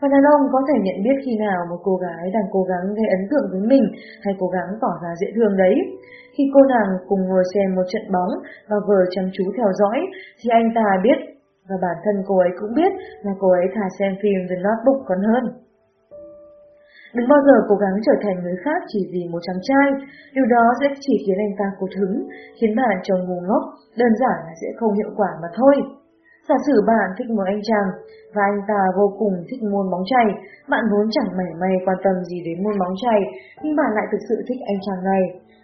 Và đàn ông có thể nhận biết khi nào một cô gái đang cố gắng gây ấn tượng với mình hay cố gắng tỏ ra dễ thương đấy. Khi cô nàng cùng ngồi xem một trận bóng và vừa chăm chú theo dõi, thì anh ta biết, và bản thân cô ấy cũng biết là cô ấy thà xem phim The Notebook còn hơn. Đừng bao giờ cố gắng trở thành người khác chỉ vì một chàng trai, điều đó sẽ chỉ khiến anh ta cột hứng, khiến bạn trông ngu ngốc, đơn giản là sẽ không hiệu quả mà thôi. Giả sử bạn thích một anh chàng, và anh ta vô cùng thích môn bóng chày, bạn vốn chẳng mảy may quan tâm gì đến môn bóng chày, nhưng bạn lại thực sự thích anh chàng này.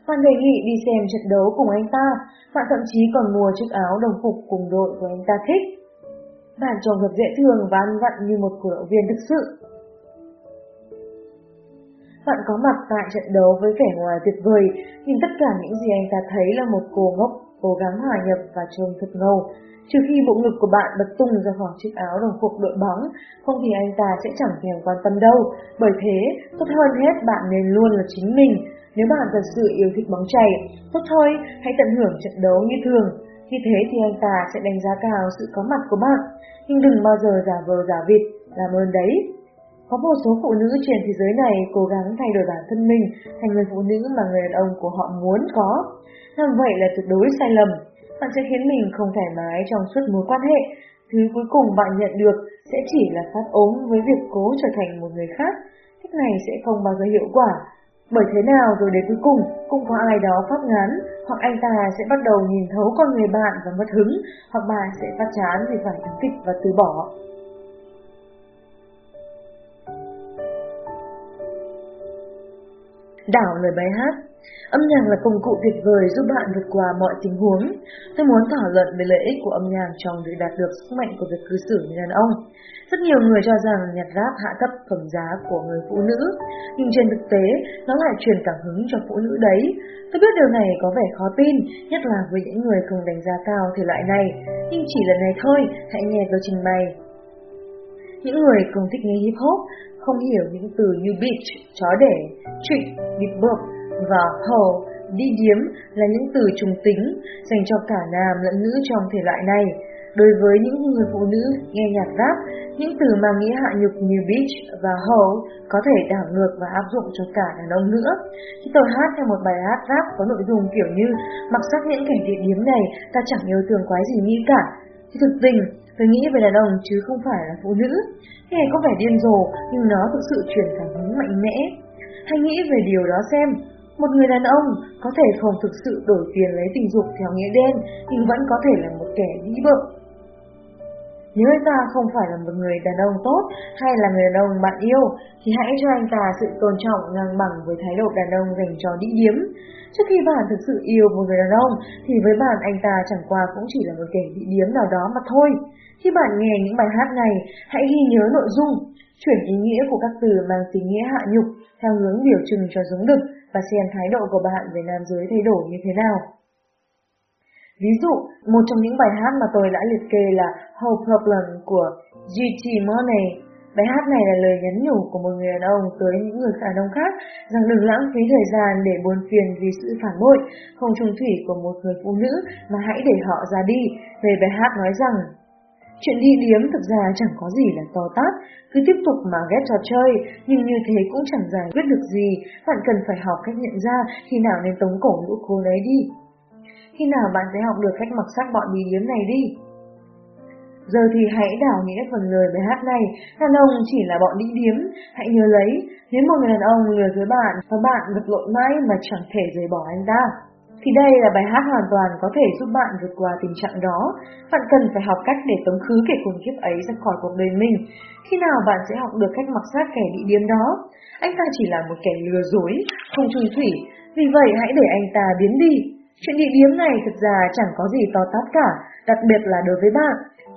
Bạn đề nghị đi xem trận đấu cùng anh ta, bạn thậm chí còn mua chiếc áo đồng phục cùng đội của anh ta thích. Bạn trông thật dễ thương và ăn vặn như một cổ động viên thực sự. Bạn có mặt tại trận đấu với vẻ ngoài tuyệt vời, nhưng tất cả những gì anh ta thấy là một cô ngốc cố gắng hòa nhập và trông thật ngầu. Trừ khi bộ ngực của bạn bật tung ra khỏi chiếc áo đồng phục đội bóng, không thì anh ta sẽ chẳng thèm quan tâm đâu. Bởi thế, tốt hơn hết bạn nên luôn là chính mình. Nếu bạn thật sự yêu thích bóng chày, tốt thôi, hãy tận hưởng trận đấu như thường. Như thế thì anh ta sẽ đánh giá cao sự có mặt của bạn. Nhưng đừng bao giờ giả vờ giả vịt, làm ơn đấy. Có một số phụ nữ trên thế giới này cố gắng thay đổi bản thân mình thành người phụ nữ mà người đàn ông của họ muốn có. Làm vậy là tuyệt đối sai lầm. Bạn sẽ khiến mình không thoải mái trong suốt mối quan hệ. Thứ cuối cùng bạn nhận được sẽ chỉ là phát ốm với việc cố trở thành một người khác. Cách này sẽ không bao giờ hiệu quả. Bởi thế nào rồi đến cuối cùng cũng có ai đó phát ngán, hoặc anh ta sẽ bắt đầu nhìn thấu con người bạn và mất hứng, hoặc bạn sẽ phát chán vì phải thắng kịch và từ bỏ. Đảo lời bài hát Âm nhạc là công cụ tuyệt vời giúp bạn vượt qua mọi tình huống. Tôi muốn thảo luận về lợi ích của âm nhạc trong việc đạt được sức mạnh của việc cư xử như đàn ông. Rất nhiều người cho rằng nhạc rap hạ thấp phẩm giá của người phụ nữ, nhưng trên thực tế nó lại truyền cảm hứng cho phụ nữ đấy. Tôi biết điều này có vẻ khó tin, nhất là với những người không đánh giá cao thể loại này, nhưng chỉ lần này thôi, hãy nghe tôi trình bày. Những người không thích nghe hip hop không hiểu những từ như beach, chó đẻ, trịch, bịp bợp và hồ, đi điếm là những từ trùng tính dành cho cả nam lẫn nữ trong thể loại này. Đối với những người phụ nữ nghe nhạc rap, những từ mang nghĩa hạ nhục như bitch và hoe có thể đảo ngược và áp dụng cho cả đàn ông nữa. Khi tôi hát theo một bài hát rap có nội dung kiểu như mặc sắc những kẻ địa điếm này ta chẳng yêu thương quái gì nghĩ cả, thì thực tình tôi nghĩ về đàn ông chứ không phải là phụ nữ. Nghe có vẻ điên rồ nhưng nó thực sự truyền cảm hứng mạnh mẽ. Hãy nghĩ về điều đó xem, một người đàn ông có thể không thực sự đổi tiền lấy tình dục theo nghĩa đen nhưng vẫn có thể là một kẻ vĩ bợ. Nếu anh ta không phải là một người đàn ông tốt hay là người đàn ông bạn yêu thì hãy cho anh ta sự tôn trọng ngang bằng với thái độ đàn ông dành cho đĩ điếm. Trước khi bạn thực sự yêu một người đàn ông thì với bạn anh ta chẳng qua cũng chỉ là một kẻ đĩ điếm nào đó mà thôi. Khi bạn nghe những bài hát này, hãy ghi nhớ nội dung, chuyển ý nghĩa của các từ mang tính nghĩa hạ nhục theo hướng biểu trưng cho giống đực và xem thái độ của bạn về nam giới thay đổi như thế nào. Ví dụ, một trong những bài hát mà tôi đã liệt kê là Whole Problem của G.T. Money. Bài hát này là lời nhắn nhủ của một người đàn ông tới những người đàn ông khác rằng đừng lãng phí thời gian để buồn phiền vì sự phản bội, không trung thủy của một người phụ nữ mà hãy để họ ra đi. Về bài hát nói rằng Chuyện đi điếm thực ra chẳng có gì là to tát, cứ tiếp tục mà ghét trò chơi, nhưng như thế cũng chẳng giải quyết được gì, bạn cần phải học cách nhận ra khi nào nên tống cổ lũ cô đấy đi. Khi nào bạn sẽ học được cách mặc sắc bọn đi điếm này đi? Giờ thì hãy đảo nghĩa phần lời bài hát này, đàn ông chỉ là bọn đi điếm, hãy nhớ lấy, nếu một người đàn ông lừa dối bạn và bạn vật lộn mãi mà chẳng thể rời bỏ anh ta, thì đây là bài hát hoàn toàn có thể giúp bạn vượt qua tình trạng đó. Bạn cần phải học cách để tống khứ kẻ khủng khiếp ấy ra khỏi cuộc đời mình. Khi nào bạn sẽ học được cách mặc sát kẻ bị điếm đó? Anh ta chỉ là một kẻ lừa dối, không trung thủy, vì vậy hãy để anh ta biến đi. Chuyện bị điếm này thực ra chẳng có gì to tát cả, đặc biệt là đối với bạn.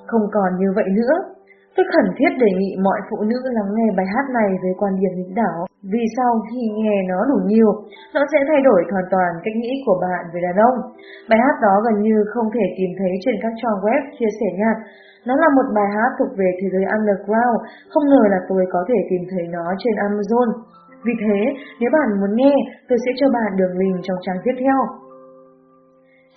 Không còn như vậy nữa. Tôi khẩn thiết đề nghị mọi phụ nữ lắng nghe bài hát này với quan điểm lãnh đảo, vì sau khi nghe nó đủ nhiều, nó sẽ thay đổi hoàn toàn cách nghĩ của bạn về đàn ông. Bài hát đó gần như không thể tìm thấy trên các trang web chia sẻ nhạc. Nó là một bài hát thuộc về thế giới underground, không ngờ là tôi có thể tìm thấy nó trên Amazon. Vì thế, nếu bạn muốn nghe, tôi sẽ cho bạn đường link trong trang tiếp theo.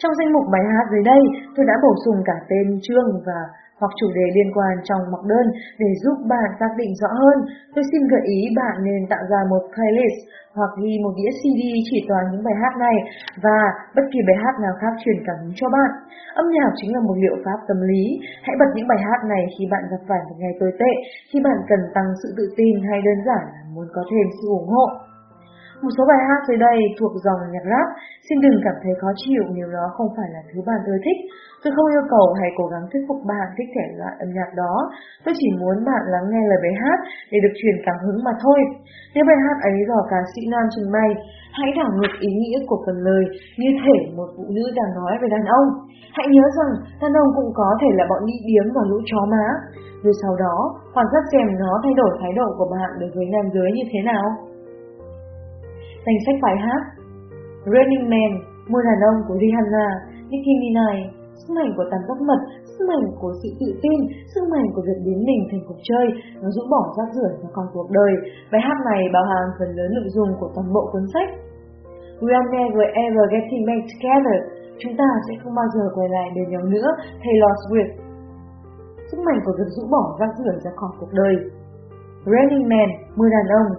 Trong danh mục bài hát dưới đây, tôi đã bổ sung cả tên chương và hoặc chủ đề liên quan trong mặc đơn để giúp bạn xác định rõ hơn. Tôi xin gợi ý bạn nên tạo ra một playlist hoặc ghi một đĩa CD chỉ toàn những bài hát này và bất kỳ bài hát nào khác truyền cảm hứng cho bạn. Âm nhạc chính là một liệu pháp tâm lý. Hãy bật những bài hát này khi bạn gặp phải một ngày tồi tệ, khi bạn cần tăng sự tự tin hay đơn giản là muốn có thêm sự ủng hộ. Một số bài hát dưới đây thuộc dòng nhạc rap, xin đừng cảm thấy khó chịu nếu nó không phải là thứ bạn ưa thích. Tôi không yêu cầu hay cố gắng thuyết phục bạn thích thể loại âm nhạc đó, tôi chỉ muốn bạn lắng nghe lời bài hát để được truyền cảm hứng mà thôi. Nếu bài hát ấy do ca sĩ nam trình bày, hãy đảo ngược ý nghĩa của phần lời như thể một phụ nữ đang nói về đàn ông. Hãy nhớ rằng đàn ông cũng có thể là bọn đi điếm và lũ chó má. Rồi sau đó, quan sát xem nó thay đổi thái độ của bạn đối với nam giới như thế nào. Danh sách bài hát Running Man, Mưa đàn ông của Rihanna, Nicki Minaj, Sức mạnh của tàn giác mật, sức mạnh của sự tự tin, sức mạnh của việc biến mình thành cuộc chơi, nó rũ bỏ rác rưởi và còn cuộc đời. Bài hát này bao hàm phần lớn nội dung của toàn bộ cuốn sách. We are never ever getting back together. Chúng ta sẽ không bao giờ quay lại bên nhau nữa, Taylor Swift. Sức mạnh của việc rũ bỏ rác rưởi ra khỏi cuộc đời. Running Man, Mưa đàn ông,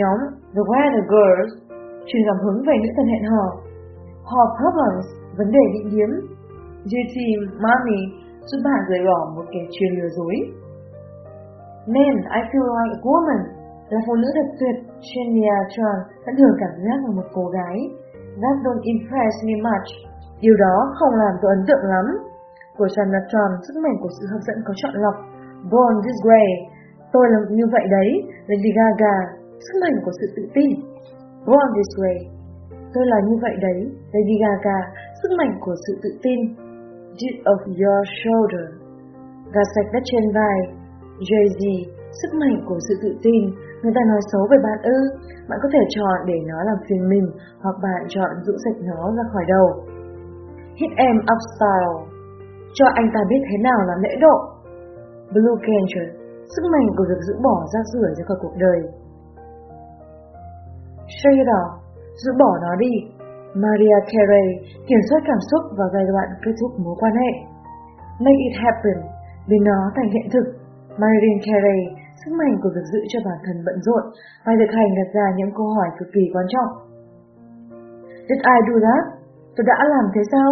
nhóm The Weather Girls, truyền cảm hứng về những thần hẹn hò. Hop Problems, vấn đề định điếm. JT Mommy giúp bạn rời bỏ một kẻ truyền lừa dối. Men, I feel like a woman là phụ nữ thật tuyệt, Shania Twain vẫn thường cảm giác là một cô gái. That don't impress me much. Điều đó không làm tôi ấn tượng lắm. Của Shania Twain, sức mạnh của sự hấp dẫn có chọn lọc. Born this way, tôi là như vậy đấy. Lady Gaga, sức mạnh của sự tự tin. Born this way, tôi là như vậy đấy. Lady Gaga, sức mạnh của sự tự tin. Deep of your shoulder, gà sạch đất trên vai. Jay-Z, sức mạnh của sự tự tin. Người ta nói xấu về bạn ư, bạn có thể chọn để nó làm phiền mình, hoặc bạn chọn giữ sạch nó ra khỏi đầu. Hit em up style, cho anh ta biết thế nào là lễ độ. Blue Cancer, sức mạnh của việc giữ bỏ ra rửa ra khỏi cuộc đời. Shake it giữ bỏ nó đi. Maria Carey, kiểm soát cảm xúc vào giai đoạn kết thúc mối quan hệ. Make it happen, biến nó thành hiện thực. Marilyn Carey, sức mạnh của việc giữ cho bản thân bận rộn và thực hành đặt ra những câu hỏi cực kỳ quan trọng. Did I do that? Tôi đã làm thế sao?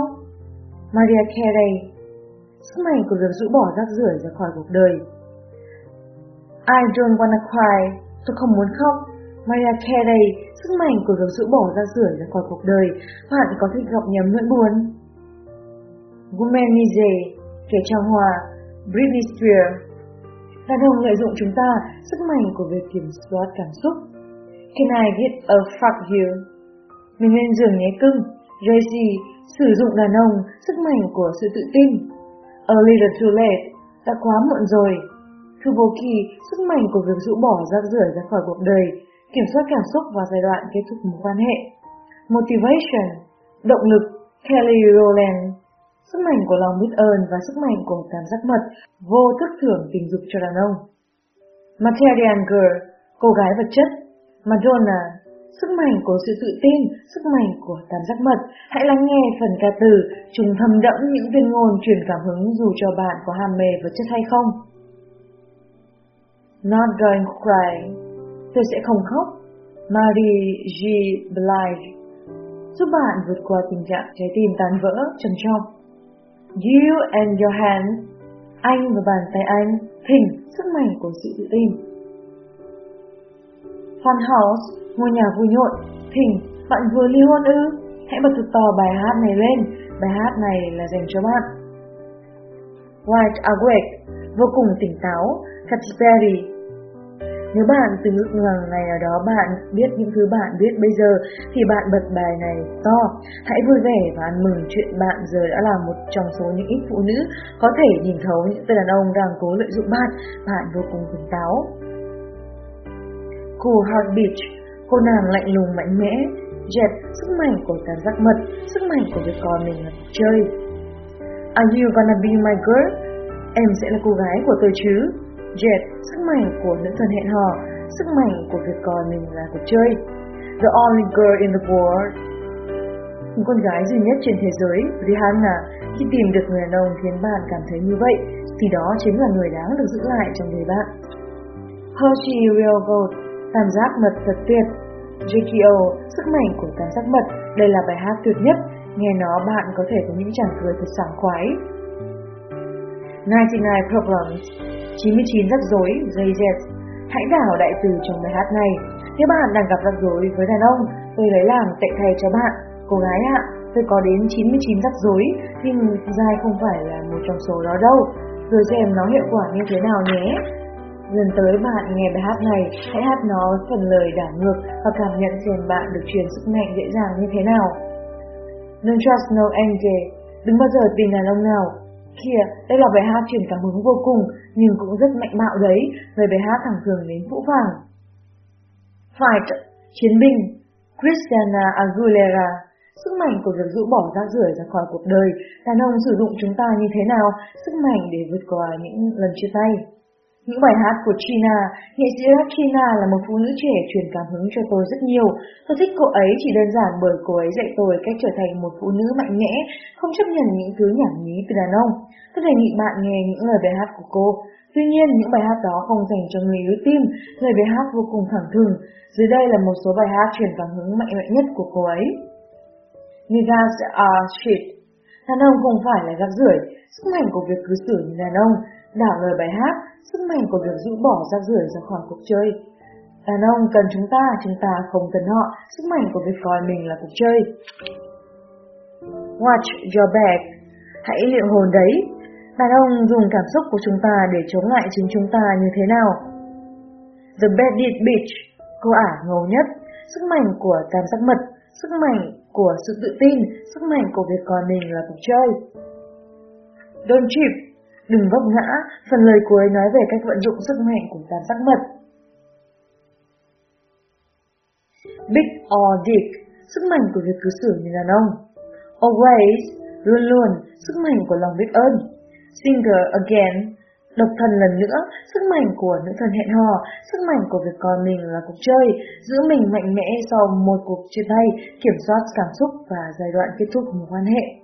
Maria Carey, sức mạnh của việc rũ bỏ rác rưởi ra khỏi cuộc đời. I don't wanna cry, tôi không muốn khóc. Maria Carey, sức mạnh của việc rũ bỏ ra rửa ra khỏi cuộc đời, bạn có thể gặp nhầm nỗi buồn. Womanize, kẻ trang hòa, Britney Spears. Đàn ông lợi dụng chúng ta, sức mạnh của việc kiểm soát cảm xúc. Can I get a fuck you? Mình lên giường nhé cưng. Jay-Z, sử dụng đàn ông, sức mạnh của sự tự tin. A little too late, đã quá muộn rồi. Thu bố kỳ sức mạnh của việc rũ bỏ rác rưởi ra khỏi cuộc đời, kiểm soát cảm xúc vào giai đoạn kết thúc mối quan hệ. Motivation, động lực, Kelly Rowland, sức mạnh của lòng biết ơn và sức mạnh của cảm giác mật, vô thức thưởng tình dục cho đàn ông. Material Girl, cô gái vật chất. Madonna, sức mạnh của sự tự tin, sức mạnh của cảm giác mật. Hãy lắng nghe phần ca từ, chúng thầm đẫm những viên ngôn truyền cảm hứng dù cho bạn có ham mê vật chất hay không. Not going to cry, tôi sẽ không khóc. Marie G. Blige, giúp bạn vượt qua tình trạng trái tim tan vỡ, trầm trọng. You and your hand, anh và bàn tay anh, thỉnh sức mạnh của sự tự tin. Fun House, ngôi nhà vui nhộn, thỉnh, bạn vừa ly hôn ư? Hãy bật thật to bài hát này lên, bài hát này là dành cho bạn. Wide Awake, vô cùng tỉnh táo, Katy Perry. Nếu bạn từng ước rằng ngày nào đó bạn biết những thứ bạn biết bây giờ thì bạn bật bài này to. Hãy vui vẻ và ăn mừng chuyện bạn giờ đã là một trong số những ít phụ nữ có thể nhìn thấu những tên đàn ông đang cố lợi dụng bạn. Bạn vô cùng tỉnh táo. Cool Heart Beach, cô nàng lạnh lùng mạnh mẽ, dẹp sức mạnh của cảm giác mật, sức mạnh của việc con mình là chơi. Are you gonna be my girl? Em sẽ là cô gái của tôi chứ? Jet, sức mạnh của nữ thần hẹn hò, sức mạnh của việc coi mình là cuộc chơi. The only girl in the world. những con gái duy nhất trên thế giới, Rihanna, khi tìm được người đàn ông khiến bạn cảm thấy như vậy, thì đó chính là người đáng được giữ lại trong đời bạn. Hershey Real Gold, cảm giác mật thật tuyệt. JKO, sức mạnh của cảm giác mật, đây là bài hát tuyệt nhất, nghe nó bạn có thể có những chàng cười thật sảng khoái. 99 Problems 99 rắc rối, JZ Hãy đảo đại từ trong bài hát này. Nếu bạn đang gặp rắc rối với đàn ông, tôi lấy làm tệ thay cho bạn. Cô gái ạ, tôi có đến 99 rắc rối, nhưng dai không phải là một trong số đó đâu. Rồi xem nó hiệu quả như thế nào nhé. Lần tới bạn nghe bài hát này, hãy hát nó phần lời đảo ngược và cảm nhận xem bạn được truyền sức mạnh dễ dàng như thế nào. Don't trust no angel, đừng bao giờ tin đàn ông nào. Kìa, đây là bài hát truyền cảm hứng vô cùng, nhưng cũng rất mạnh bạo đấy, về bài hát thẳng thường đến vũ vàng. Fight, chiến binh, Christiana Aguilera Sức mạnh của việc rũ bỏ rác rưởi ra khỏi cuộc đời, đàn ông sử dụng chúng ta như thế nào, sức mạnh để vượt qua những lần chia tay. Những bài hát của Trina, nghệ sĩ rap Trina là một phụ nữ trẻ truyền cảm hứng cho tôi rất nhiều. Tôi thích cô ấy chỉ đơn giản bởi cô ấy dạy tôi cách trở thành một phụ nữ mạnh mẽ, không chấp nhận những thứ nhảm nhí từ đàn ông. Tôi đề nghị bạn nghe những lời bài hát của cô. Tuy nhiên, những bài hát đó không dành cho người yếu tim, lời bài hát vô cùng thẳng thừng. Dưới đây là một số bài hát truyền cảm hứng mạnh mẽ nhất của cô ấy. Niggas are à, shit. Đàn ông không phải là rác rưởi, sức mạnh của việc cư xử như đàn ông, đảo lời bài hát, sức mạnh của việc rũ bỏ rác rưởi ra khỏi cuộc chơi. Đàn ông cần chúng ta, chúng ta không cần họ, sức mạnh của việc coi mình là cuộc chơi. Watch your back. Hãy liệu hồn đấy. Đàn ông dùng cảm xúc của chúng ta để chống lại chính chúng ta như thế nào? The Bandit Beach. Cô ả ngầu nhất. Sức mạnh của tam giác mật. Sức mạnh của sự tự tin. Sức mạnh của việc coi mình là cuộc chơi. Don't chip. Đừng vấp ngã. Phần lời cuối nói về cách vận dụng sức mạnh của tam giác mật. Big or Dick. Sức mạnh của việc cư xử như đàn ông. Always, luôn luôn, sức mạnh của lòng biết ơn. Single again, độc thân lần nữa, sức mạnh của nữ thần hẹn hò, sức mạnh của việc coi mình là cuộc chơi, giữ mình mạnh mẽ sau một cuộc chia tay, kiểm soát cảm xúc và giai đoạn kết thúc một quan hệ.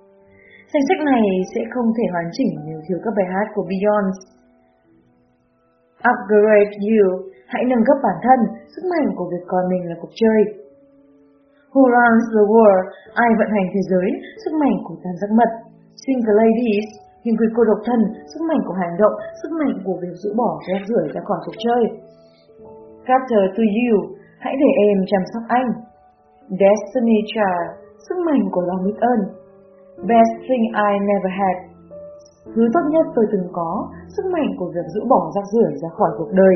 Danh sách này sẽ không thể hoàn chỉnh nếu thiếu các bài hát của Beyoncé. Upgrade You, hãy nâng cấp bản thân, sức mạnh của việc coi mình là cuộc chơi. Who runs the world? Ai vận hành thế giới? Sức mạnh của tam giác mật. Single ladies, những người cô độc thân, sức mạnh của hành động, sức mạnh của việc giữ bỏ rác rưởi ra khỏi cuộc chơi. Carter to you, hãy để em chăm sóc anh. Destiny Child, sức mạnh của lòng biết ơn. Best thing I never had. Thứ tốt nhất tôi từng có, sức mạnh của việc giữ bỏ rác rưởi ra khỏi cuộc đời.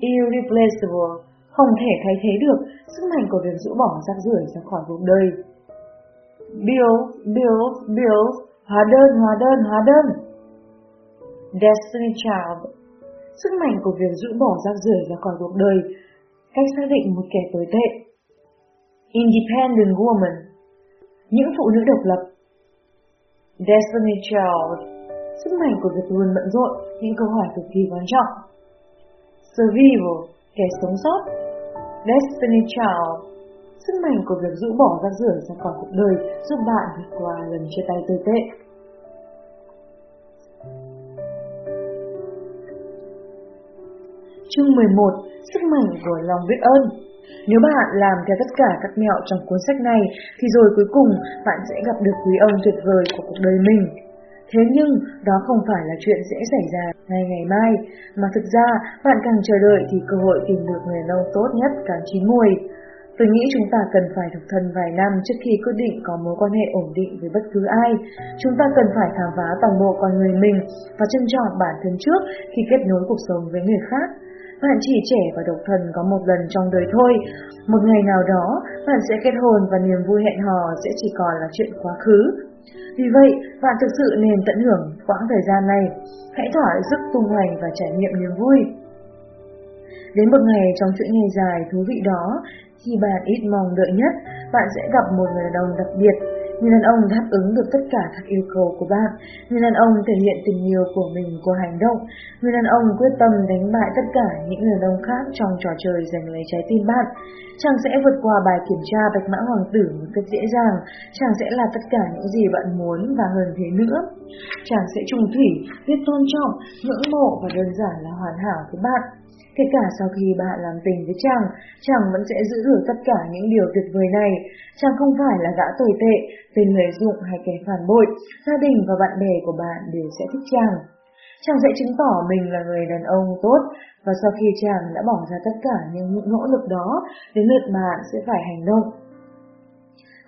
Irreplaceable, không thể thay thế được sức mạnh của việc giữ bỏ rác rưởi ra khỏi cuộc đời. Bill, Bill, Bill, hóa đơn, hóa đơn, hóa đơn. Destiny Child, sức mạnh của việc giữ bỏ rác rưởi ra khỏi cuộc đời, cách xác định một kẻ tồi tệ. Independent Woman, những phụ nữ độc lập. Destiny Child, sức mạnh của việc luôn bận rộn những câu hỏi cực kỳ quan trọng. Survival, kẻ sống sót. Destiny Child, sức mạnh của việc rũ bỏ rác rưởi ra khỏi cuộc đời giúp bạn vượt qua lần chia tay tồi tệ. Chương 11 Sức mạnh của lòng biết ơn nếu bạn làm theo tất cả các mẹo trong cuốn sách này, thì rồi cuối cùng bạn sẽ gặp được quý ông tuyệt vời của cuộc đời mình. Thế nhưng, đó không phải là chuyện sẽ xảy ra ngay ngày mai, mà thực ra bạn càng chờ đợi thì cơ hội tìm được người đàn ông tốt nhất càng chín mùi. Tôi nghĩ chúng ta cần phải độc thân vài năm trước khi quyết định có mối quan hệ ổn định với bất cứ ai. Chúng ta cần phải khám phá toàn bộ con người mình và trân trọng bản thân trước khi kết nối cuộc sống với người khác. Bạn chỉ trẻ và độc thân có một lần trong đời thôi. Một ngày nào đó, bạn sẽ kết hôn và niềm vui hẹn hò sẽ chỉ còn là chuyện quá khứ. Vì vậy, bạn thực sự nên tận hưởng quãng thời gian này. Hãy thỏa sức tung hoành và trải nghiệm niềm vui. Đến một ngày trong chuỗi ngày dài thú vị đó, khi bạn ít mong đợi nhất, bạn sẽ gặp một người đàn ông đặc biệt. Người đàn ông đáp ứng được tất cả các yêu cầu của bạn. Người đàn ông thể hiện tình yêu của mình qua hành động. Người đàn ông quyết tâm đánh bại tất cả những người đàn ông khác trong trò chơi giành lấy trái tim bạn. Chàng sẽ vượt qua bài kiểm tra bạch mã hoàng tử một cách dễ dàng. Chàng sẽ là tất cả những gì bạn muốn và hơn thế nữa. Chàng sẽ trung thủy, biết tôn trọng, ngưỡng mộ và đơn giản là hoàn hảo với bạn. Kể cả sau khi bạn làm tình với chàng, chàng vẫn sẽ giữ được tất cả những điều tuyệt vời này. Chàng không phải là gã tồi tệ, tên lợi dụng hay kẻ phản bội, gia đình và bạn bè của bạn đều sẽ thích chàng. Chàng sẽ chứng tỏ mình là người đàn ông tốt, và sau khi chàng đã bỏ ra tất cả những nỗ lực đó, đến lượt bạn sẽ phải hành động.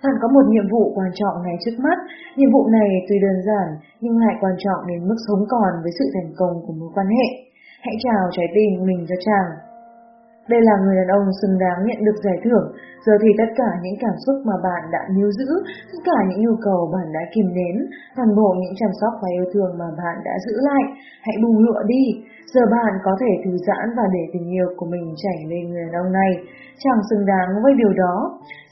Bạn có một nhiệm vụ quan trọng ngay trước mắt, nhiệm vụ này tuy đơn giản nhưng lại quan trọng đến mức sống còn với sự thành công của mối quan hệ. Hãy trào trái tim mình cho chàng. Đây là người đàn ông xứng đáng nhận được giải thưởng, giờ thì tất cả những cảm xúc mà bạn đã níu giữ, tất cả những nhu cầu bạn đã kìm nén, toàn bộ những chăm sóc và yêu thương mà bạn đã giữ lại, hãy bùng lụa đi. Giờ bạn có thể thư giãn và để tình yêu của mình chảy lên người đàn ông này. Chàng xứng đáng với điều đó.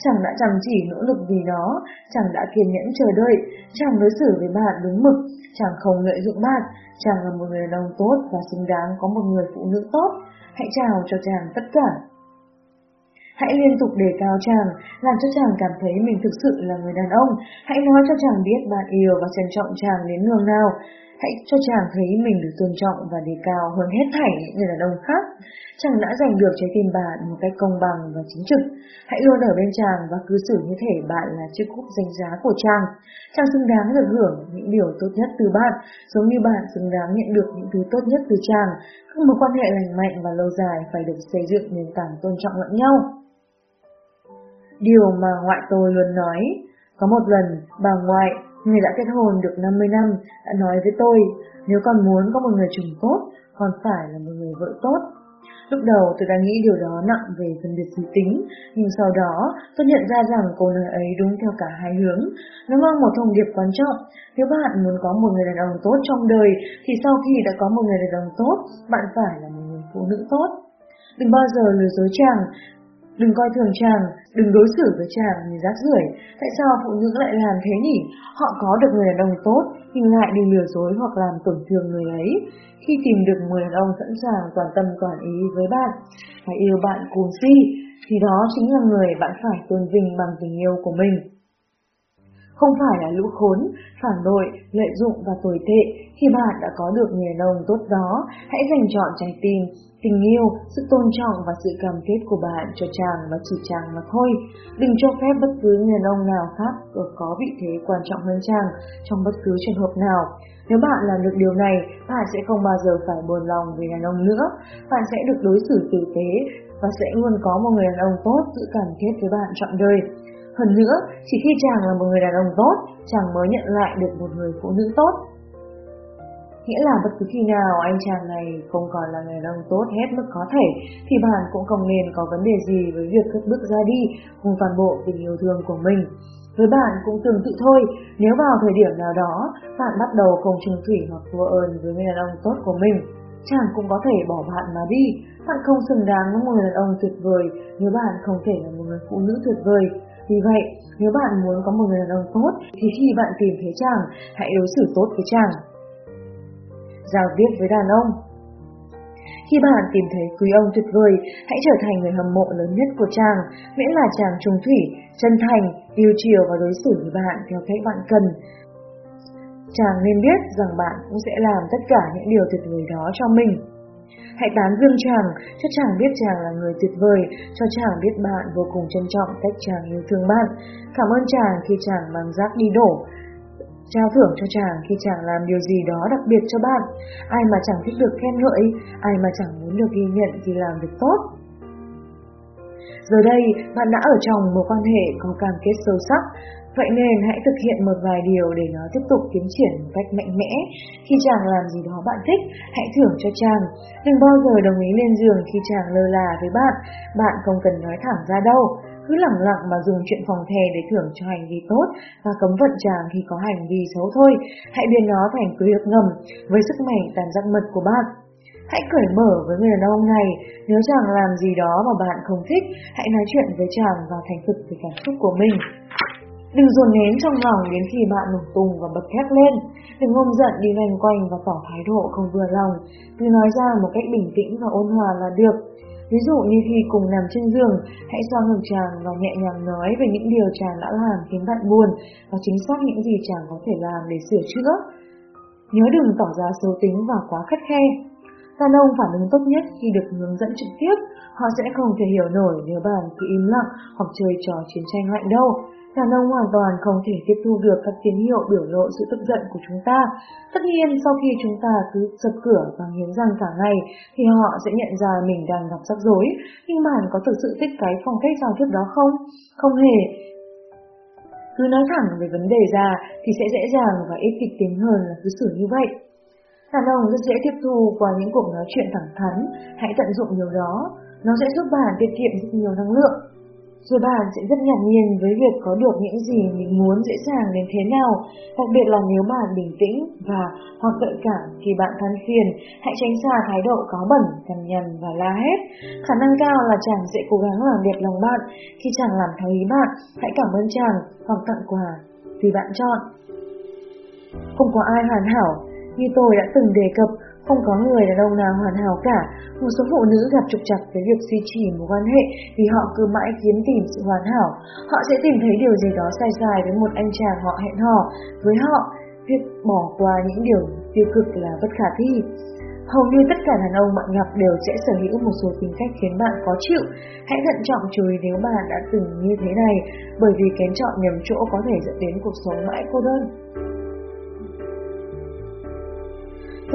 Chàng đã chăm chỉ nỗ lực vì nó. Chàng đã kiên nhẫn chờ đợi. Chàng đối xử với bạn đúng mực. Chàng không lợi dụng bạn. Chàng là một người đàn ông tốt và xứng đáng có một người phụ nữ tốt. Hãy chào cho chàng tất cả. Hãy liên tục đề cao chàng, làm cho chàng cảm thấy mình thực sự là người đàn ông. Hãy nói cho chàng biết bạn yêu và trân trọng chàng đến nhường nào. Hãy cho chàng thấy mình được tôn trọng và đề cao hơn hết thảy những người đàn ông khác. Chàng đã giành được trái tim bạn một cách công bằng và chính trực. Hãy luôn ở bên chàng và cư xử như thể bạn là chiếc cúp danh giá của chàng. Chàng xứng đáng được hưởng những điều tốt nhất từ bạn, giống như bạn xứng đáng nhận được những thứ tốt nhất từ chàng. Các mối quan hệ lành mạnh và lâu dài phải được xây dựng nền tảng tôn trọng lẫn nhau. Điều mà ngoại tôi luôn nói, có một lần bà ngoại Người đã kết hôn được 50 năm đã nói với tôi, nếu còn muốn có một người chồng tốt, còn phải là một người vợ tốt. Lúc đầu tôi đã nghĩ điều đó nặng về phân biệt giới tính, nhưng sau đó tôi nhận ra rằng câu nói ấy đúng theo cả hai hướng. Nó mang một thông điệp quan trọng. Nếu bạn muốn có một người đàn ông tốt trong đời, thì sau khi đã có một người đàn ông tốt, bạn phải là một người phụ nữ tốt. Đừng bao giờ lừa dối chàng, Đừng coi thường chàng, đừng đối xử với chàng như rác rưởi. Tại sao phụ nữ lại làm thế nhỉ? Họ có được người đàn ông tốt, nhưng lại đi lừa dối hoặc làm tổn thương người ấy. Khi tìm được người đàn ông sẵn sàng toàn tâm toàn ý với bạn, phải yêu bạn cuồng si, thì đó chính là người bạn phải tôn vinh bằng tình yêu của mình. Không phải là lũ khốn, phản bội, lợi dụng và tồi tệ, khi bạn đã có được người đàn ông tốt đó, hãy dành chọn trái tim, tình yêu, sự tôn trọng và sự cam kết của bạn cho chàng và chỉ chàng mà thôi. Đừng cho phép bất cứ người đàn ông nào khác có vị thế quan trọng hơn chàng trong bất cứ trường hợp nào. Nếu bạn làm được điều này, bạn sẽ không bao giờ phải buồn lòng về đàn ông nữa. Bạn sẽ được đối xử tử tế và sẽ luôn có một người đàn ông tốt giữ cảm kết với bạn trọn đời. Hơn nữa, chỉ khi chàng là một người đàn ông tốt, chàng mới nhận lại được một người phụ nữ tốt. Nghĩa là bất cứ khi nào anh chàng này không còn là người đàn ông tốt hết mức có thể, thì bạn cũng không nên có vấn đề gì với việc cất bước ra đi cùng toàn bộ tình yêu thương của mình. Với bạn cũng tương tự thôi, nếu vào thời điểm nào đó bạn bắt đầu không trường thủy hoặc vua ơn với người đàn ông tốt của mình, chàng cũng có thể bỏ bạn mà đi. Bạn không xứng đáng với một người đàn ông tuyệt vời nếu bạn không thể là một người phụ nữ tuyệt vời. Vì vậy, nếu bạn muốn có một người đàn ông tốt, thì khi bạn tìm thấy chàng, hãy đối xử tốt với chàng. Giao tiếp với đàn ông Khi bạn tìm thấy quý ông tuyệt vời, hãy trở thành người hâm mộ lớn nhất của chàng, miễn là chàng trung thủy, chân thành, yêu chiều và đối xử với bạn theo cách bạn cần. Chàng nên biết rằng bạn cũng sẽ làm tất cả những điều tuyệt vời đó cho mình. Hãy tán dương chàng, cho chàng biết chàng là người tuyệt vời, cho chàng biết bạn vô cùng trân trọng cách chàng yêu thương bạn. Cảm ơn chàng khi chàng mang rác đi đổ, trao thưởng cho chàng khi chàng làm điều gì đó đặc biệt cho bạn. Ai mà chẳng thích được khen ngợi, ai mà chẳng muốn được ghi nhận thì làm việc tốt. Giờ đây, bạn đã ở trong một quan hệ có cam kết sâu sắc, Vậy nên hãy thực hiện một vài điều để nó tiếp tục tiến triển một cách mạnh mẽ. Khi chàng làm gì đó bạn thích, hãy thưởng cho chàng. Đừng bao giờ đồng ý lên giường khi chàng lơ là với bạn. Bạn không cần nói thẳng ra đâu. Cứ lặng lặng mà dùng chuyện phòng thè để thưởng cho hành vi tốt và cấm vận chàng khi có hành vi xấu thôi. Hãy biến nó thành quy ước ngầm với sức mạnh tàn giác mật của bạn. Hãy cởi mở với người đàn ông này, nếu chàng làm gì đó mà bạn không thích, hãy nói chuyện với chàng và thành thực về cảm xúc của mình. Đừng dồn nén trong lòng đến khi bạn nổ tung và bật thét lên. Đừng ngông giận đi loanh quanh và tỏ thái độ không vừa lòng. Cứ nói ra một cách bình tĩnh và ôn hòa là được. Ví dụ như khi cùng nằm trên giường, hãy xoa ngực chàng và nhẹ nhàng nói về những điều chàng đã làm khiến bạn buồn và chính xác những gì chàng có thể làm để sửa chữa. Nhớ đừng tỏ ra xấu tính và quá khắt khe. Đàn ông phản ứng tốt nhất khi được hướng dẫn trực tiếp, họ sẽ không thể hiểu nổi nếu bạn cứ im lặng hoặc chơi trò chiến tranh lạnh đâu. Đàn ông hoàn toàn không thể tiếp thu được các tín hiệu biểu lộ sự tức giận của chúng ta. Tất nhiên, sau khi chúng ta cứ sập cửa và nghiến răng cả ngày, thì họ sẽ nhận ra mình đang gặp rắc rối. Nhưng bạn có thực sự thích cái phong cách giao tiếp đó không? Không hề. Cứ nói thẳng về vấn đề ra thì sẽ dễ dàng và ít kịch tính hơn là cứ xử như vậy. Đàn ông rất dễ tiếp thu qua những cuộc nói chuyện thẳng thắn, hãy tận dụng điều đó. Nó sẽ giúp bạn tiết kiệm rất nhiều năng lượng. Rồi bạn sẽ rất ngạc nhiên với việc có được những gì mình muốn dễ dàng đến thế nào, đặc biệt là nếu bạn bình tĩnh và hoặc gợi cảm khi bạn than phiền, hãy tránh xa thái độ có bẩn, cằn nhằn và la hét. Khả năng cao là chàng sẽ cố gắng làm đẹp lòng bạn, khi chàng làm theo ý bạn, hãy cảm ơn chàng hoặc tặng quà, tùy bạn chọn. Không có ai hoàn hảo, như tôi đã từng đề cập, không có người đàn ông nào hoàn hảo cả. Một số phụ nữ gặp trục trặc với việc duy trì mối quan hệ vì họ cứ mãi kiếm tìm sự hoàn hảo. Họ sẽ tìm thấy điều gì đó sai sai với một anh chàng họ hẹn hò. Với họ, việc bỏ qua những điều tiêu cực là bất khả thi. Hầu như tất cả đàn ông bạn gặp đều sẽ sở hữu một số tính cách khiến bạn khó chịu. Hãy thận trọng chú ý nếu bạn đã từng như thế này, bởi vì kén chọn nhầm chỗ có thể dẫn đến cuộc sống mãi cô đơn.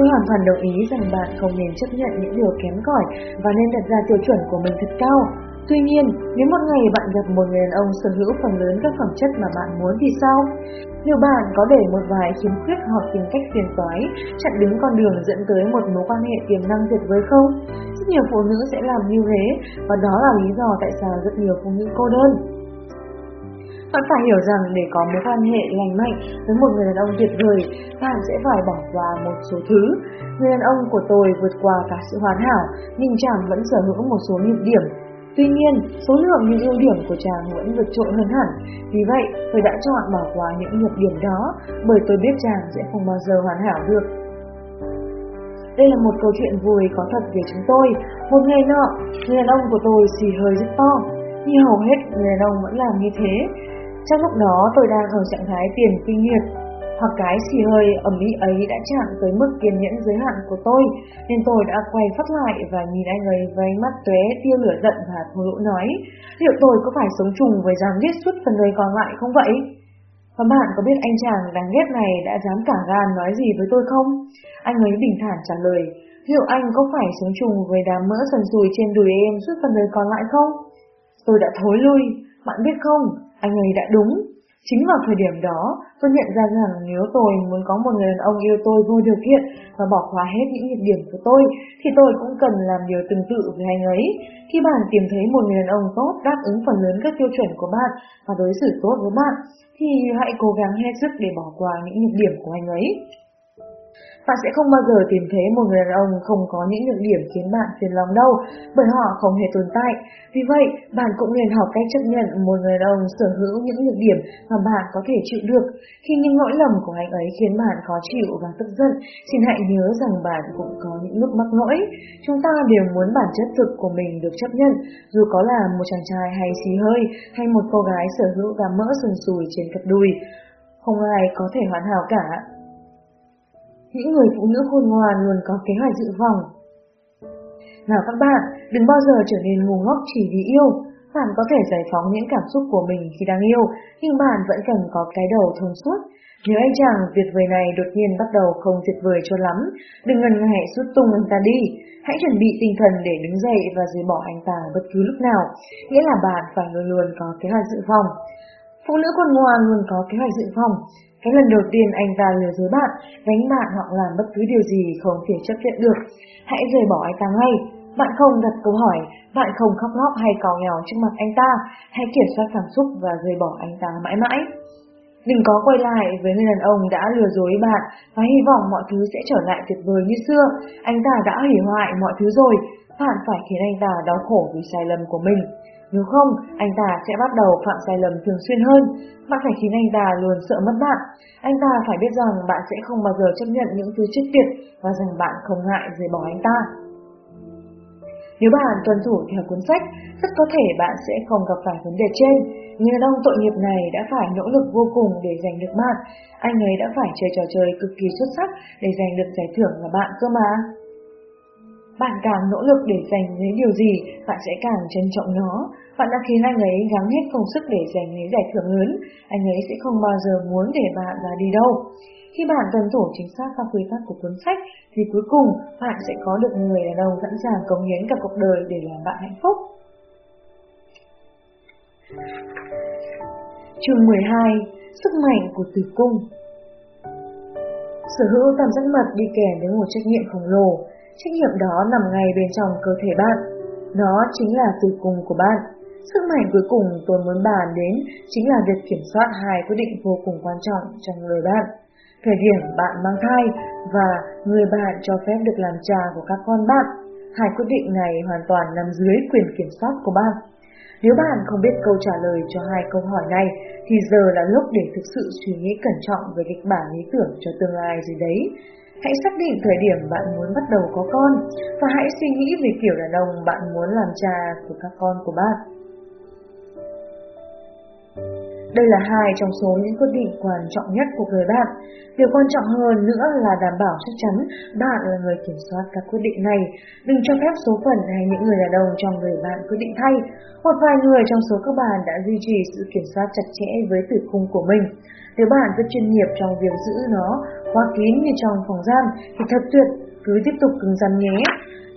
Tôi hoàn toàn đồng ý rằng bạn không nên chấp nhận những điều kém cỏi và nên đặt ra tiêu chuẩn của mình thật cao. Tuy nhiên, nếu một ngày bạn gặp một người đàn ông sở hữu phần lớn các phẩm chất mà bạn muốn thì sao? Nếu bạn có để một vài khiếm khuyết hoặc tính cách phiền toái chặn đứng con đường dẫn tới một mối quan hệ tiềm năng tuyệt vời không? Rất nhiều phụ nữ sẽ làm như thế và đó là lý do tại sao rất nhiều phụ nữ cô đơn. Bạn phải hiểu rằng để có mối quan hệ lành mạnh với một người đàn ông tuyệt vời, bạn sẽ phải bỏ qua một số thứ. Người đàn ông của tôi vượt qua cả sự hoàn hảo, nhưng chàng vẫn sở hữu một số nhược điểm. Tuy nhiên, số lượng những ưu điểm của chàng vẫn vượt trội hơn hẳn. Vì vậy, tôi đã chọn bỏ qua những nhược điểm đó, bởi tôi biết chàng sẽ không bao giờ hoàn hảo được. Đây là một câu chuyện vui có thật về chúng tôi. Một ngày nọ, người đàn ông của tôi xì hơi rất to. Như hầu hết người đàn ông vẫn làm như thế, trong lúc đó tôi đang ở trạng thái tiền kinh nhiệt, hoặc cái xì hơi ẩm ý ấy đã chạm tới mức kiên nhẫn giới hạn của tôi, nên tôi đã quay phát lại và nhìn anh ấy với ánh mắt tuế tiêu lửa giận và thô lỗ nói, liệu tôi có phải sống chung với giám ghét suốt phần đời còn lại không vậy? Và bạn có biết anh chàng đáng ghét này đã dám cả gan nói gì với tôi không? Anh ấy bình thản trả lời, liệu anh có phải sống chung với đám mỡ sần sùi trên đùi em suốt phần đời còn lại không? Tôi đã thối lui, bạn biết không, anh ấy đã đúng. Chính vào thời điểm đó, tôi nhận ra rằng nếu tôi muốn có một người đàn ông yêu tôi vô điều kiện và bỏ qua hết những nhược điểm của tôi, thì tôi cũng cần làm điều tương tự với anh ấy. Khi bạn tìm thấy một người đàn ông tốt đáp ứng phần lớn các tiêu chuẩn của bạn và đối xử tốt với bạn, thì hãy cố gắng hết sức để bỏ qua những nhược điểm của anh ấy. Bạn sẽ không bao giờ tìm thấy một người đàn ông không có những nhược điểm khiến bạn phiền lòng đâu, bởi họ không hề tồn tại. Vì vậy, bạn cũng nên học cách chấp nhận một người đàn ông sở hữu những nhược điểm mà bạn có thể chịu được. Khi những lỗi lầm của anh ấy khiến bạn khó chịu và tức giận, xin hãy nhớ rằng bạn cũng có những lúc mắc lỗi. Chúng ta đều muốn bản chất thực của mình được chấp nhận, dù có là một chàng trai hay xì hơi, hay một cô gái sở hữu và mỡ sườn sùi trên cặp đùi. Không ai có thể hoàn hảo cả. Những người phụ nữ khôn ngoan luôn có kế hoạch dự phòng. Nào các bạn, đừng bao giờ trở nên ngu ngốc chỉ vì yêu. Bạn có thể giải phóng những cảm xúc của mình khi đang yêu, nhưng bạn vẫn cần có cái đầu thông suốt. Nếu anh chàng tuyệt vời này đột nhiên bắt đầu không tuyệt vời cho lắm, đừng ngần ngại rút tung anh ta đi. Hãy chuẩn bị tinh thần để đứng dậy và rời bỏ anh ta bất cứ lúc nào, nghĩa là bạn phải luôn luôn có kế hoạch dự phòng. Phụ nữ con ngoan luôn có kế hoạch dự phòng. Cái lần đầu tiên anh ta lừa dối bạn, đánh bạn hoặc làm bất cứ điều gì không thể chấp nhận được, hãy rời bỏ anh ta ngay. Bạn không đặt câu hỏi, bạn không khóc lóc hay cào nhào trước mặt anh ta, hãy kiểm soát cảm xúc và rời bỏ anh ta mãi mãi. Đừng có quay lại với người đàn ông đã lừa dối bạn và hy vọng mọi thứ sẽ trở lại tuyệt vời như xưa. Anh ta đã hủy hoại mọi thứ rồi, bạn phải khiến anh ta đau khổ vì sai lầm của mình. Nếu không, anh ta sẽ bắt đầu phạm sai lầm thường xuyên hơn. Bạn phải khiến anh ta luôn sợ mất bạn. Anh ta phải biết rằng bạn sẽ không bao giờ chấp nhận những thứ chết tiệt và rằng bạn không ngại rời bỏ anh ta. Nếu bạn tuân thủ theo cuốn sách, rất có thể bạn sẽ không gặp phải vấn đề trên. người đàn ông tội nghiệp này đã phải nỗ lực vô cùng để giành được bạn. Anh ấy đã phải chơi trò chơi cực kỳ xuất sắc để giành được giải thưởng là bạn cơ mà. Bạn càng nỗ lực để giành lấy điều gì, bạn sẽ càng trân trọng nó. Bạn đã khiến anh ấy gắng hết công sức để giành lấy giải thưởng lớn, anh ấy sẽ không bao giờ muốn để bạn ra đi đâu. Khi bạn tuân thủ chính xác các quy tắc của cuốn sách, thì cuối cùng bạn sẽ có được người đàn ông sẵn sàng cống hiến cả cuộc đời để làm bạn hạnh phúc. Chương 12 Sức mạnh của tử cung Sở hữu tầm giác mật đi kèm với một trách nhiệm khổng lồ, trách nhiệm đó nằm ngay bên trong cơ thể bạn. Nó chính là từ cùng của bạn. Sức mạnh cuối cùng tôi muốn bàn đến chính là việc kiểm soát hai quyết định vô cùng quan trọng trong người bạn. Thời điểm bạn mang thai và người bạn cho phép được làm cha của các con bạn. Hai quyết định này hoàn toàn nằm dưới quyền kiểm soát của bạn. Nếu bạn không biết câu trả lời cho hai câu hỏi này, thì giờ là lúc để thực sự suy nghĩ cẩn trọng về kịch bản lý tưởng cho tương lai gì đấy. Hãy xác định thời điểm bạn muốn bắt đầu có con, và hãy suy nghĩ về kiểu đàn ông bạn muốn làm cha của các con của bạn. Đây là hai trong số những quyết định quan trọng nhất của người bạn. Điều quan trọng hơn nữa là đảm bảo chắc chắn bạn là người kiểm soát các quyết định này. Đừng cho phép số phận hay những người đàn ông trong người bạn quyết định thay. Một vài người trong số các bạn đã duy trì sự kiểm soát chặt chẽ với tử cung của mình. Nếu bạn rất chuyên nghiệp trong việc giữ nó khóa kín như trong phòng giam thì thật tuyệt, cứ tiếp tục cứng rắn nhé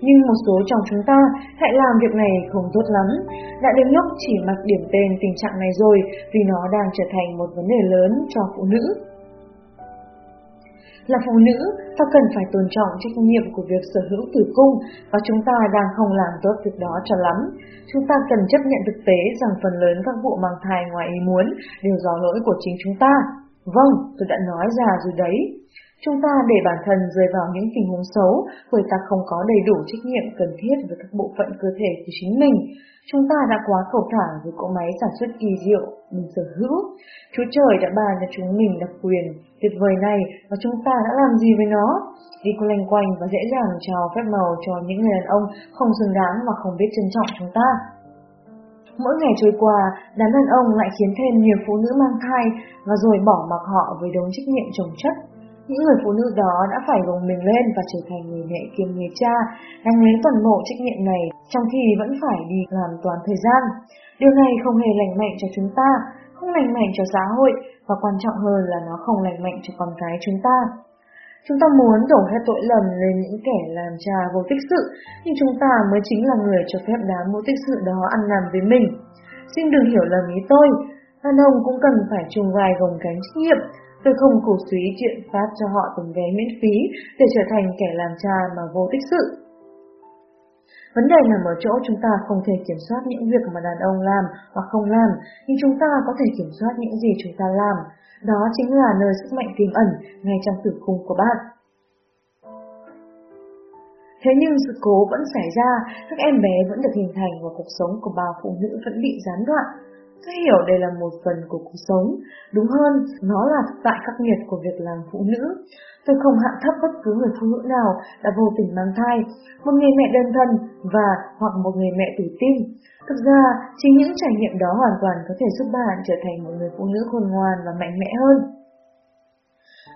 nhưng một số trong chúng ta hãy làm việc này không tốt lắm. Đã đến lúc chỉ mặc điểm tên tình trạng này rồi vì nó đang trở thành một vấn đề lớn cho phụ nữ. Là phụ nữ, ta cần phải tôn trọng trách nhiệm của việc sở hữu tử cung và chúng ta đang không làm tốt việc đó cho lắm. Chúng ta cần chấp nhận thực tế rằng phần lớn các vụ mang thai ngoài ý muốn đều do lỗi của chính chúng ta. Vâng, tôi đã nói ra rồi đấy. Chúng ta để bản thân rơi vào những tình huống xấu bởi ta không có đầy đủ trách nhiệm cần thiết với các bộ phận cơ thể của chính mình. Chúng ta đã quá cầu thả với cỗ máy sản xuất kỳ diệu mình sở hữu. Chúa trời đã ban cho chúng mình đặc quyền tuyệt vời này và chúng ta đã làm gì với nó? Đi quanh quanh và dễ dàng trao phép màu cho những người đàn ông không xứng đáng và không biết trân trọng chúng ta. Mỗi ngày trôi qua, đám đàn ông lại khiến thêm nhiều phụ nữ mang thai và rồi bỏ mặc họ với đống trách nhiệm chồng chất những người phụ nữ đó đã phải gồng mình lên và trở thành người mẹ kiêm người cha, gánh lấy toàn bộ trách nhiệm này, trong khi vẫn phải đi làm toàn thời gian. Điều này không hề lành mạnh cho chúng ta, không lành mạnh cho xã hội, và quan trọng hơn là nó không lành mạnh cho con cái chúng ta. Chúng ta muốn đổ hết tội lầm lên những kẻ làm cha vô tích sự, nhưng chúng ta mới chính là người cho phép đám vô tích sự đó ăn nằm với mình. Xin đừng hiểu lầm ý tôi, đàn ông cũng cần phải chung vai gồng cánh trách nhiệm, Tôi không cổ suý chuyện phát cho họ tấm vé miễn phí để trở thành kẻ làm cha mà vô tích sự. Vấn đề nằm ở chỗ chúng ta không thể kiểm soát những việc mà đàn ông làm hoặc không làm, nhưng chúng ta có thể kiểm soát những gì chúng ta làm. Đó chính là nơi sức mạnh tiềm ẩn ngay trong tử cung của bạn. Thế nhưng sự cố vẫn xảy ra, các em bé vẫn được hình thành và cuộc sống của bà phụ nữ vẫn bị gián đoạn. Tôi hiểu đây là một phần của cuộc sống, đúng hơn, nó là tại khắc nghiệt của việc làm phụ nữ. Tôi không hạ thấp bất cứ người phụ nữ nào đã vô tình mang thai, một người mẹ đơn thân và hoặc một người mẹ tuổi tin. Thực ra, chính những trải nghiệm đó hoàn toàn có thể giúp bạn trở thành một người phụ nữ khôn ngoan và mạnh mẽ hơn.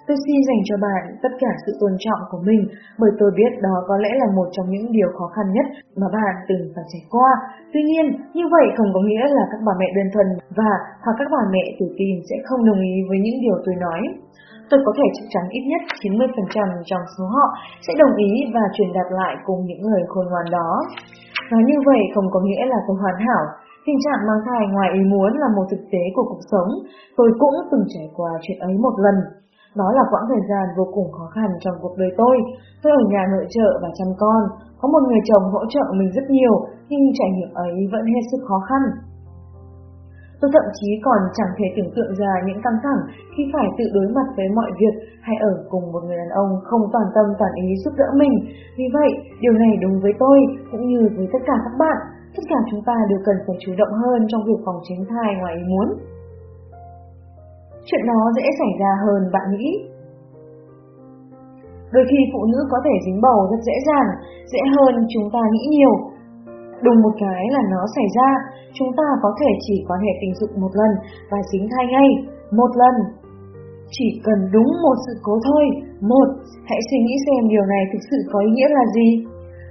Tôi xin dành cho bạn tất cả sự tôn trọng của mình bởi tôi biết đó có lẽ là một trong những điều khó khăn nhất mà bạn từng phải trải qua. Tuy nhiên, như vậy không có nghĩa là các bà mẹ đơn thuần và hoặc các bà mẹ tự tin sẽ không đồng ý với những điều tôi nói. Tôi có thể chắc chắn ít nhất 90% trong số họ sẽ đồng ý và truyền đạt lại cùng những người khôn ngoan đó. Nói như vậy không có nghĩa là tôi hoàn hảo, Tình trạng mang thai ngoài ý muốn là một thực tế của cuộc sống. Tôi cũng từng trải qua chuyện ấy một lần. Đó là quãng thời gian vô cùng khó khăn trong cuộc đời tôi. Tôi ở nhà nội trợ và chăm con, có một người chồng hỗ trợ mình rất nhiều, nhưng trải nghiệm ấy vẫn hết sức khó khăn. Tôi thậm chí còn chẳng thể tưởng tượng ra những căng thẳng khi phải tự đối mặt với mọi việc hay ở cùng một người đàn ông không toàn tâm toàn ý giúp đỡ mình. Vì vậy, điều này đúng với tôi cũng như với tất cả các bạn. Tất cả chúng ta đều cần phải chủ động hơn trong việc phòng tránh thai ngoài ý muốn. Chuyện đó dễ xảy ra hơn bạn nghĩ. Đôi khi phụ nữ có thể dính bầu rất dễ dàng, dễ hơn chúng ta nghĩ nhiều. Đùng một cái là nó xảy ra, chúng ta có thể chỉ quan hệ tình dục một lần và dính thai ngay, một lần. Chỉ cần đúng một sự cố thôi, một, hãy suy nghĩ xem điều này thực sự có ý nghĩa là gì.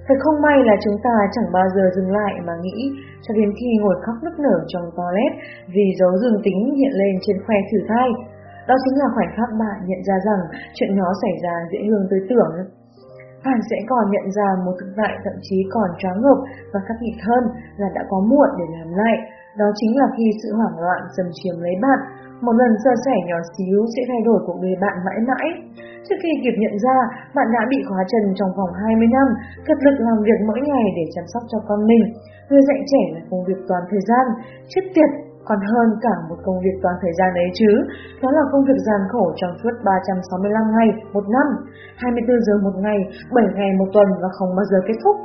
Thật không may là chúng ta chẳng bao giờ dừng lại mà nghĩ cho đến khi ngồi khóc nức nở trong toilet vì dấu dương tính hiện lên trên khoe thử thai. Đó chính là khoảnh khắc bạn nhận ra rằng chuyện nó xảy ra dễ hơn tới tưởng. Bạn sẽ còn nhận ra một thực tại thậm chí còn choáng ngợp và khắc nghiệt hơn là đã có muộn để làm lại. Đó chính là khi sự hoảng loạn dần chiếm lấy bạn, một lần sơ sẻ nhỏ xíu sẽ thay đổi cuộc đời bạn mãi mãi. Trước khi kịp nhận ra, bạn đã bị khóa chân trong vòng 20 năm, cật lực làm việc mỗi ngày để chăm sóc cho con mình. Nuôi dạy trẻ là công việc toàn thời gian, chết tiệt còn hơn cả một công việc toàn thời gian ấy chứ. Đó là công việc gian khổ trong suốt 365 ngày, một năm, 24 giờ một ngày, 7 ngày một tuần và không bao giờ kết thúc.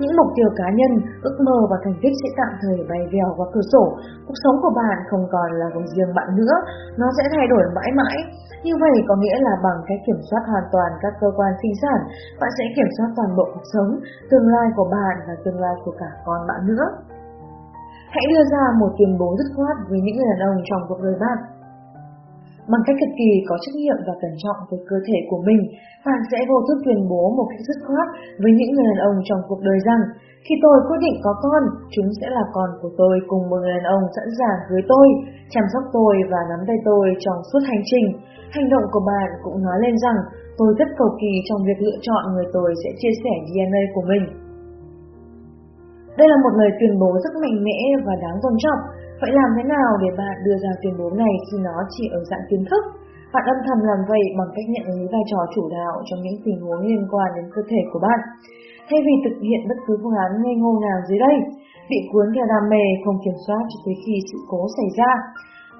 Những mục tiêu cá nhân, ước mơ và thành tích sẽ tạm thời bay vèo qua cửa sổ. Cuộc sống của bạn không còn là của riêng bạn nữa, nó sẽ thay đổi mãi mãi. Như vậy có nghĩa là bằng cách kiểm soát hoàn toàn các cơ quan sinh sản, bạn sẽ kiểm soát toàn bộ cuộc sống, tương lai của bạn và tương lai của cả con bạn nữa. Hãy đưa ra một tuyên bố dứt khoát với những người đàn ông trong cuộc đời bạn. Bằng cách cực kỳ có trách nhiệm và cẩn trọng với cơ thể của mình, bạn sẽ vô thức tuyên bố một cách dứt khoát với những người đàn ông trong cuộc đời rằng khi tôi quyết định có con, chúng sẽ là con của tôi cùng một người đàn ông sẵn sàng cưới tôi, chăm sóc tôi và nắm tay tôi trong suốt hành trình. Hành động của bạn cũng nói lên rằng tôi rất cầu kỳ trong việc lựa chọn người tôi sẽ chia sẻ DNA của mình. Đây là một lời tuyên bố rất mạnh mẽ và đáng tôn trọng. Vậy làm thế nào để bạn đưa ra tuyên bố này khi nó chỉ ở dạng kiến thức? Bạn âm thầm làm vậy bằng cách nhận lấy vai trò chủ đạo trong những tình huống liên quan đến cơ thể của bạn. Thay vì thực hiện bất cứ phương án ngây ngô nào dưới đây, bị cuốn theo đam mê không kiểm soát cho tới khi sự cố xảy ra,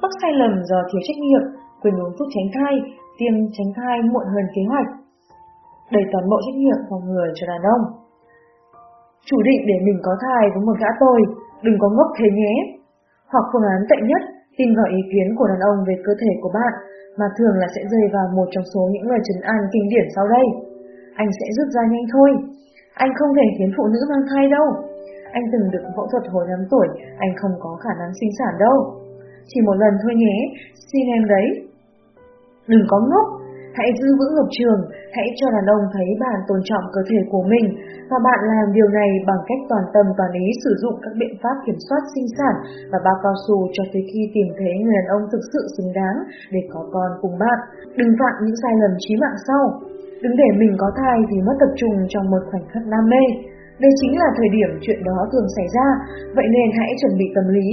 mắc sai lầm do thiếu trách nhiệm, quên uống thuốc tránh thai, tiêm tránh thai muộn hơn kế hoạch, đẩy toàn bộ trách nhiệm vào người cho đàn ông. Chủ định để mình có thai với một gã tôi, đừng có ngốc thế nhé. Hoặc phương án tệ nhất, tin vào ý kiến của đàn ông về cơ thể của bạn, mà thường là sẽ rơi vào một trong số những lời trấn an kinh điển sau đây. Anh sẽ rút ra nhanh thôi. Anh không thể khiến phụ nữ mang thai đâu. Anh từng được phẫu thuật hồi 5 tuổi, anh không có khả năng sinh sản đâu. Chỉ một lần thôi nhé, xin em đấy. Đừng có ngốc, Hãy giữ vững lập trường, hãy cho đàn ông thấy bạn tôn trọng cơ thể của mình và bạn làm điều này bằng cách toàn tâm toàn ý sử dụng các biện pháp kiểm soát sinh sản và bao cao su cho tới khi tìm thấy người đàn ông thực sự xứng đáng để có con cùng bạn. Đừng phạm những sai lầm chí mạng sau. Đừng để mình có thai vì mất tập trung trong một khoảnh khắc đam mê. Đây chính là thời điểm chuyện đó thường xảy ra, vậy nên hãy chuẩn bị tâm lý.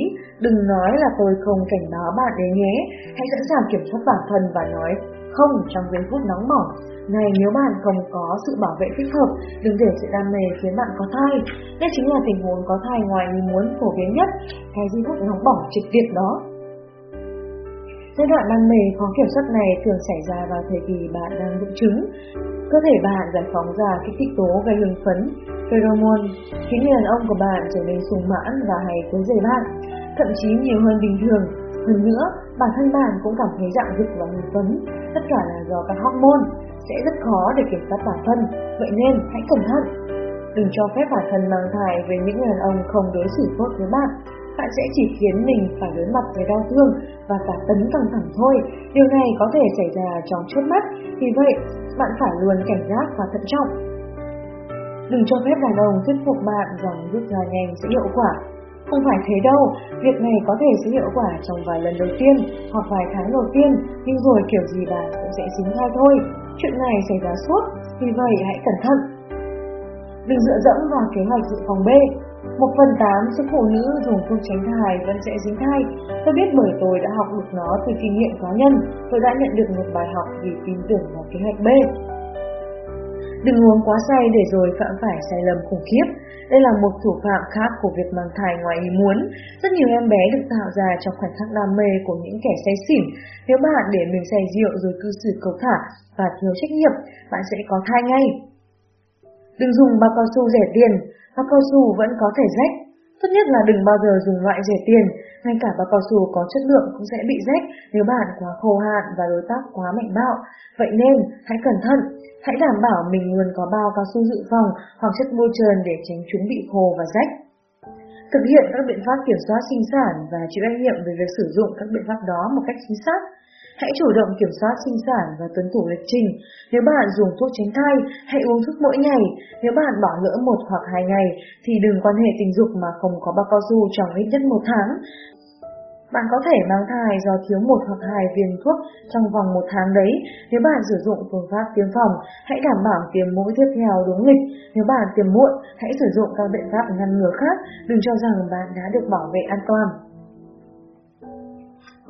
Đừng nói là tôi không cảnh báo bạn đấy nhé. Hãy sẵn sàng kiểm soát bản thân và nói không trong giây phút nóng bỏng. Này nếu bạn không có sự bảo vệ thích hợp, đừng để sự đam mê khiến bạn có thai. Đây chính là tình huống có thai ngoài ý muốn phổ biến nhất, cái giây phút nóng bỏng trực tiếp đó. Giai đoạn đam mê khó kiểm soát này thường xảy ra vào thời kỳ bạn đang bụng trứng. Cơ thể bạn giải phóng ra kích thích tố gây hưng phấn, pheromone, khiến người đàn ông của bạn trở nên sung mãn và hay quấy rầy bạn, thậm chí nhiều hơn bình thường. Hơn nữa, bản thân bạn cũng cảm thấy dạng dực và hưng phấn, tất cả là do các hormone, sẽ rất khó để kiểm soát bản thân, vậy nên hãy cẩn thận. Đừng cho phép bản thân mang thai với những người đàn ông không đối xử tốt với bạn. Bạn sẽ chỉ khiến mình phải đối mặt với đau thương và cả tấn căng thẳng thôi. Điều này có thể xảy ra trong chớp mắt, vì vậy bạn phải luôn cảnh giác và thận trọng. Đừng cho phép đàn ông thuyết phục bạn rằng rút ra nhanh sẽ hiệu quả không phải thế đâu, việc này có thể sẽ hiệu quả trong vài lần đầu tiên hoặc vài tháng đầu tiên, nhưng rồi kiểu gì bạn cũng sẽ dính thai thôi. Chuyện này xảy ra suốt, vì vậy hãy cẩn thận. Đừng dựa dẫm vào kế hoạch dự phòng B. Một phần tám số phụ nữ dùng thuốc tránh thai vẫn sẽ dính thai. Tôi biết bởi tôi đã học được nó từ kinh nghiệm cá nhân. Tôi đã nhận được một bài học vì tin tưởng vào kế hoạch B. Đừng uống quá say để rồi phạm phải sai lầm khủng khiếp. Đây là một thủ phạm khác của việc mang thai ngoài ý muốn. Rất nhiều em bé được tạo ra trong khoảnh khắc đam mê của những kẻ say xỉn. Nếu bạn để mình say rượu rồi cư xử cầu thả và thiếu trách nhiệm, bạn sẽ có thai ngay. Đừng dùng bao cao su rẻ tiền, bao cao su vẫn có thể rách. Tốt nhất là đừng bao giờ dùng loại rẻ tiền, ngay cả bao cao su có chất lượng cũng sẽ bị rách nếu bạn quá khô hạn và đối tác quá mạnh bạo. Vậy nên, hãy cẩn thận, hãy đảm bảo mình luôn có bao cao su dự phòng hoặc chất bôi trơn để tránh chúng bị khô và rách. Thực hiện các biện pháp kiểm soát sinh sản và chịu trách nhiệm về việc sử dụng các biện pháp đó một cách chính xác. Hãy chủ động kiểm soát sinh sản và tuân thủ lịch trình. Nếu bạn dùng thuốc tránh thai, hãy uống thuốc mỗi ngày. Nếu bạn bỏ lỡ một hoặc hai ngày, thì đừng quan hệ tình dục mà không có bao cao su trong ít nhất một tháng. Bạn có thể mang thai do thiếu một hoặc hai viên thuốc trong vòng một tháng đấy. Nếu bạn sử dụng phương pháp tiêm phòng, hãy đảm bảo tiêm mũi tiếp theo đúng lịch. Nếu bạn tiêm muộn, hãy sử dụng các biện pháp ngăn ngừa khác. Đừng cho rằng bạn đã được bảo vệ an toàn.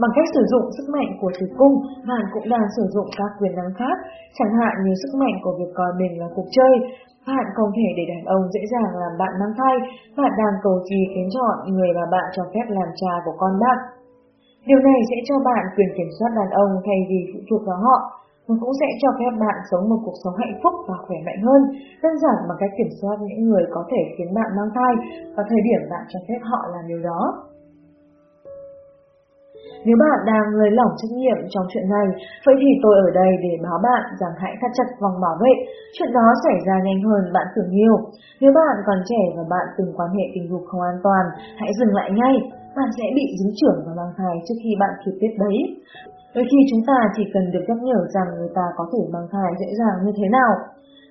Bằng cách sử dụng sức mạnh của tử cung, bạn cũng đang sử dụng các quyền năng khác, chẳng hạn như sức mạnh của việc coi mình là cuộc chơi. Bạn không thể để đàn ông dễ dàng làm bạn mang thai, bạn đang cầu kỳ kiến chọn người mà bạn cho phép làm cha của con bạn. Điều này sẽ cho bạn quyền kiểm soát đàn ông thay vì phụ thuộc vào họ. Nó cũng sẽ cho phép bạn sống một cuộc sống hạnh phúc và khỏe mạnh hơn, đơn giản bằng cách kiểm soát những người có thể khiến bạn mang thai và thời điểm bạn cho phép họ làm điều đó. Nếu bạn đang lơi lỏng trách nhiệm trong chuyện này, vậy thì tôi ở đây để báo bạn rằng hãy thắt chặt vòng bảo vệ. Chuyện đó xảy ra nhanh hơn bạn tưởng nhiều. Nếu bạn còn trẻ và bạn từng quan hệ tình dục không an toàn, hãy dừng lại ngay. Bạn sẽ bị dính trưởng và mang thai trước khi bạn kịp biết đấy. Đôi khi chúng ta chỉ cần được nhắc nhở rằng người ta có thể mang thai dễ dàng như thế nào.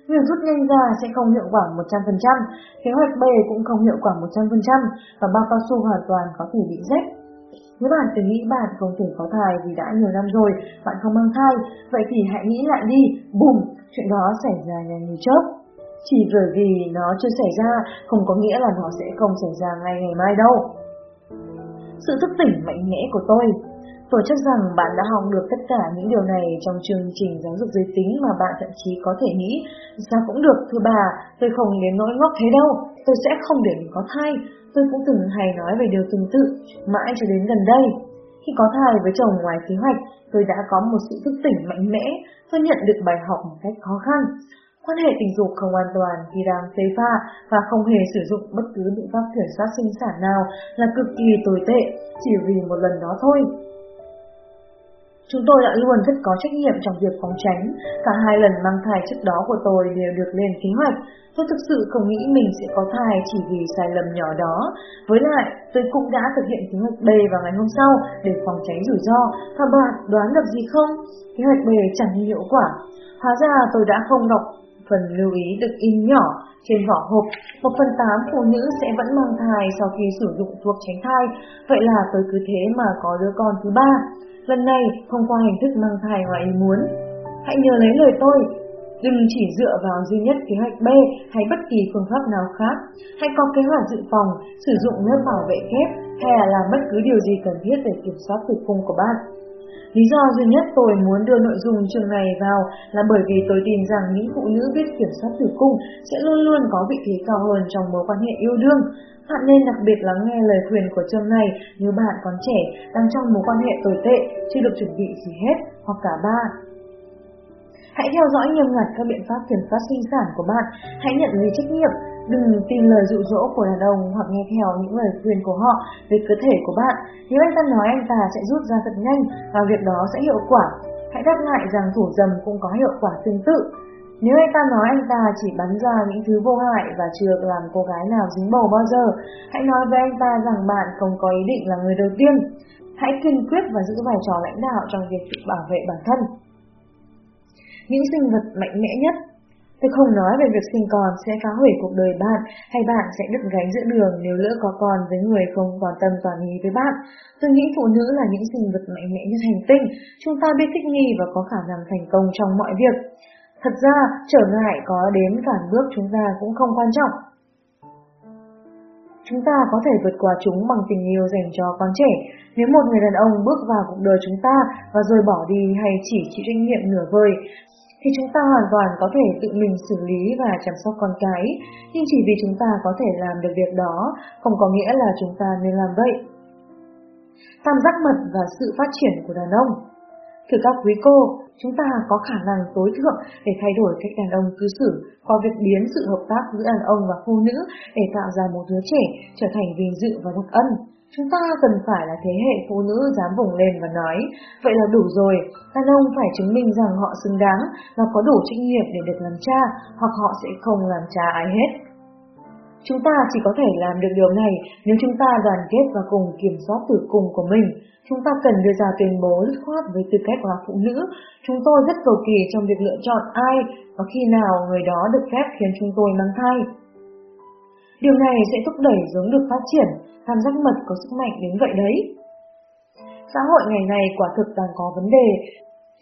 Việc rút nhanh ra sẽ không hiệu quả 100%, kế hoạch B cũng không hiệu quả 100% và bao cao su hoàn toàn có thể bị rách nếu bạn từng nghĩ bạn không thể có thai vì đã nhiều năm rồi, bạn không mang thai, vậy thì hãy nghĩ lại đi, bùm, chuyện đó xảy ra nhanh như chớp. Chỉ bởi vì nó chưa xảy ra không có nghĩa là nó sẽ không xảy ra ngay ngày mai đâu. Sự thức tỉnh mạnh mẽ của tôi. Tôi chắc rằng bạn đã học được tất cả những điều này trong chương trình giáo dục giới tính mà bạn thậm chí có thể nghĩ, sao cũng được thưa bà, tôi không đến nỗi ngốc thế đâu, tôi sẽ không để mình có thai, tôi cũng từng hay nói về điều tương tự, mãi cho đến gần đây. Khi có thai với chồng ngoài kế hoạch, tôi đã có một sự thức tỉnh mạnh mẽ, tôi nhận được bài học một cách khó khăn. Quan hệ tình dục không an toàn khi đang phê pha và không hề sử dụng bất cứ biện pháp kiểm soát sinh sản nào là cực kỳ tồi tệ, chỉ vì một lần đó thôi. Chúng tôi đã luôn rất có trách nhiệm trong việc phòng tránh. Cả hai lần mang thai trước đó của tôi đều được lên kế hoạch. Tôi thực sự không nghĩ mình sẽ có thai chỉ vì sai lầm nhỏ đó. Với lại, tôi cũng đã thực hiện kế hoạch B vào ngày hôm sau để phòng tránh rủi ro. Và bạn đoán được gì không? Kế hoạch B chẳng hiệu quả. Hóa ra tôi đã không đọc phần lưu ý được in nhỏ trên vỏ hộp. Một phần tám phụ nữ sẽ vẫn mang thai sau khi sử dụng thuốc tránh thai. Vậy là tôi cứ thế mà có đứa con thứ ba. Lần này không qua hình thức mang thai ngoài ý muốn. Hãy nhớ lấy lời tôi, đừng chỉ dựa vào duy nhất kế hoạch B hay bất kỳ phương pháp nào khác. Hãy có kế hoạch dự phòng, sử dụng lớp bảo vệ kép hay là làm bất cứ điều gì cần thiết để kiểm soát tử cung của bạn. Lý do duy nhất tôi muốn đưa nội dung chương này vào là bởi vì tôi tin rằng những phụ nữ biết kiểm soát tử cung sẽ luôn luôn có vị thế cao hơn trong mối quan hệ yêu đương. Bạn nên đặc biệt lắng nghe lời khuyên của chương này nếu bạn còn trẻ, đang trong mối quan hệ tồi tệ, chưa được chuẩn bị gì hết, hoặc cả ba. Hãy theo dõi nghiêm ngặt các biện pháp kiểm soát sinh sản của bạn, hãy nhận lấy trách nhiệm, đừng tin lời dụ dỗ của đàn ông hoặc nghe theo những lời khuyên của họ về cơ thể của bạn. Nếu anh ta nói anh ta sẽ rút ra thật nhanh và việc đó sẽ hiệu quả, hãy đáp lại rằng thủ dầm cũng có hiệu quả tương tự. Nếu anh ta nói anh ta chỉ bắn ra những thứ vô hại và chưa làm cô gái nào dính bầu bao giờ, hãy nói với anh ta rằng bạn không có ý định là người đầu tiên. Hãy kiên quyết và giữ vai trò lãnh đạo trong việc tự bảo vệ bản thân. Những sinh vật mạnh mẽ nhất Tôi không nói về việc sinh con sẽ phá hủy cuộc đời bạn hay bạn sẽ đứt gánh giữa đường nếu lỡ có con với người không quan tâm toàn ý với bạn. Tôi nghĩ phụ nữ là những sinh vật mạnh mẽ nhất hành tinh. Chúng ta biết thích nghi và có khả năng thành công trong mọi việc. Thật ra, trở ngại có đến cản bước chúng ta cũng không quan trọng. Chúng ta có thể vượt qua chúng bằng tình yêu dành cho con trẻ. Nếu một người đàn ông bước vào cuộc đời chúng ta và rồi bỏ đi hay chỉ chịu trách nhiệm nửa vời, thì chúng ta hoàn toàn có thể tự mình xử lý và chăm sóc con cái, nhưng chỉ vì chúng ta có thể làm được việc đó, không có nghĩa là chúng ta nên làm vậy. Tam giác mật và sự phát triển của đàn ông Thưa các quý cô, chúng ta có khả năng tối thượng để thay đổi cách đàn ông cư xử qua việc biến sự hợp tác giữa đàn ông và phụ nữ để tạo ra một đứa trẻ trở thành vinh dự và đặc ân. Chúng ta cần phải là thế hệ phụ nữ dám vùng lên và nói, vậy là đủ rồi, đàn ông phải chứng minh rằng họ xứng đáng và có đủ trách nhiệm để được làm cha, hoặc họ sẽ không làm cha ai hết. Chúng ta chỉ có thể làm được điều này nếu chúng ta đoàn kết và cùng kiểm soát tử cung của mình. Chúng ta cần đưa ra tuyên bố dứt khoát với tư cách là phụ nữ. Chúng tôi rất cầu kỳ trong việc lựa chọn ai và khi nào người đó được phép khiến chúng tôi mang thai. Điều này sẽ thúc đẩy giống được phát triển, cảm giác mật có sức mạnh đến vậy đấy. Xã hội ngày này quả thực đang có vấn đề.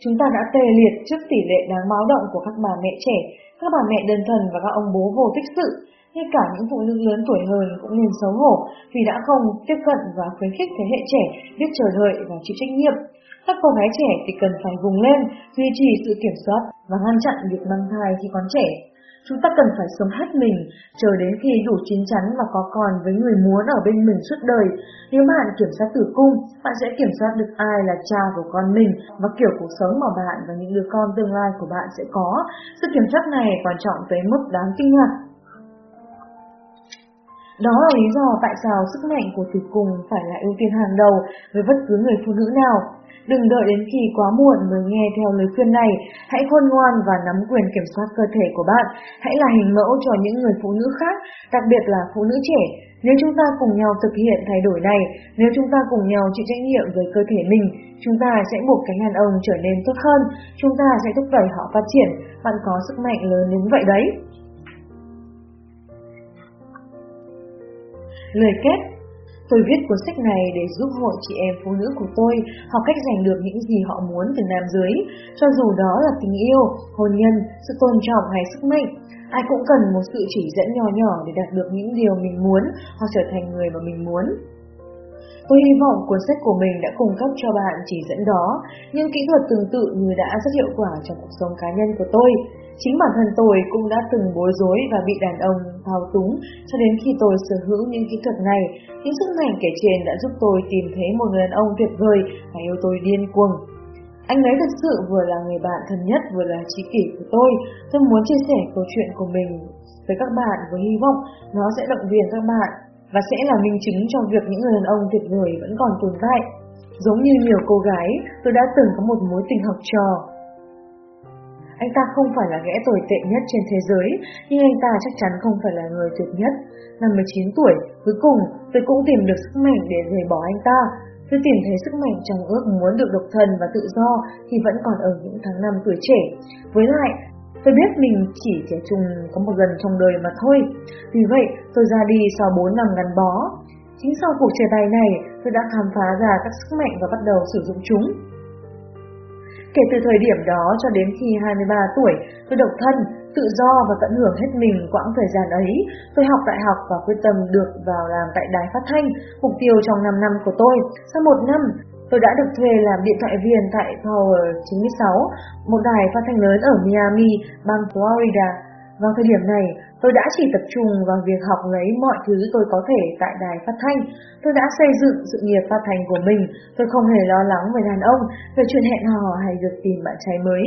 Chúng ta đã tê liệt trước tỷ lệ đáng báo động của các bà mẹ trẻ, các bà mẹ đơn thần và các ông bố vô tích sự, ngay cả những phụ nữ lớn tuổi hơn cũng nên xấu hổ vì đã không tiếp cận và khuyến khích thế hệ trẻ biết chờ đợi và chịu trách nhiệm. Các cô gái trẻ thì cần phải vùng lên, duy trì sự kiểm soát và ngăn chặn việc mang thai khi còn trẻ. Chúng ta cần phải sống hết mình, chờ đến khi đủ chín chắn và có con với người muốn ở bên mình suốt đời. Nếu bạn kiểm soát tử cung, bạn sẽ kiểm soát được ai là cha của con mình và kiểu cuộc sống mà bạn và những đứa con tương lai của bạn sẽ có. Sự kiểm soát này quan trọng tới mức đáng kinh ngạc. Đó là lý do tại sao sức mạnh của tử cung phải là ưu tiên hàng đầu với bất cứ người phụ nữ nào. Đừng đợi đến khi quá muộn mới nghe theo lời khuyên này, hãy khôn ngoan và nắm quyền kiểm soát cơ thể của bạn. Hãy là hình mẫu cho những người phụ nữ khác, đặc biệt là phụ nữ trẻ. Nếu chúng ta cùng nhau thực hiện thay đổi này, nếu chúng ta cùng nhau chịu trách nhiệm với cơ thể mình, chúng ta sẽ buộc cánh đàn ông trở nên tốt hơn, chúng ta sẽ thúc đẩy họ phát triển. Bạn có sức mạnh lớn đến vậy đấy. Lời kết Tôi viết cuốn sách này để giúp hội chị em phụ nữ của tôi học cách giành được những gì họ muốn từ nam giới, cho dù đó là tình yêu, hôn nhân, sự tôn trọng hay sức mạnh. Ai cũng cần một sự chỉ dẫn nhỏ nhỏ để đạt được những điều mình muốn hoặc trở thành người mà mình muốn. Tôi hy vọng cuốn sách của mình đã cung cấp cho bạn chỉ dẫn đó, những kỹ thuật tương tự như đã rất hiệu quả trong cuộc sống cá nhân của tôi. Chính bản thân tôi cũng đã từng bối rối và bị đàn ông thao túng cho đến khi tôi sở hữu những kỹ thuật này. Những sức mạnh kể trên đã giúp tôi tìm thấy một người đàn ông tuyệt vời và yêu tôi điên cuồng. Anh ấy thực sự vừa là người bạn thân nhất vừa là trí kỷ của tôi. Tôi muốn chia sẻ câu chuyện của mình với các bạn với hy vọng nó sẽ động viên các bạn và sẽ là minh chứng cho việc những người đàn ông tuyệt vời vẫn còn tồn tại. Giống như nhiều cô gái, tôi đã từng có một mối tình học trò anh ta không phải là ghẽ tồi tệ nhất trên thế giới, nhưng anh ta chắc chắn không phải là người tuyệt nhất. Năm 19 tuổi, cuối cùng tôi cũng tìm được sức mạnh để rời bỏ anh ta. Tôi tìm thấy sức mạnh trong ước muốn được độc thân và tự do khi vẫn còn ở những tháng năm tuổi trẻ. Với lại, tôi biết mình chỉ trẻ trung có một lần trong đời mà thôi. Vì vậy, tôi ra đi sau 4 năm gắn bó. Chính sau cuộc chia tay này, tôi đã khám phá ra các sức mạnh và bắt đầu sử dụng chúng. Kể từ thời điểm đó cho đến khi 23 tuổi, tôi độc thân, tự do và tận hưởng hết mình quãng thời gian ấy. Tôi học đại học và quyết tâm được vào làm tại đài phát thanh, mục tiêu trong 5 năm của tôi. Sau một năm, tôi đã được thuê làm điện thoại viên tại Power 96, một đài phát thanh lớn ở Miami, bang Florida. Vào thời điểm này, tôi đã chỉ tập trung vào việc học lấy mọi thứ tôi có thể tại đài phát thanh. Tôi đã xây dựng sự nghiệp phát thanh của mình. Tôi không hề lo lắng về đàn ông, về chuyện hẹn hò hay việc tìm bạn trai mới.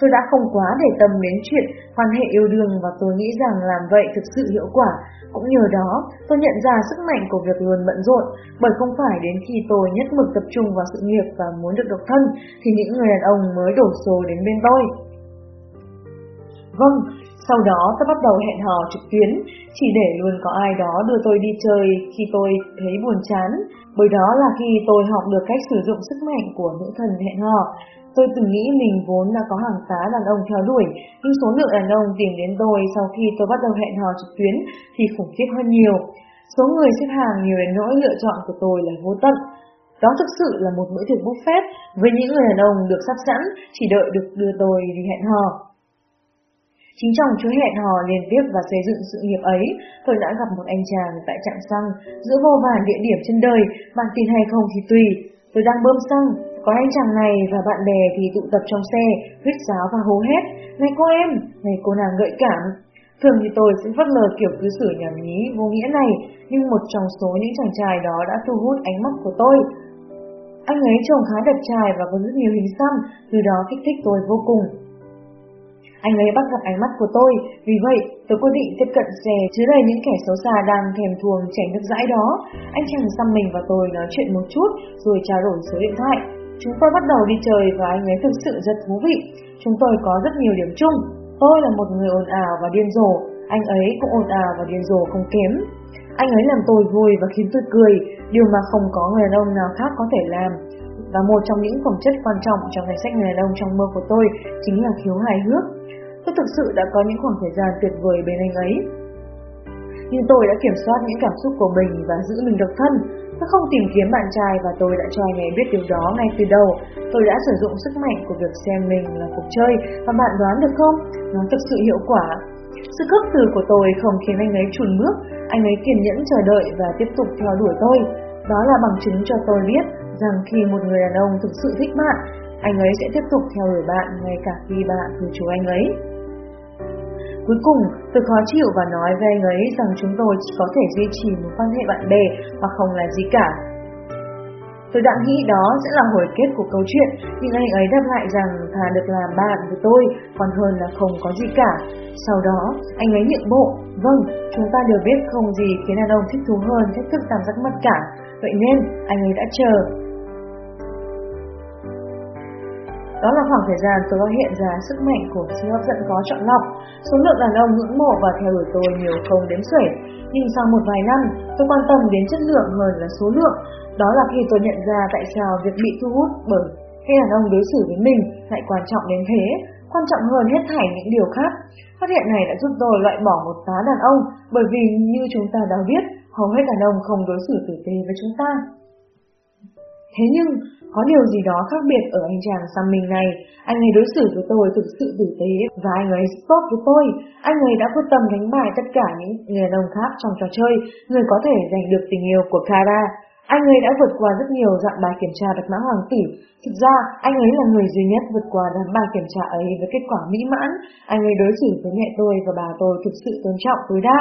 Tôi đã không quá để tâm đến chuyện quan hệ yêu đương và tôi nghĩ rằng làm vậy thực sự hiệu quả. Cũng nhờ đó, tôi nhận ra sức mạnh của việc luôn bận rộn, bởi không phải đến khi tôi nhất mực tập trung vào sự nghiệp và muốn được độc thân, thì những người đàn ông mới đổ xô đến bên tôi. Vâng, sau đó tôi bắt đầu hẹn hò trực tuyến, chỉ để luôn có ai đó đưa tôi đi chơi khi tôi thấy buồn chán, bởi đó là khi tôi học được cách sử dụng sức mạnh của nữ thần hẹn hò. Tôi từng nghĩ mình vốn đã có hàng tá đàn ông theo đuổi, nhưng số lượng đàn ông tìm đến tôi sau khi tôi bắt đầu hẹn hò trực tuyến thì khủng khiếp hơn nhiều. Số người xếp hàng nhiều đến nỗi lựa chọn của tôi là vô tận. Đó thực sự là một bữa tiệc buffet với những người đàn ông được sắp sẵn, chỉ đợi được đưa tôi đi hẹn hò. Chính chồng chúa hẹn hò liên tiếp và xây dựng sự nghiệp ấy, tôi đã gặp một anh chàng tại trạm xăng, giữa vô vàn địa điểm trên đời, bạn tin hay không thì tùy. Tôi đang bơm xăng, có anh chàng này và bạn bè thì tụ tập trong xe, huyết giáo và hô hét. Này cô em, này cô nàng gợi cảm. Thường thì tôi sẽ vất lờ kiểu cư xử nhảm nhí vô nghĩa này, nhưng một trong số những chàng trai đó đã thu hút ánh mắt của tôi. Anh ấy trông khá đẹp trai và có rất nhiều hình xăm, từ đó kích thích tôi vô cùng. Anh ấy bắt gặp ánh mắt của tôi, vì vậy tôi quyết định tiếp cận xe chứa đầy những kẻ xấu xa đang thèm thuồng chảy nước dãi đó. Anh chàng xăm mình và tôi nói chuyện một chút rồi trao đổi số điện thoại. Chúng tôi bắt đầu đi chơi và anh ấy thực sự rất thú vị. Chúng tôi có rất nhiều điểm chung. Tôi là một người ồn ào và điên rồ, anh ấy cũng ồn ào và điên rồ không kém. Anh ấy làm tôi vui và khiến tôi cười, điều mà không có người đàn ông nào khác có thể làm. Và một trong những phẩm chất quan trọng trong danh sách người đàn ông trong mơ của tôi chính là khiếu hài hước. Tôi thực sự đã có những khoảng thời gian tuyệt vời bên anh ấy. Nhưng tôi đã kiểm soát những cảm xúc của mình và giữ mình độc thân. Tôi không tìm kiếm bạn trai và tôi đã cho anh ấy biết điều đó ngay từ đầu. Tôi đã sử dụng sức mạnh của việc xem mình là cuộc chơi và bạn đoán được không? Nó thực sự hiệu quả. Sự cướp từ của tôi không khiến anh ấy chùn bước, anh ấy kiên nhẫn chờ đợi và tiếp tục theo đuổi tôi. Đó là bằng chứng cho tôi biết rằng khi một người đàn ông thực sự thích bạn, anh ấy sẽ tiếp tục theo đuổi bạn ngay cả khi bạn từ chối anh ấy. Cuối cùng, tôi khó chịu và nói với anh ấy rằng chúng tôi chỉ có thể duy trì một quan hệ bạn bè mà không là gì cả. Tôi đã nghĩ đó sẽ là hồi kết của câu chuyện, nhưng anh ấy đáp lại rằng thà được làm bạn với tôi còn hơn là không có gì cả. Sau đó, anh ấy nhượng bộ, vâng, chúng ta đều biết không gì khiến đàn ông thích thú hơn thách thức cảm giác mất cả, vậy nên anh ấy đã chờ. Đó là khoảng thời gian tôi phát hiện ra sức mạnh của sự hấp dẫn có chọn lọc. Số lượng đàn ông ngưỡng mộ và theo đuổi tôi nhiều không đếm xuể. Nhưng sau một vài năm, tôi quan tâm đến chất lượng hơn là số lượng. Đó là khi tôi nhận ra tại sao việc bị thu hút bởi khi đàn ông đối xử với mình lại quan trọng đến thế, quan trọng hơn hết thảy những điều khác. Phát hiện này đã giúp tôi loại bỏ một tá đàn ông, bởi vì như chúng ta đã biết, hầu hết đàn ông không đối xử tử tế với chúng ta. Thế nhưng, có điều gì đó khác biệt ở anh chàng xăm mình này. Anh ấy đối xử với tôi thực sự tử tế và anh ấy tốt với tôi. Anh ấy đã quyết tâm đánh bại tất cả những người đàn ông khác trong trò chơi, người có thể giành được tình yêu của Kara. Anh ấy đã vượt qua rất nhiều dạng bài kiểm tra đặc mã hoàng tử. Thực ra, anh ấy là người duy nhất vượt qua đám bài kiểm tra ấy với kết quả mỹ mãn. Anh ấy đối xử với mẹ tôi và bà tôi thực sự tôn trọng tối đa.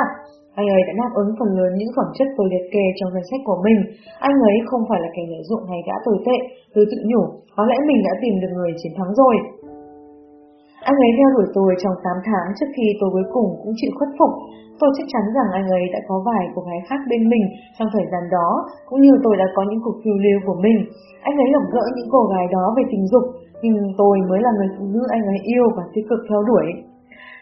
Anh ấy đã đáp ứng phần lớn những phẩm chất tôi liệt kê trong danh sách của mình. Anh ấy không phải là kẻ lợi dụng hay gã tồi tệ. Tôi tự nhủ, có lẽ mình đã tìm được người chiến thắng rồi. Anh ấy theo đuổi tôi trong 8 tháng trước khi tôi cuối cùng cũng chịu khuất phục. Tôi chắc chắn rằng anh ấy đã có vài cô gái khác bên mình trong thời gian đó, cũng như tôi đã có những cuộc phiêu lưu của mình. Anh ấy gặp gỡ những cô gái đó về tình dục, nhưng tôi mới là người phụ nữ anh ấy yêu và tích cực theo đuổi.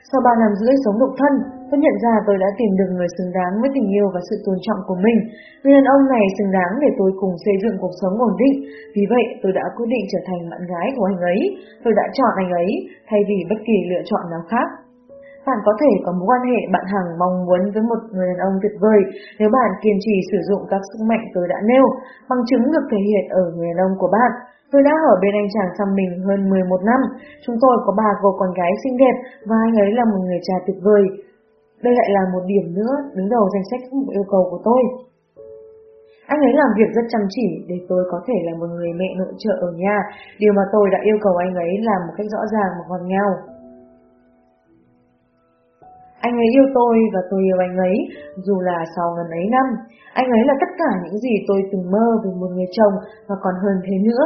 Sau 3 năm rưỡi sống độc thân, tôi nhận ra tôi đã tìm được người xứng đáng với tình yêu và sự tôn trọng của mình. Người đàn ông này xứng đáng để tôi cùng xây dựng cuộc sống ổn định. Vì vậy, tôi đã quyết định trở thành bạn gái của anh ấy. Tôi đã chọn anh ấy, thay vì bất kỳ lựa chọn nào khác. Bạn có thể có mối quan hệ bạn hàng mong muốn với một người đàn ông tuyệt vời nếu bạn kiên trì sử dụng các sức mạnh tôi đã nêu, bằng chứng được thể hiện ở người đàn ông của bạn. Tôi đã ở bên anh chàng xăm mình hơn 11 năm. Chúng tôi có ba cô con gái xinh đẹp và anh ấy là một người cha tuyệt vời. Đây lại là một điểm nữa đứng đầu danh sách yêu cầu của tôi. Anh ấy làm việc rất chăm chỉ để tôi có thể là một người mẹ nội trợ ở nhà, điều mà tôi đã yêu cầu anh ấy làm một cách rõ ràng và ngọt ngào. Anh ấy yêu tôi và tôi yêu anh ấy, dù là sau gần ấy năm. Anh ấy là tất cả những gì tôi từng mơ về một người chồng và còn hơn thế nữa.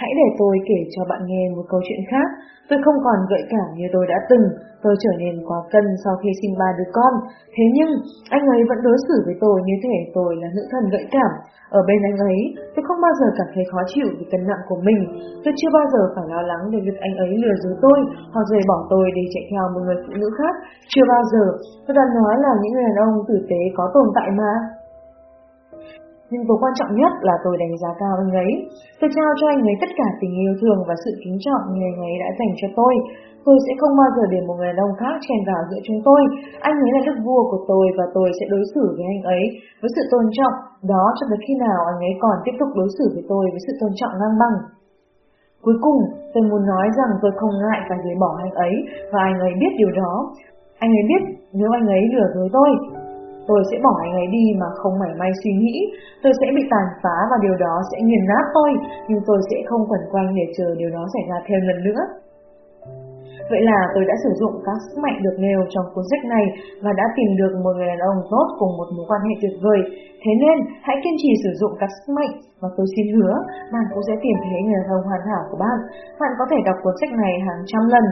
Hãy để tôi kể cho bạn nghe một câu chuyện khác. Tôi không còn gợi cảm như tôi đã từng, tôi trở nên quá cân sau khi sinh ba đứa con. Thế nhưng, anh ấy vẫn đối xử với tôi như thể tôi là nữ thần gợi cảm. Ở bên anh ấy, tôi không bao giờ cảm thấy khó chịu vì cân nặng của mình. Tôi chưa bao giờ phải lo lắng về việc anh ấy lừa dối tôi hoặc rời bỏ tôi để chạy theo một người phụ nữ khác. Chưa bao giờ, tôi đã nói là những người đàn ông tử tế có tồn tại mà. Nhưng điều quan trọng nhất là tôi đánh giá cao anh ấy. Tôi trao cho anh ấy tất cả tình yêu thương và sự kính trọng như anh ấy đã dành cho tôi. Tôi sẽ không bao giờ để một người đàn ông khác chen vào giữa chúng tôi. Anh ấy là đức vua của tôi và tôi sẽ đối xử với anh ấy với sự tôn trọng. Đó cho tới khi nào anh ấy còn tiếp tục đối xử với tôi với sự tôn trọng ngang bằng. Cuối cùng, tôi muốn nói rằng tôi không ngại phải rời bỏ anh ấy và anh ấy biết điều đó. Anh ấy biết nếu anh ấy lừa dối tôi, tôi sẽ bỏ anh ấy đi mà không mảy may suy nghĩ. Tôi sẽ bị tàn phá và điều đó sẽ nghiền nát tôi, nhưng tôi sẽ không quẩn quanh để chờ điều đó xảy ra thêm lần nữa. Vậy là tôi đã sử dụng các sức mạnh được nêu trong cuốn sách này và đã tìm được một người đàn ông tốt cùng một mối quan hệ tuyệt vời. Thế nên, hãy kiên trì sử dụng các sức mạnh và tôi xin hứa, bạn cũng sẽ tìm thấy người đàn ông hoàn hảo của bạn. Bạn có thể đọc cuốn sách này hàng trăm lần,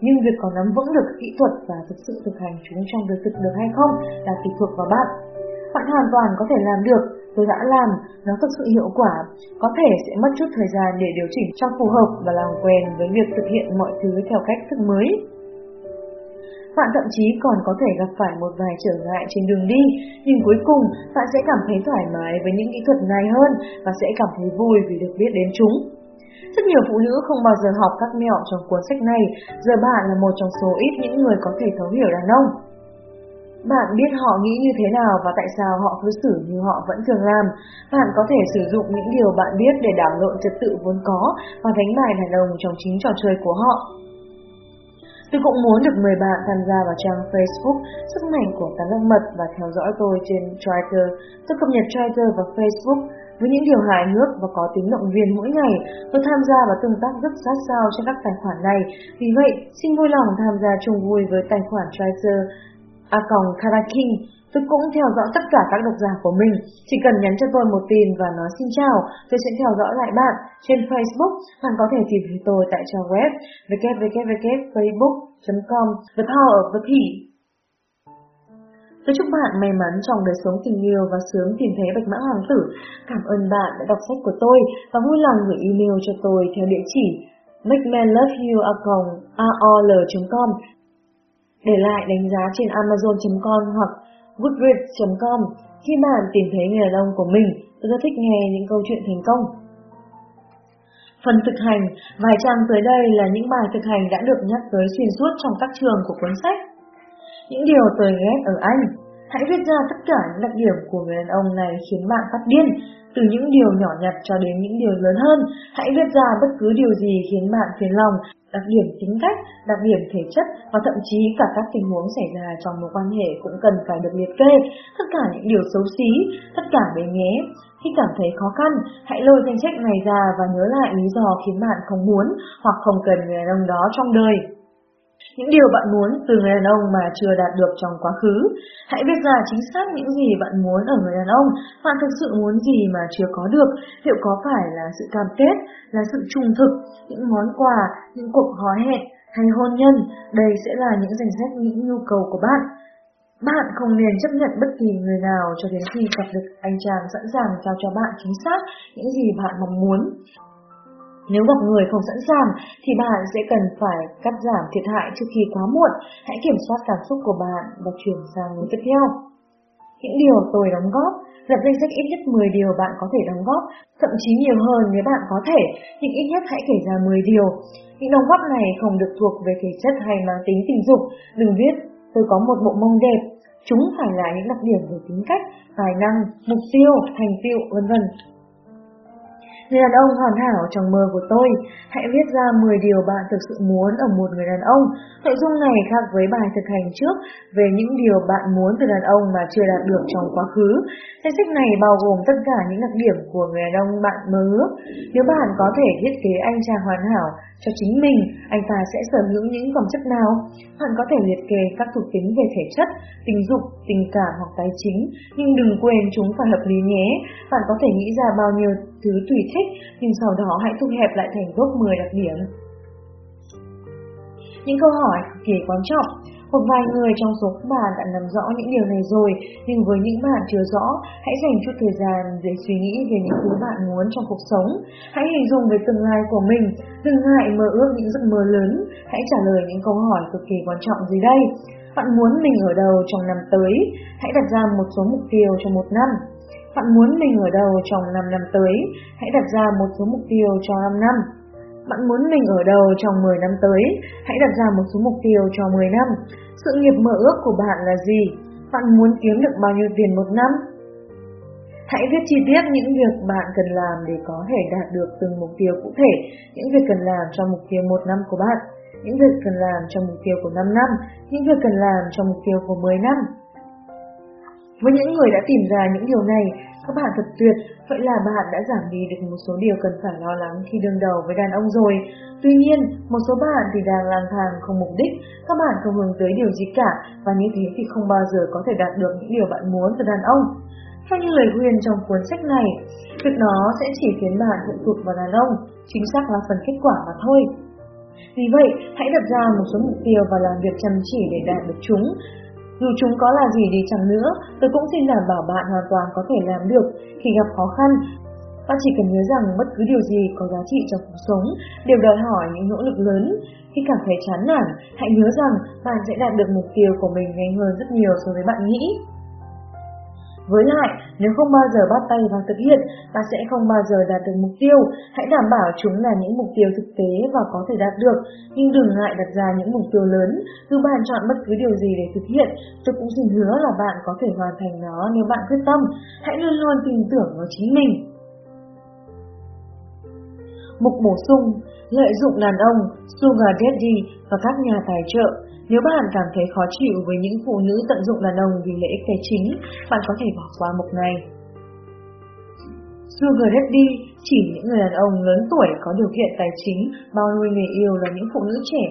nhưng việc có nắm vững được kỹ thuật và thực sự thực hành chúng trong đời thực được hay không là tùy thuộc vào bạn. Bạn hoàn toàn có thể làm được, tôi đã làm, nó thực sự hiệu quả, có thể sẽ mất chút thời gian để điều chỉnh cho phù hợp và làm quen với việc thực hiện mọi thứ theo cách thức mới. Bạn thậm chí còn có thể gặp phải một vài trở ngại trên đường đi, nhưng cuối cùng bạn sẽ cảm thấy thoải mái với những kỹ thuật này hơn và sẽ cảm thấy vui vì được biết đến chúng. Rất nhiều phụ nữ không bao giờ học các mẹo trong cuốn sách này, giờ bạn là một trong số ít những người có thể thấu hiểu đàn ông. Bạn biết họ nghĩ như thế nào và tại sao họ cứ xử như họ vẫn thường làm. Bạn có thể sử dụng những điều bạn biết để đảo lộn trật tự vốn có và đánh bại đàn ông trong chính trò chơi của họ. Tôi cũng muốn được mời bạn tham gia vào trang Facebook Sức mạnh của tán lâm mật và theo dõi tôi trên Twitter. Tôi cập nhật Twitter và Facebook với những điều hài hước và có tính động viên mỗi ngày. Tôi tham gia và tương tác rất sát sao trên các tài khoản này. Vì vậy, xin vui lòng tham gia chung vui với tài khoản Tracer A còng Karaking. Tôi cũng theo dõi tất cả các độc giả của mình. Chỉ cần nhắn cho tôi một tin và nói xin chào, tôi sẽ theo dõi lại bạn. Trên Facebook, bạn có thể tìm thấy tôi tại trang web www.facebook.com The Power of the P. Tôi chúc bạn may mắn trong đời sống tình yêu và sớm tìm thấy bạch mã hoàng tử. Cảm ơn bạn đã đọc sách của tôi và vui lòng gửi email cho tôi theo địa chỉ makemanloveyou.com để lại đánh giá trên amazon.com hoặc goodreads.com khi bạn tìm thấy người đàn ông của mình. Tôi rất thích nghe những câu chuyện thành công. Phần thực hành, vài trang tới đây là những bài thực hành đã được nhắc tới xuyên suốt trong các trường của cuốn sách. Những điều tôi ghét ở anh. Hãy viết ra tất cả những đặc điểm của người đàn ông này khiến bạn phát điên, từ những điều nhỏ nhặt cho đến những điều lớn hơn. Hãy viết ra bất cứ điều gì khiến bạn phiền lòng đặc điểm tính cách, đặc điểm thể chất và thậm chí cả các tình huống xảy ra trong mối quan hệ cũng cần phải được liệt kê, tất cả những điều xấu xí, tất cả bề nhé. Khi cảm thấy khó khăn, hãy lôi danh sách này ra và nhớ lại lý do khiến bạn không muốn hoặc không cần người đàn ông đó trong đời. Những điều bạn muốn từ người đàn ông mà chưa đạt được trong quá khứ. Hãy viết ra chính xác những gì bạn muốn ở người đàn ông, bạn thực sự muốn gì mà chưa có được, liệu có phải là sự cam kết, là sự trung thực, những món quà, những cuộc hò hẹn hay hôn nhân, đây sẽ là những danh sách những nhu cầu của bạn. Bạn không nên chấp nhận bất kỳ người nào cho đến khi gặp được anh chàng sẵn sàng trao cho bạn chính xác những gì bạn mong muốn. Nếu gặp người không sẵn sàng thì bạn sẽ cần phải cắt giảm thiệt hại trước khi quá muộn. Hãy kiểm soát cảm xúc của bạn và chuyển sang hướng tiếp theo. Những điều tôi đóng góp Lập danh sách ít nhất 10 điều bạn có thể đóng góp, thậm chí nhiều hơn nếu bạn có thể, nhưng ít nhất hãy kể ra 10 điều. Những đóng góp này không được thuộc về thể chất hay mang tính tình dục. Đừng viết, tôi có một bộ mông đẹp. Chúng phải là những đặc điểm về tính cách, tài năng, mục tiêu, thành tiêu, vân vân. Người đàn ông hoàn hảo trong mơ của tôi. Hãy viết ra 10 điều bạn thực sự muốn ở một người đàn ông. Nội dung này khác với bài thực hành trước về những điều bạn muốn từ đàn ông mà chưa đạt được trong quá khứ. Danh sách này bao gồm tất cả những đặc điểm của người đàn ông bạn mơ ước. Nếu bạn có thể thiết kế anh chàng hoàn hảo cho chính mình, anh ta sẽ sở hữu những phẩm chất nào? Bạn có thể liệt kê các thuộc tính về thể chất, tình dục, tình cảm hoặc tài chính, nhưng đừng quên chúng phải hợp lý nhé. Bạn có thể nghĩ ra bao nhiêu thứ tùy thích, nhưng sau đó hãy thu hẹp lại thành gốc 10 đặc điểm. Những câu hỏi cực kỳ quan trọng. Một vài người trong số các bạn đã nắm rõ những điều này rồi, nhưng với những bạn chưa rõ, hãy dành chút thời gian để suy nghĩ về những thứ bạn muốn trong cuộc sống. Hãy hình dung về tương lai của mình, đừng ngại mơ ước những giấc mơ lớn. Hãy trả lời những câu hỏi cực kỳ quan trọng dưới đây. Bạn muốn mình ở đâu trong năm tới? Hãy đặt ra một số mục tiêu cho một năm. Bạn muốn mình ở đâu trong 5 năm tới? Hãy đặt ra một số mục tiêu cho 5 năm. Bạn muốn mình ở đâu trong 10 năm tới? Hãy đặt ra một số mục tiêu cho 10 năm. Sự nghiệp mơ ước của bạn là gì? Bạn muốn kiếm được bao nhiêu tiền một năm? Hãy viết chi tiết những việc bạn cần làm để có thể đạt được từng mục tiêu cụ thể, những việc cần làm cho mục tiêu một năm của bạn, những việc cần làm cho mục tiêu của 5 năm, những việc cần làm cho mục tiêu của 10 năm. Với những người đã tìm ra những điều này, các bạn thật tuyệt, vậy là bạn đã giảm đi được một số điều cần phải lo lắng khi đương đầu với đàn ông rồi. Tuy nhiên, một số bạn thì đang lang thang không mục đích, các bạn không hướng tới điều gì cả và như thế thì không bao giờ có thể đạt được những điều bạn muốn từ đàn ông. Theo như lời khuyên trong cuốn sách này, việc đó sẽ chỉ khiến bạn phụ thuộc vào đàn ông, chính xác là phần kết quả mà thôi. Vì vậy, hãy đặt ra một số mục tiêu và làm việc chăm chỉ để đạt được chúng. Dù chúng có là gì đi chăng nữa, tôi cũng xin đảm bảo bạn hoàn toàn có thể làm được khi gặp khó khăn. Bạn chỉ cần nhớ rằng bất cứ điều gì có giá trị trong cuộc sống đều đòi hỏi những nỗ lực lớn. Khi cảm thấy chán nản, hãy nhớ rằng bạn sẽ đạt được mục tiêu của mình nhanh hơn rất nhiều so với bạn nghĩ. Với lại, nếu không bao giờ bắt tay vào thực hiện, bạn sẽ không bao giờ đạt được mục tiêu. Hãy đảm bảo chúng là những mục tiêu thực tế và có thể đạt được, nhưng đừng ngại đặt ra những mục tiêu lớn. Dù bạn chọn bất cứ điều gì để thực hiện, tôi cũng xin hứa là bạn có thể hoàn thành nó nếu bạn quyết tâm. Hãy luôn luôn tin tưởng vào chính mình. Mục bổ sung, lợi dụng đàn ông, sugar daddy và các nhà tài trợ nếu bạn cảm thấy khó chịu với những phụ nữ tận dụng đàn ông vì lợi ích tài chính, bạn có thể bỏ qua mục này. Sugar Daddy chỉ những người đàn ông lớn tuổi có điều kiện tài chính bao nuôi người yêu là những phụ nữ trẻ.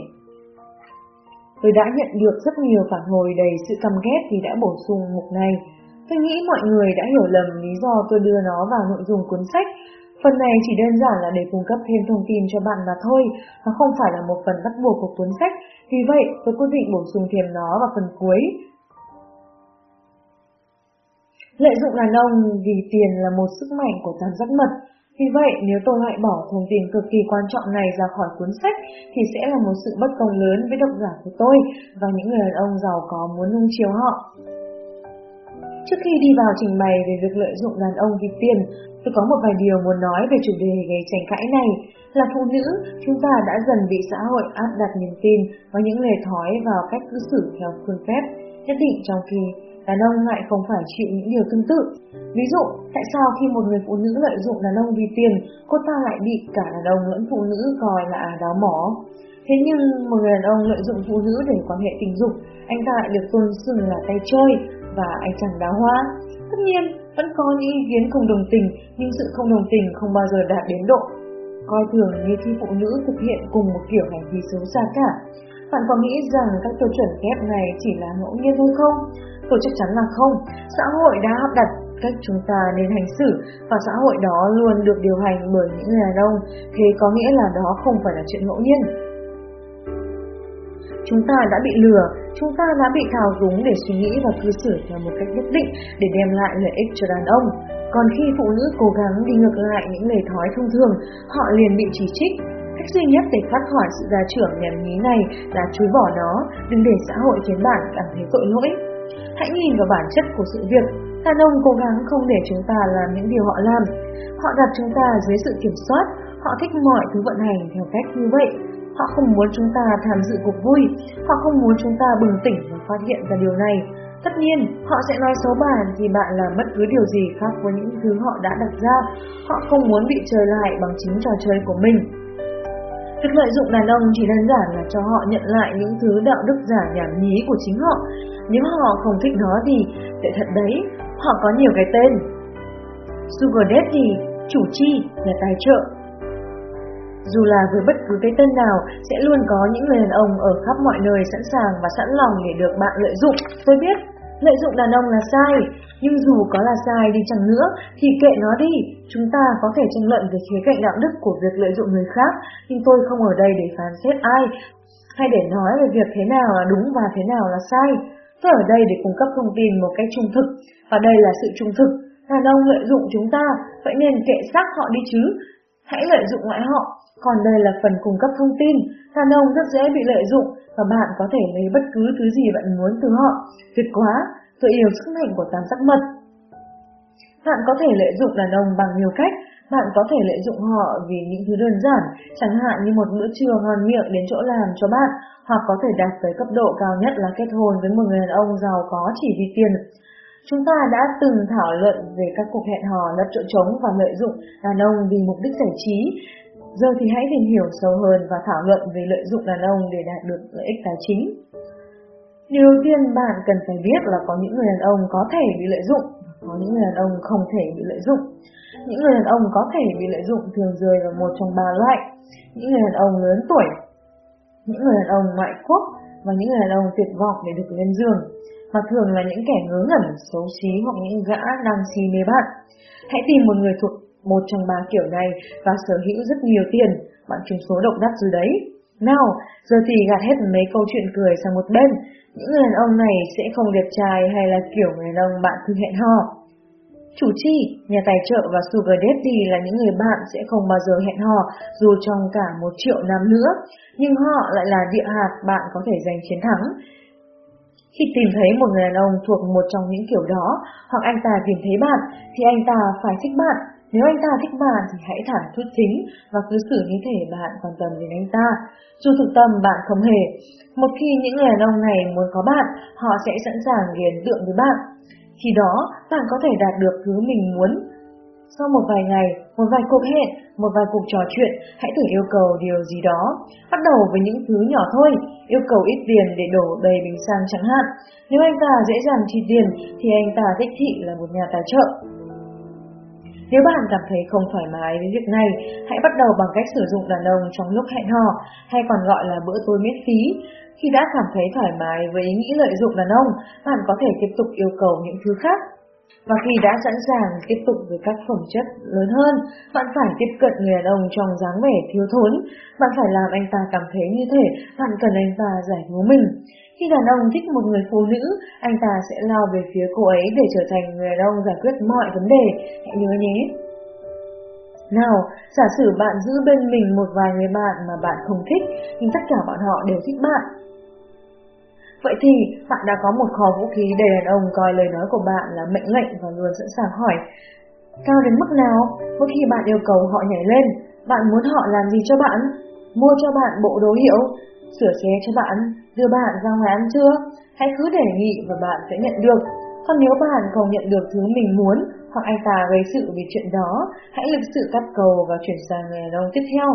Tôi đã nhận được rất nhiều phản hồi đầy sự căm ghét vì đã bổ sung mục này. Tôi nghĩ mọi người đã hiểu lầm lý do tôi đưa nó vào nội dung cuốn sách Phần này chỉ đơn giản là để cung cấp thêm thông tin cho bạn mà thôi, nó không phải là một phần bắt buộc của cuốn sách, vì vậy tôi quyết định bổ sung thêm nó vào phần cuối. Lợi dụng đàn ông vì tiền là một sức mạnh của tam giác mật, vì vậy nếu tôi loại bỏ thông tin cực kỳ quan trọng này ra khỏi cuốn sách thì sẽ là một sự bất công lớn với độc giả của tôi và những người đàn ông giàu có muốn nung chiều họ. Trước khi đi vào trình bày về việc lợi dụng đàn ông vì tiền, tôi có một vài điều muốn nói về chủ đề gây tranh cãi này. Là phụ nữ, chúng ta đã dần bị xã hội áp đặt niềm tin và những lề thói vào cách cư xử theo phương phép nhất định trong khi đàn ông lại không phải chịu những điều tương tự. Ví dụ, tại sao khi một người phụ nữ lợi dụng đàn ông vì tiền, cô ta lại bị cả đàn ông lẫn phụ nữ coi là đáo mỏ? Thế nhưng một người đàn ông lợi dụng phụ nữ để quan hệ tình dục, anh ta lại được tôn xưng là tay chơi và anh chàng đá hoa. Tất nhiên, vẫn có những ý kiến không đồng tình, nhưng sự không đồng tình không bao giờ đạt đến độ coi thường như khi phụ nữ thực hiện cùng một kiểu hành vi xấu xa cả. Bạn có nghĩ rằng các tiêu chuẩn kép này chỉ là ngẫu nhiên thôi không? Tôi chắc chắn là không. Xã hội đã áp đặt cách chúng ta nên hành xử và xã hội đó luôn được điều hành bởi những người đàn ông, thế có nghĩa là đó không phải là chuyện ngẫu nhiên. Chúng ta đã bị lừa, chúng ta đã bị thao túng để suy nghĩ và cư xử theo một cách nhất định để đem lại lợi ích cho đàn ông. Còn khi phụ nữ cố gắng đi ngược lại những lời thói thông thường, họ liền bị chỉ trích. Cách duy nhất để thoát khỏi sự gia trưởng nhảm nhí này là chối bỏ nó, đừng để xã hội khiến bạn cảm thấy tội lỗi. Hãy nhìn vào bản chất của sự việc. Đàn ông cố gắng không để chúng ta làm những điều họ làm. Họ đặt chúng ta dưới sự kiểm soát, họ thích mọi thứ vận hành theo cách như vậy. Họ không muốn chúng ta tham dự cuộc vui, họ không muốn chúng ta bừng tỉnh và phát hiện ra điều này. Tất nhiên, họ sẽ nói xấu bạn vì bạn làm bất cứ điều gì khác với những thứ họ đã đặt ra. Họ không muốn bị chơi lại bằng chính trò chơi của mình. Việc lợi dụng đàn ông chỉ đơn giản là cho họ nhận lại những thứ đạo đức giả nhảm nhí của chính họ. Nếu họ không thích nó thì, tệ thật đấy, họ có nhiều cái tên. Sugar Daddy, chủ chi, nhà tài trợ, dù là với bất cứ cái tên nào, sẽ luôn có những người đàn ông ở khắp mọi nơi sẵn sàng và sẵn lòng để được bạn lợi dụng. Tôi biết, lợi dụng đàn ông là sai, nhưng dù có là sai đi chăng nữa thì kệ nó đi. Chúng ta có thể tranh luận về khía cạnh đạo đức của việc lợi dụng người khác, nhưng tôi không ở đây để phán xét ai, hay để nói về việc thế nào là đúng và thế nào là sai. Tôi ở đây để cung cấp thông tin một cách trung thực, và đây là sự trung thực. Đàn ông lợi dụng chúng ta, vậy nên kệ xác họ đi chứ. Hãy lợi dụng ngoại họ, còn đây là phần cung cấp thông tin, đàn ông rất dễ bị lợi dụng và bạn có thể lấy bất cứ thứ gì bạn muốn từ họ. Tuyệt quá, tôi yêu sức mạnh của tam giác mật. Bạn có thể lợi dụng đàn ông bằng nhiều cách, bạn có thể lợi dụng họ vì những thứ đơn giản, chẳng hạn như một bữa trưa ngon miệng đến chỗ làm cho bạn, hoặc có thể đạt tới cấp độ cao nhất là kết hôn với một người đàn ông giàu có chỉ vì tiền. Chúng ta đã từng thảo luận về các cuộc hẹn hò lật chỗ trống và lợi dụng đàn ông vì mục đích giải trí, Giờ thì hãy tìm hiểu sâu hơn và thảo luận về lợi dụng đàn ông để đạt được lợi ích tài chính. Điều đầu tiên bạn cần phải biết là có những người đàn ông có thể bị lợi dụng, và có những người đàn ông không thể bị lợi dụng. Những người đàn ông có thể bị lợi dụng thường rơi vào một trong ba loại. Những người đàn ông lớn tuổi, những người đàn ông ngoại quốc và những người đàn ông tuyệt vọng để được lên giường, mà thường là những kẻ ngớ ngẩn, xấu xí hoặc những gã đang si mê bạn. Hãy tìm một người thuộc một trong ba kiểu này và sở hữu rất nhiều tiền, bạn trúng số độc đắc rồi đấy. Nào, giờ thì gạt hết mấy câu chuyện cười sang một bên, những người đàn ông này sẽ không đẹp trai hay là kiểu người đàn ông bạn thường hẹn hò. Chủ chi, nhà tài trợ và Sugar Daddy là những người bạn sẽ không bao giờ hẹn hò dù trong cả một triệu năm nữa, nhưng họ lại là địa hạt bạn có thể giành chiến thắng. Khi tìm thấy một người đàn ông thuộc một trong những kiểu đó, hoặc anh ta tìm thấy bạn, thì anh ta phải thích bạn. Nếu anh ta thích bạn thì hãy thẳng thốt chính và cứ xử như thể bạn quan tâm đến anh ta. Dù thực tâm bạn không hề. Một khi những người đàn ông này muốn có bạn, họ sẽ sẵn sàng ghiền tượng với bạn. Khi đó, bạn có thể đạt được thứ mình muốn. Sau một vài ngày, một vài cuộc hẹn, một vài cuộc trò chuyện, hãy thử yêu cầu điều gì đó. Bắt đầu với những thứ nhỏ thôi, yêu cầu ít tiền để đổ đầy bình xăng chẳng hạn. Nếu anh ta dễ dàng chi tiền, thì anh ta thích thị là một nhà tài trợ. Nếu bạn cảm thấy không thoải mái với việc này, hãy bắt đầu bằng cách sử dụng đàn ông trong lúc hẹn hò, hay còn gọi là bữa tối miễn phí. Khi đã cảm thấy thoải mái với ý nghĩ lợi dụng đàn ông, bạn có thể tiếp tục yêu cầu những thứ khác. Và khi đã sẵn sàng tiếp tục với các phẩm chất lớn hơn, bạn phải tiếp cận người đàn ông trong dáng vẻ thiếu thốn. Bạn phải làm anh ta cảm thấy như thể bạn cần anh ta giải cứu mình. Khi đàn ông thích một người phụ nữ, anh ta sẽ lao về phía cô ấy để trở thành người đàn ông giải quyết mọi vấn đề. Hãy nhớ nhé! Nào, giả sử bạn giữ bên mình một vài người bạn mà bạn không thích, nhưng tất cả bọn họ đều thích bạn. Vậy thì, bạn đã có một kho vũ khí để đàn ông coi lời nói của bạn là mệnh lệnh và luôn sẵn sàng hỏi. Cao đến mức nào? Mỗi khi bạn yêu cầu họ nhảy lên, bạn muốn họ làm gì cho bạn? Mua cho bạn bộ đồ hiệu, sửa xe cho bạn, đưa bạn ra ngoài ăn trưa, hãy cứ đề nghị và bạn sẽ nhận được. Còn nếu bạn không nhận được thứ mình muốn hoặc anh ta gây sự vì chuyện đó, hãy lịch sự cắt cầu và chuyển sang nghề đàn ông tiếp theo.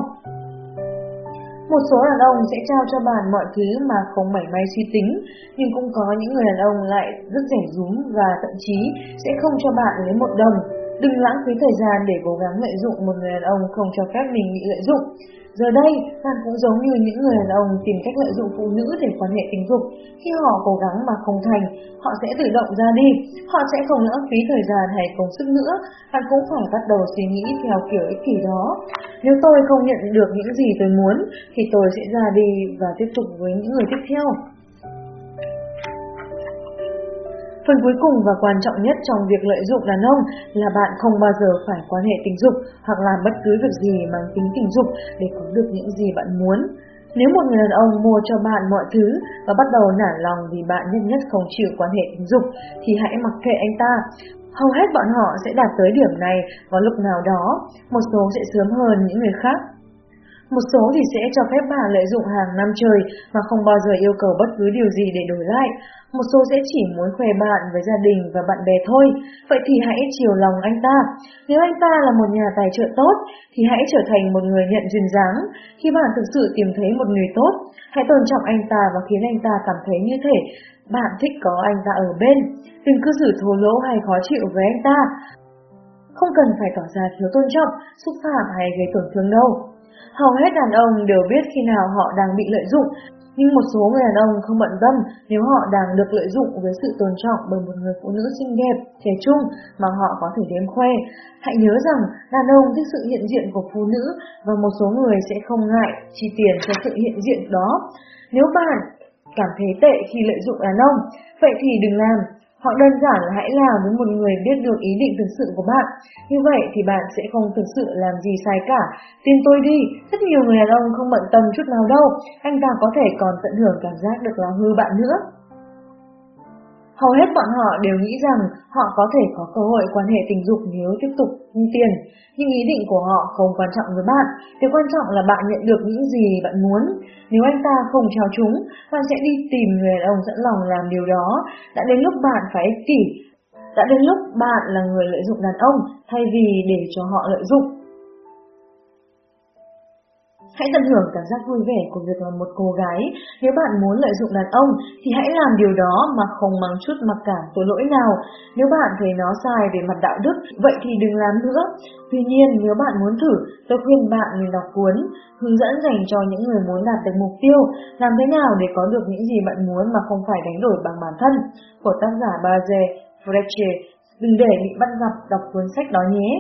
Một số đàn ông sẽ trao cho bạn mọi thứ mà không mảy may suy tính, nhưng cũng có những người đàn ông lại rất rẻ rúm và thậm chí sẽ không cho bạn lấy một đồng. Đừng lãng phí thời gian để cố gắng lợi dụng một người đàn ông không cho phép mình bị lợi dụng. Giờ đây, bạn cũng giống như những người đàn ông tìm cách lợi dụng phụ nữ để quan hệ tình dục. Khi họ cố gắng mà không thành, họ sẽ tự động ra đi. Họ sẽ không lãng phí thời gian hay công sức nữa. Bạn cũng phải bắt đầu suy nghĩ theo kiểu ích kỷ đó. Nếu tôi không nhận được những gì tôi muốn, thì tôi sẽ ra đi và tiếp tục với những người tiếp theo. Phần cuối cùng và quan trọng nhất trong việc lợi dụng đàn ông là bạn không bao giờ phải quan hệ tình dục hoặc làm bất cứ việc gì mang tính tình dục để có được những gì bạn muốn. Nếu một người đàn ông mua cho bạn mọi thứ và bắt đầu nản lòng vì bạn nhất nhất không chịu quan hệ tình dục, thì hãy mặc kệ anh ta. Hầu hết bọn họ sẽ đạt tới điểm này vào lúc nào đó, một số sẽ sớm hơn những người khác. Một số thì sẽ cho phép bạn lợi dụng hàng năm trời mà không bao giờ yêu cầu bất cứ điều gì để đổi lại. Một số sẽ chỉ muốn khoe bạn với gia đình và bạn bè thôi. Vậy thì hãy chiều lòng anh ta. Nếu anh ta là một nhà tài trợ tốt, thì hãy trở thành một người nhận duyên dáng. Khi bạn thực sự tìm thấy một người tốt, hãy tôn trọng anh ta và khiến anh ta cảm thấy như thể bạn thích có anh ta ở bên. Đừng cứ xử thô lỗ hay khó chịu với anh ta. Không cần phải tỏ ra thiếu tôn trọng, xúc phạm hay gây tổn thương đâu. Hầu hết đàn ông đều biết khi nào họ đang bị lợi dụng, nhưng một số người đàn ông không bận tâm nếu họ đang được lợi dụng với sự tôn trọng bởi một người phụ nữ xinh đẹp, trẻ trung mà họ có thể đếm khoe. Hãy nhớ rằng đàn ông thích sự hiện diện của phụ nữ và một số người sẽ không ngại chi tiền cho sự hiện diện đó. Nếu bạn cảm thấy tệ khi lợi dụng đàn ông, vậy thì đừng làm, hoặc đơn giản là hãy làm với một người biết được ý định thực sự của bạn. Như vậy thì bạn sẽ không thực sự làm gì sai cả. Tin tôi đi, rất nhiều người đàn ông không bận tâm chút nào đâu. Anh ta có thể còn tận hưởng cảm giác được là hư bạn nữa. Hầu hết bọn họ đều nghĩ rằng họ có thể có cơ hội quan hệ tình dục nếu tiếp tục thu tiền, nhưng ý định của họ không quan trọng với bạn. Điều quan trọng là bạn nhận được những gì bạn muốn. Nếu anh ta không trao chúng, bạn sẽ đi tìm người đàn ông sẵn lòng làm điều đó. Đã đến lúc bạn phải ích kỷ. Đã đến lúc bạn là người lợi dụng đàn ông thay vì để cho họ lợi dụng. Hãy tận hưởng cảm giác vui vẻ của việc là một cô gái. Nếu bạn muốn lợi dụng đàn ông thì hãy làm điều đó mà không mang chút mặc cảm tội lỗi nào. Nếu bạn thấy nó sai về mặt đạo đức, vậy thì đừng làm nữa. Tuy nhiên, nếu bạn muốn thử, tôi khuyên bạn nên đọc cuốn hướng dẫn dành cho những người muốn đạt được mục tiêu, làm thế nào để có được những gì bạn muốn mà không phải đánh đổi bằng bản thân của tác giả Baze Freche. Đừng để bị bắt gặp đọc cuốn sách đó nhé.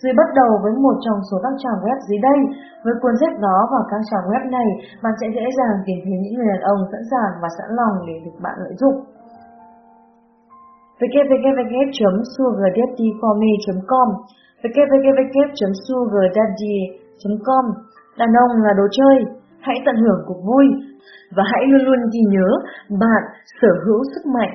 Duy bắt đầu với một trong số các trang web dưới đây. Với cuốn sách đó và các trang web này, bạn sẽ dễ dàng tìm thấy những người đàn ông sẵn sàng và sẵn lòng để được bạn lợi dụng. www.sugardaddyforme.com www.sugardaddy.com Đàn ông là đồ chơi, hãy tận hưởng cuộc vui và hãy luôn luôn ghi nhớ bạn sở hữu sức mạnh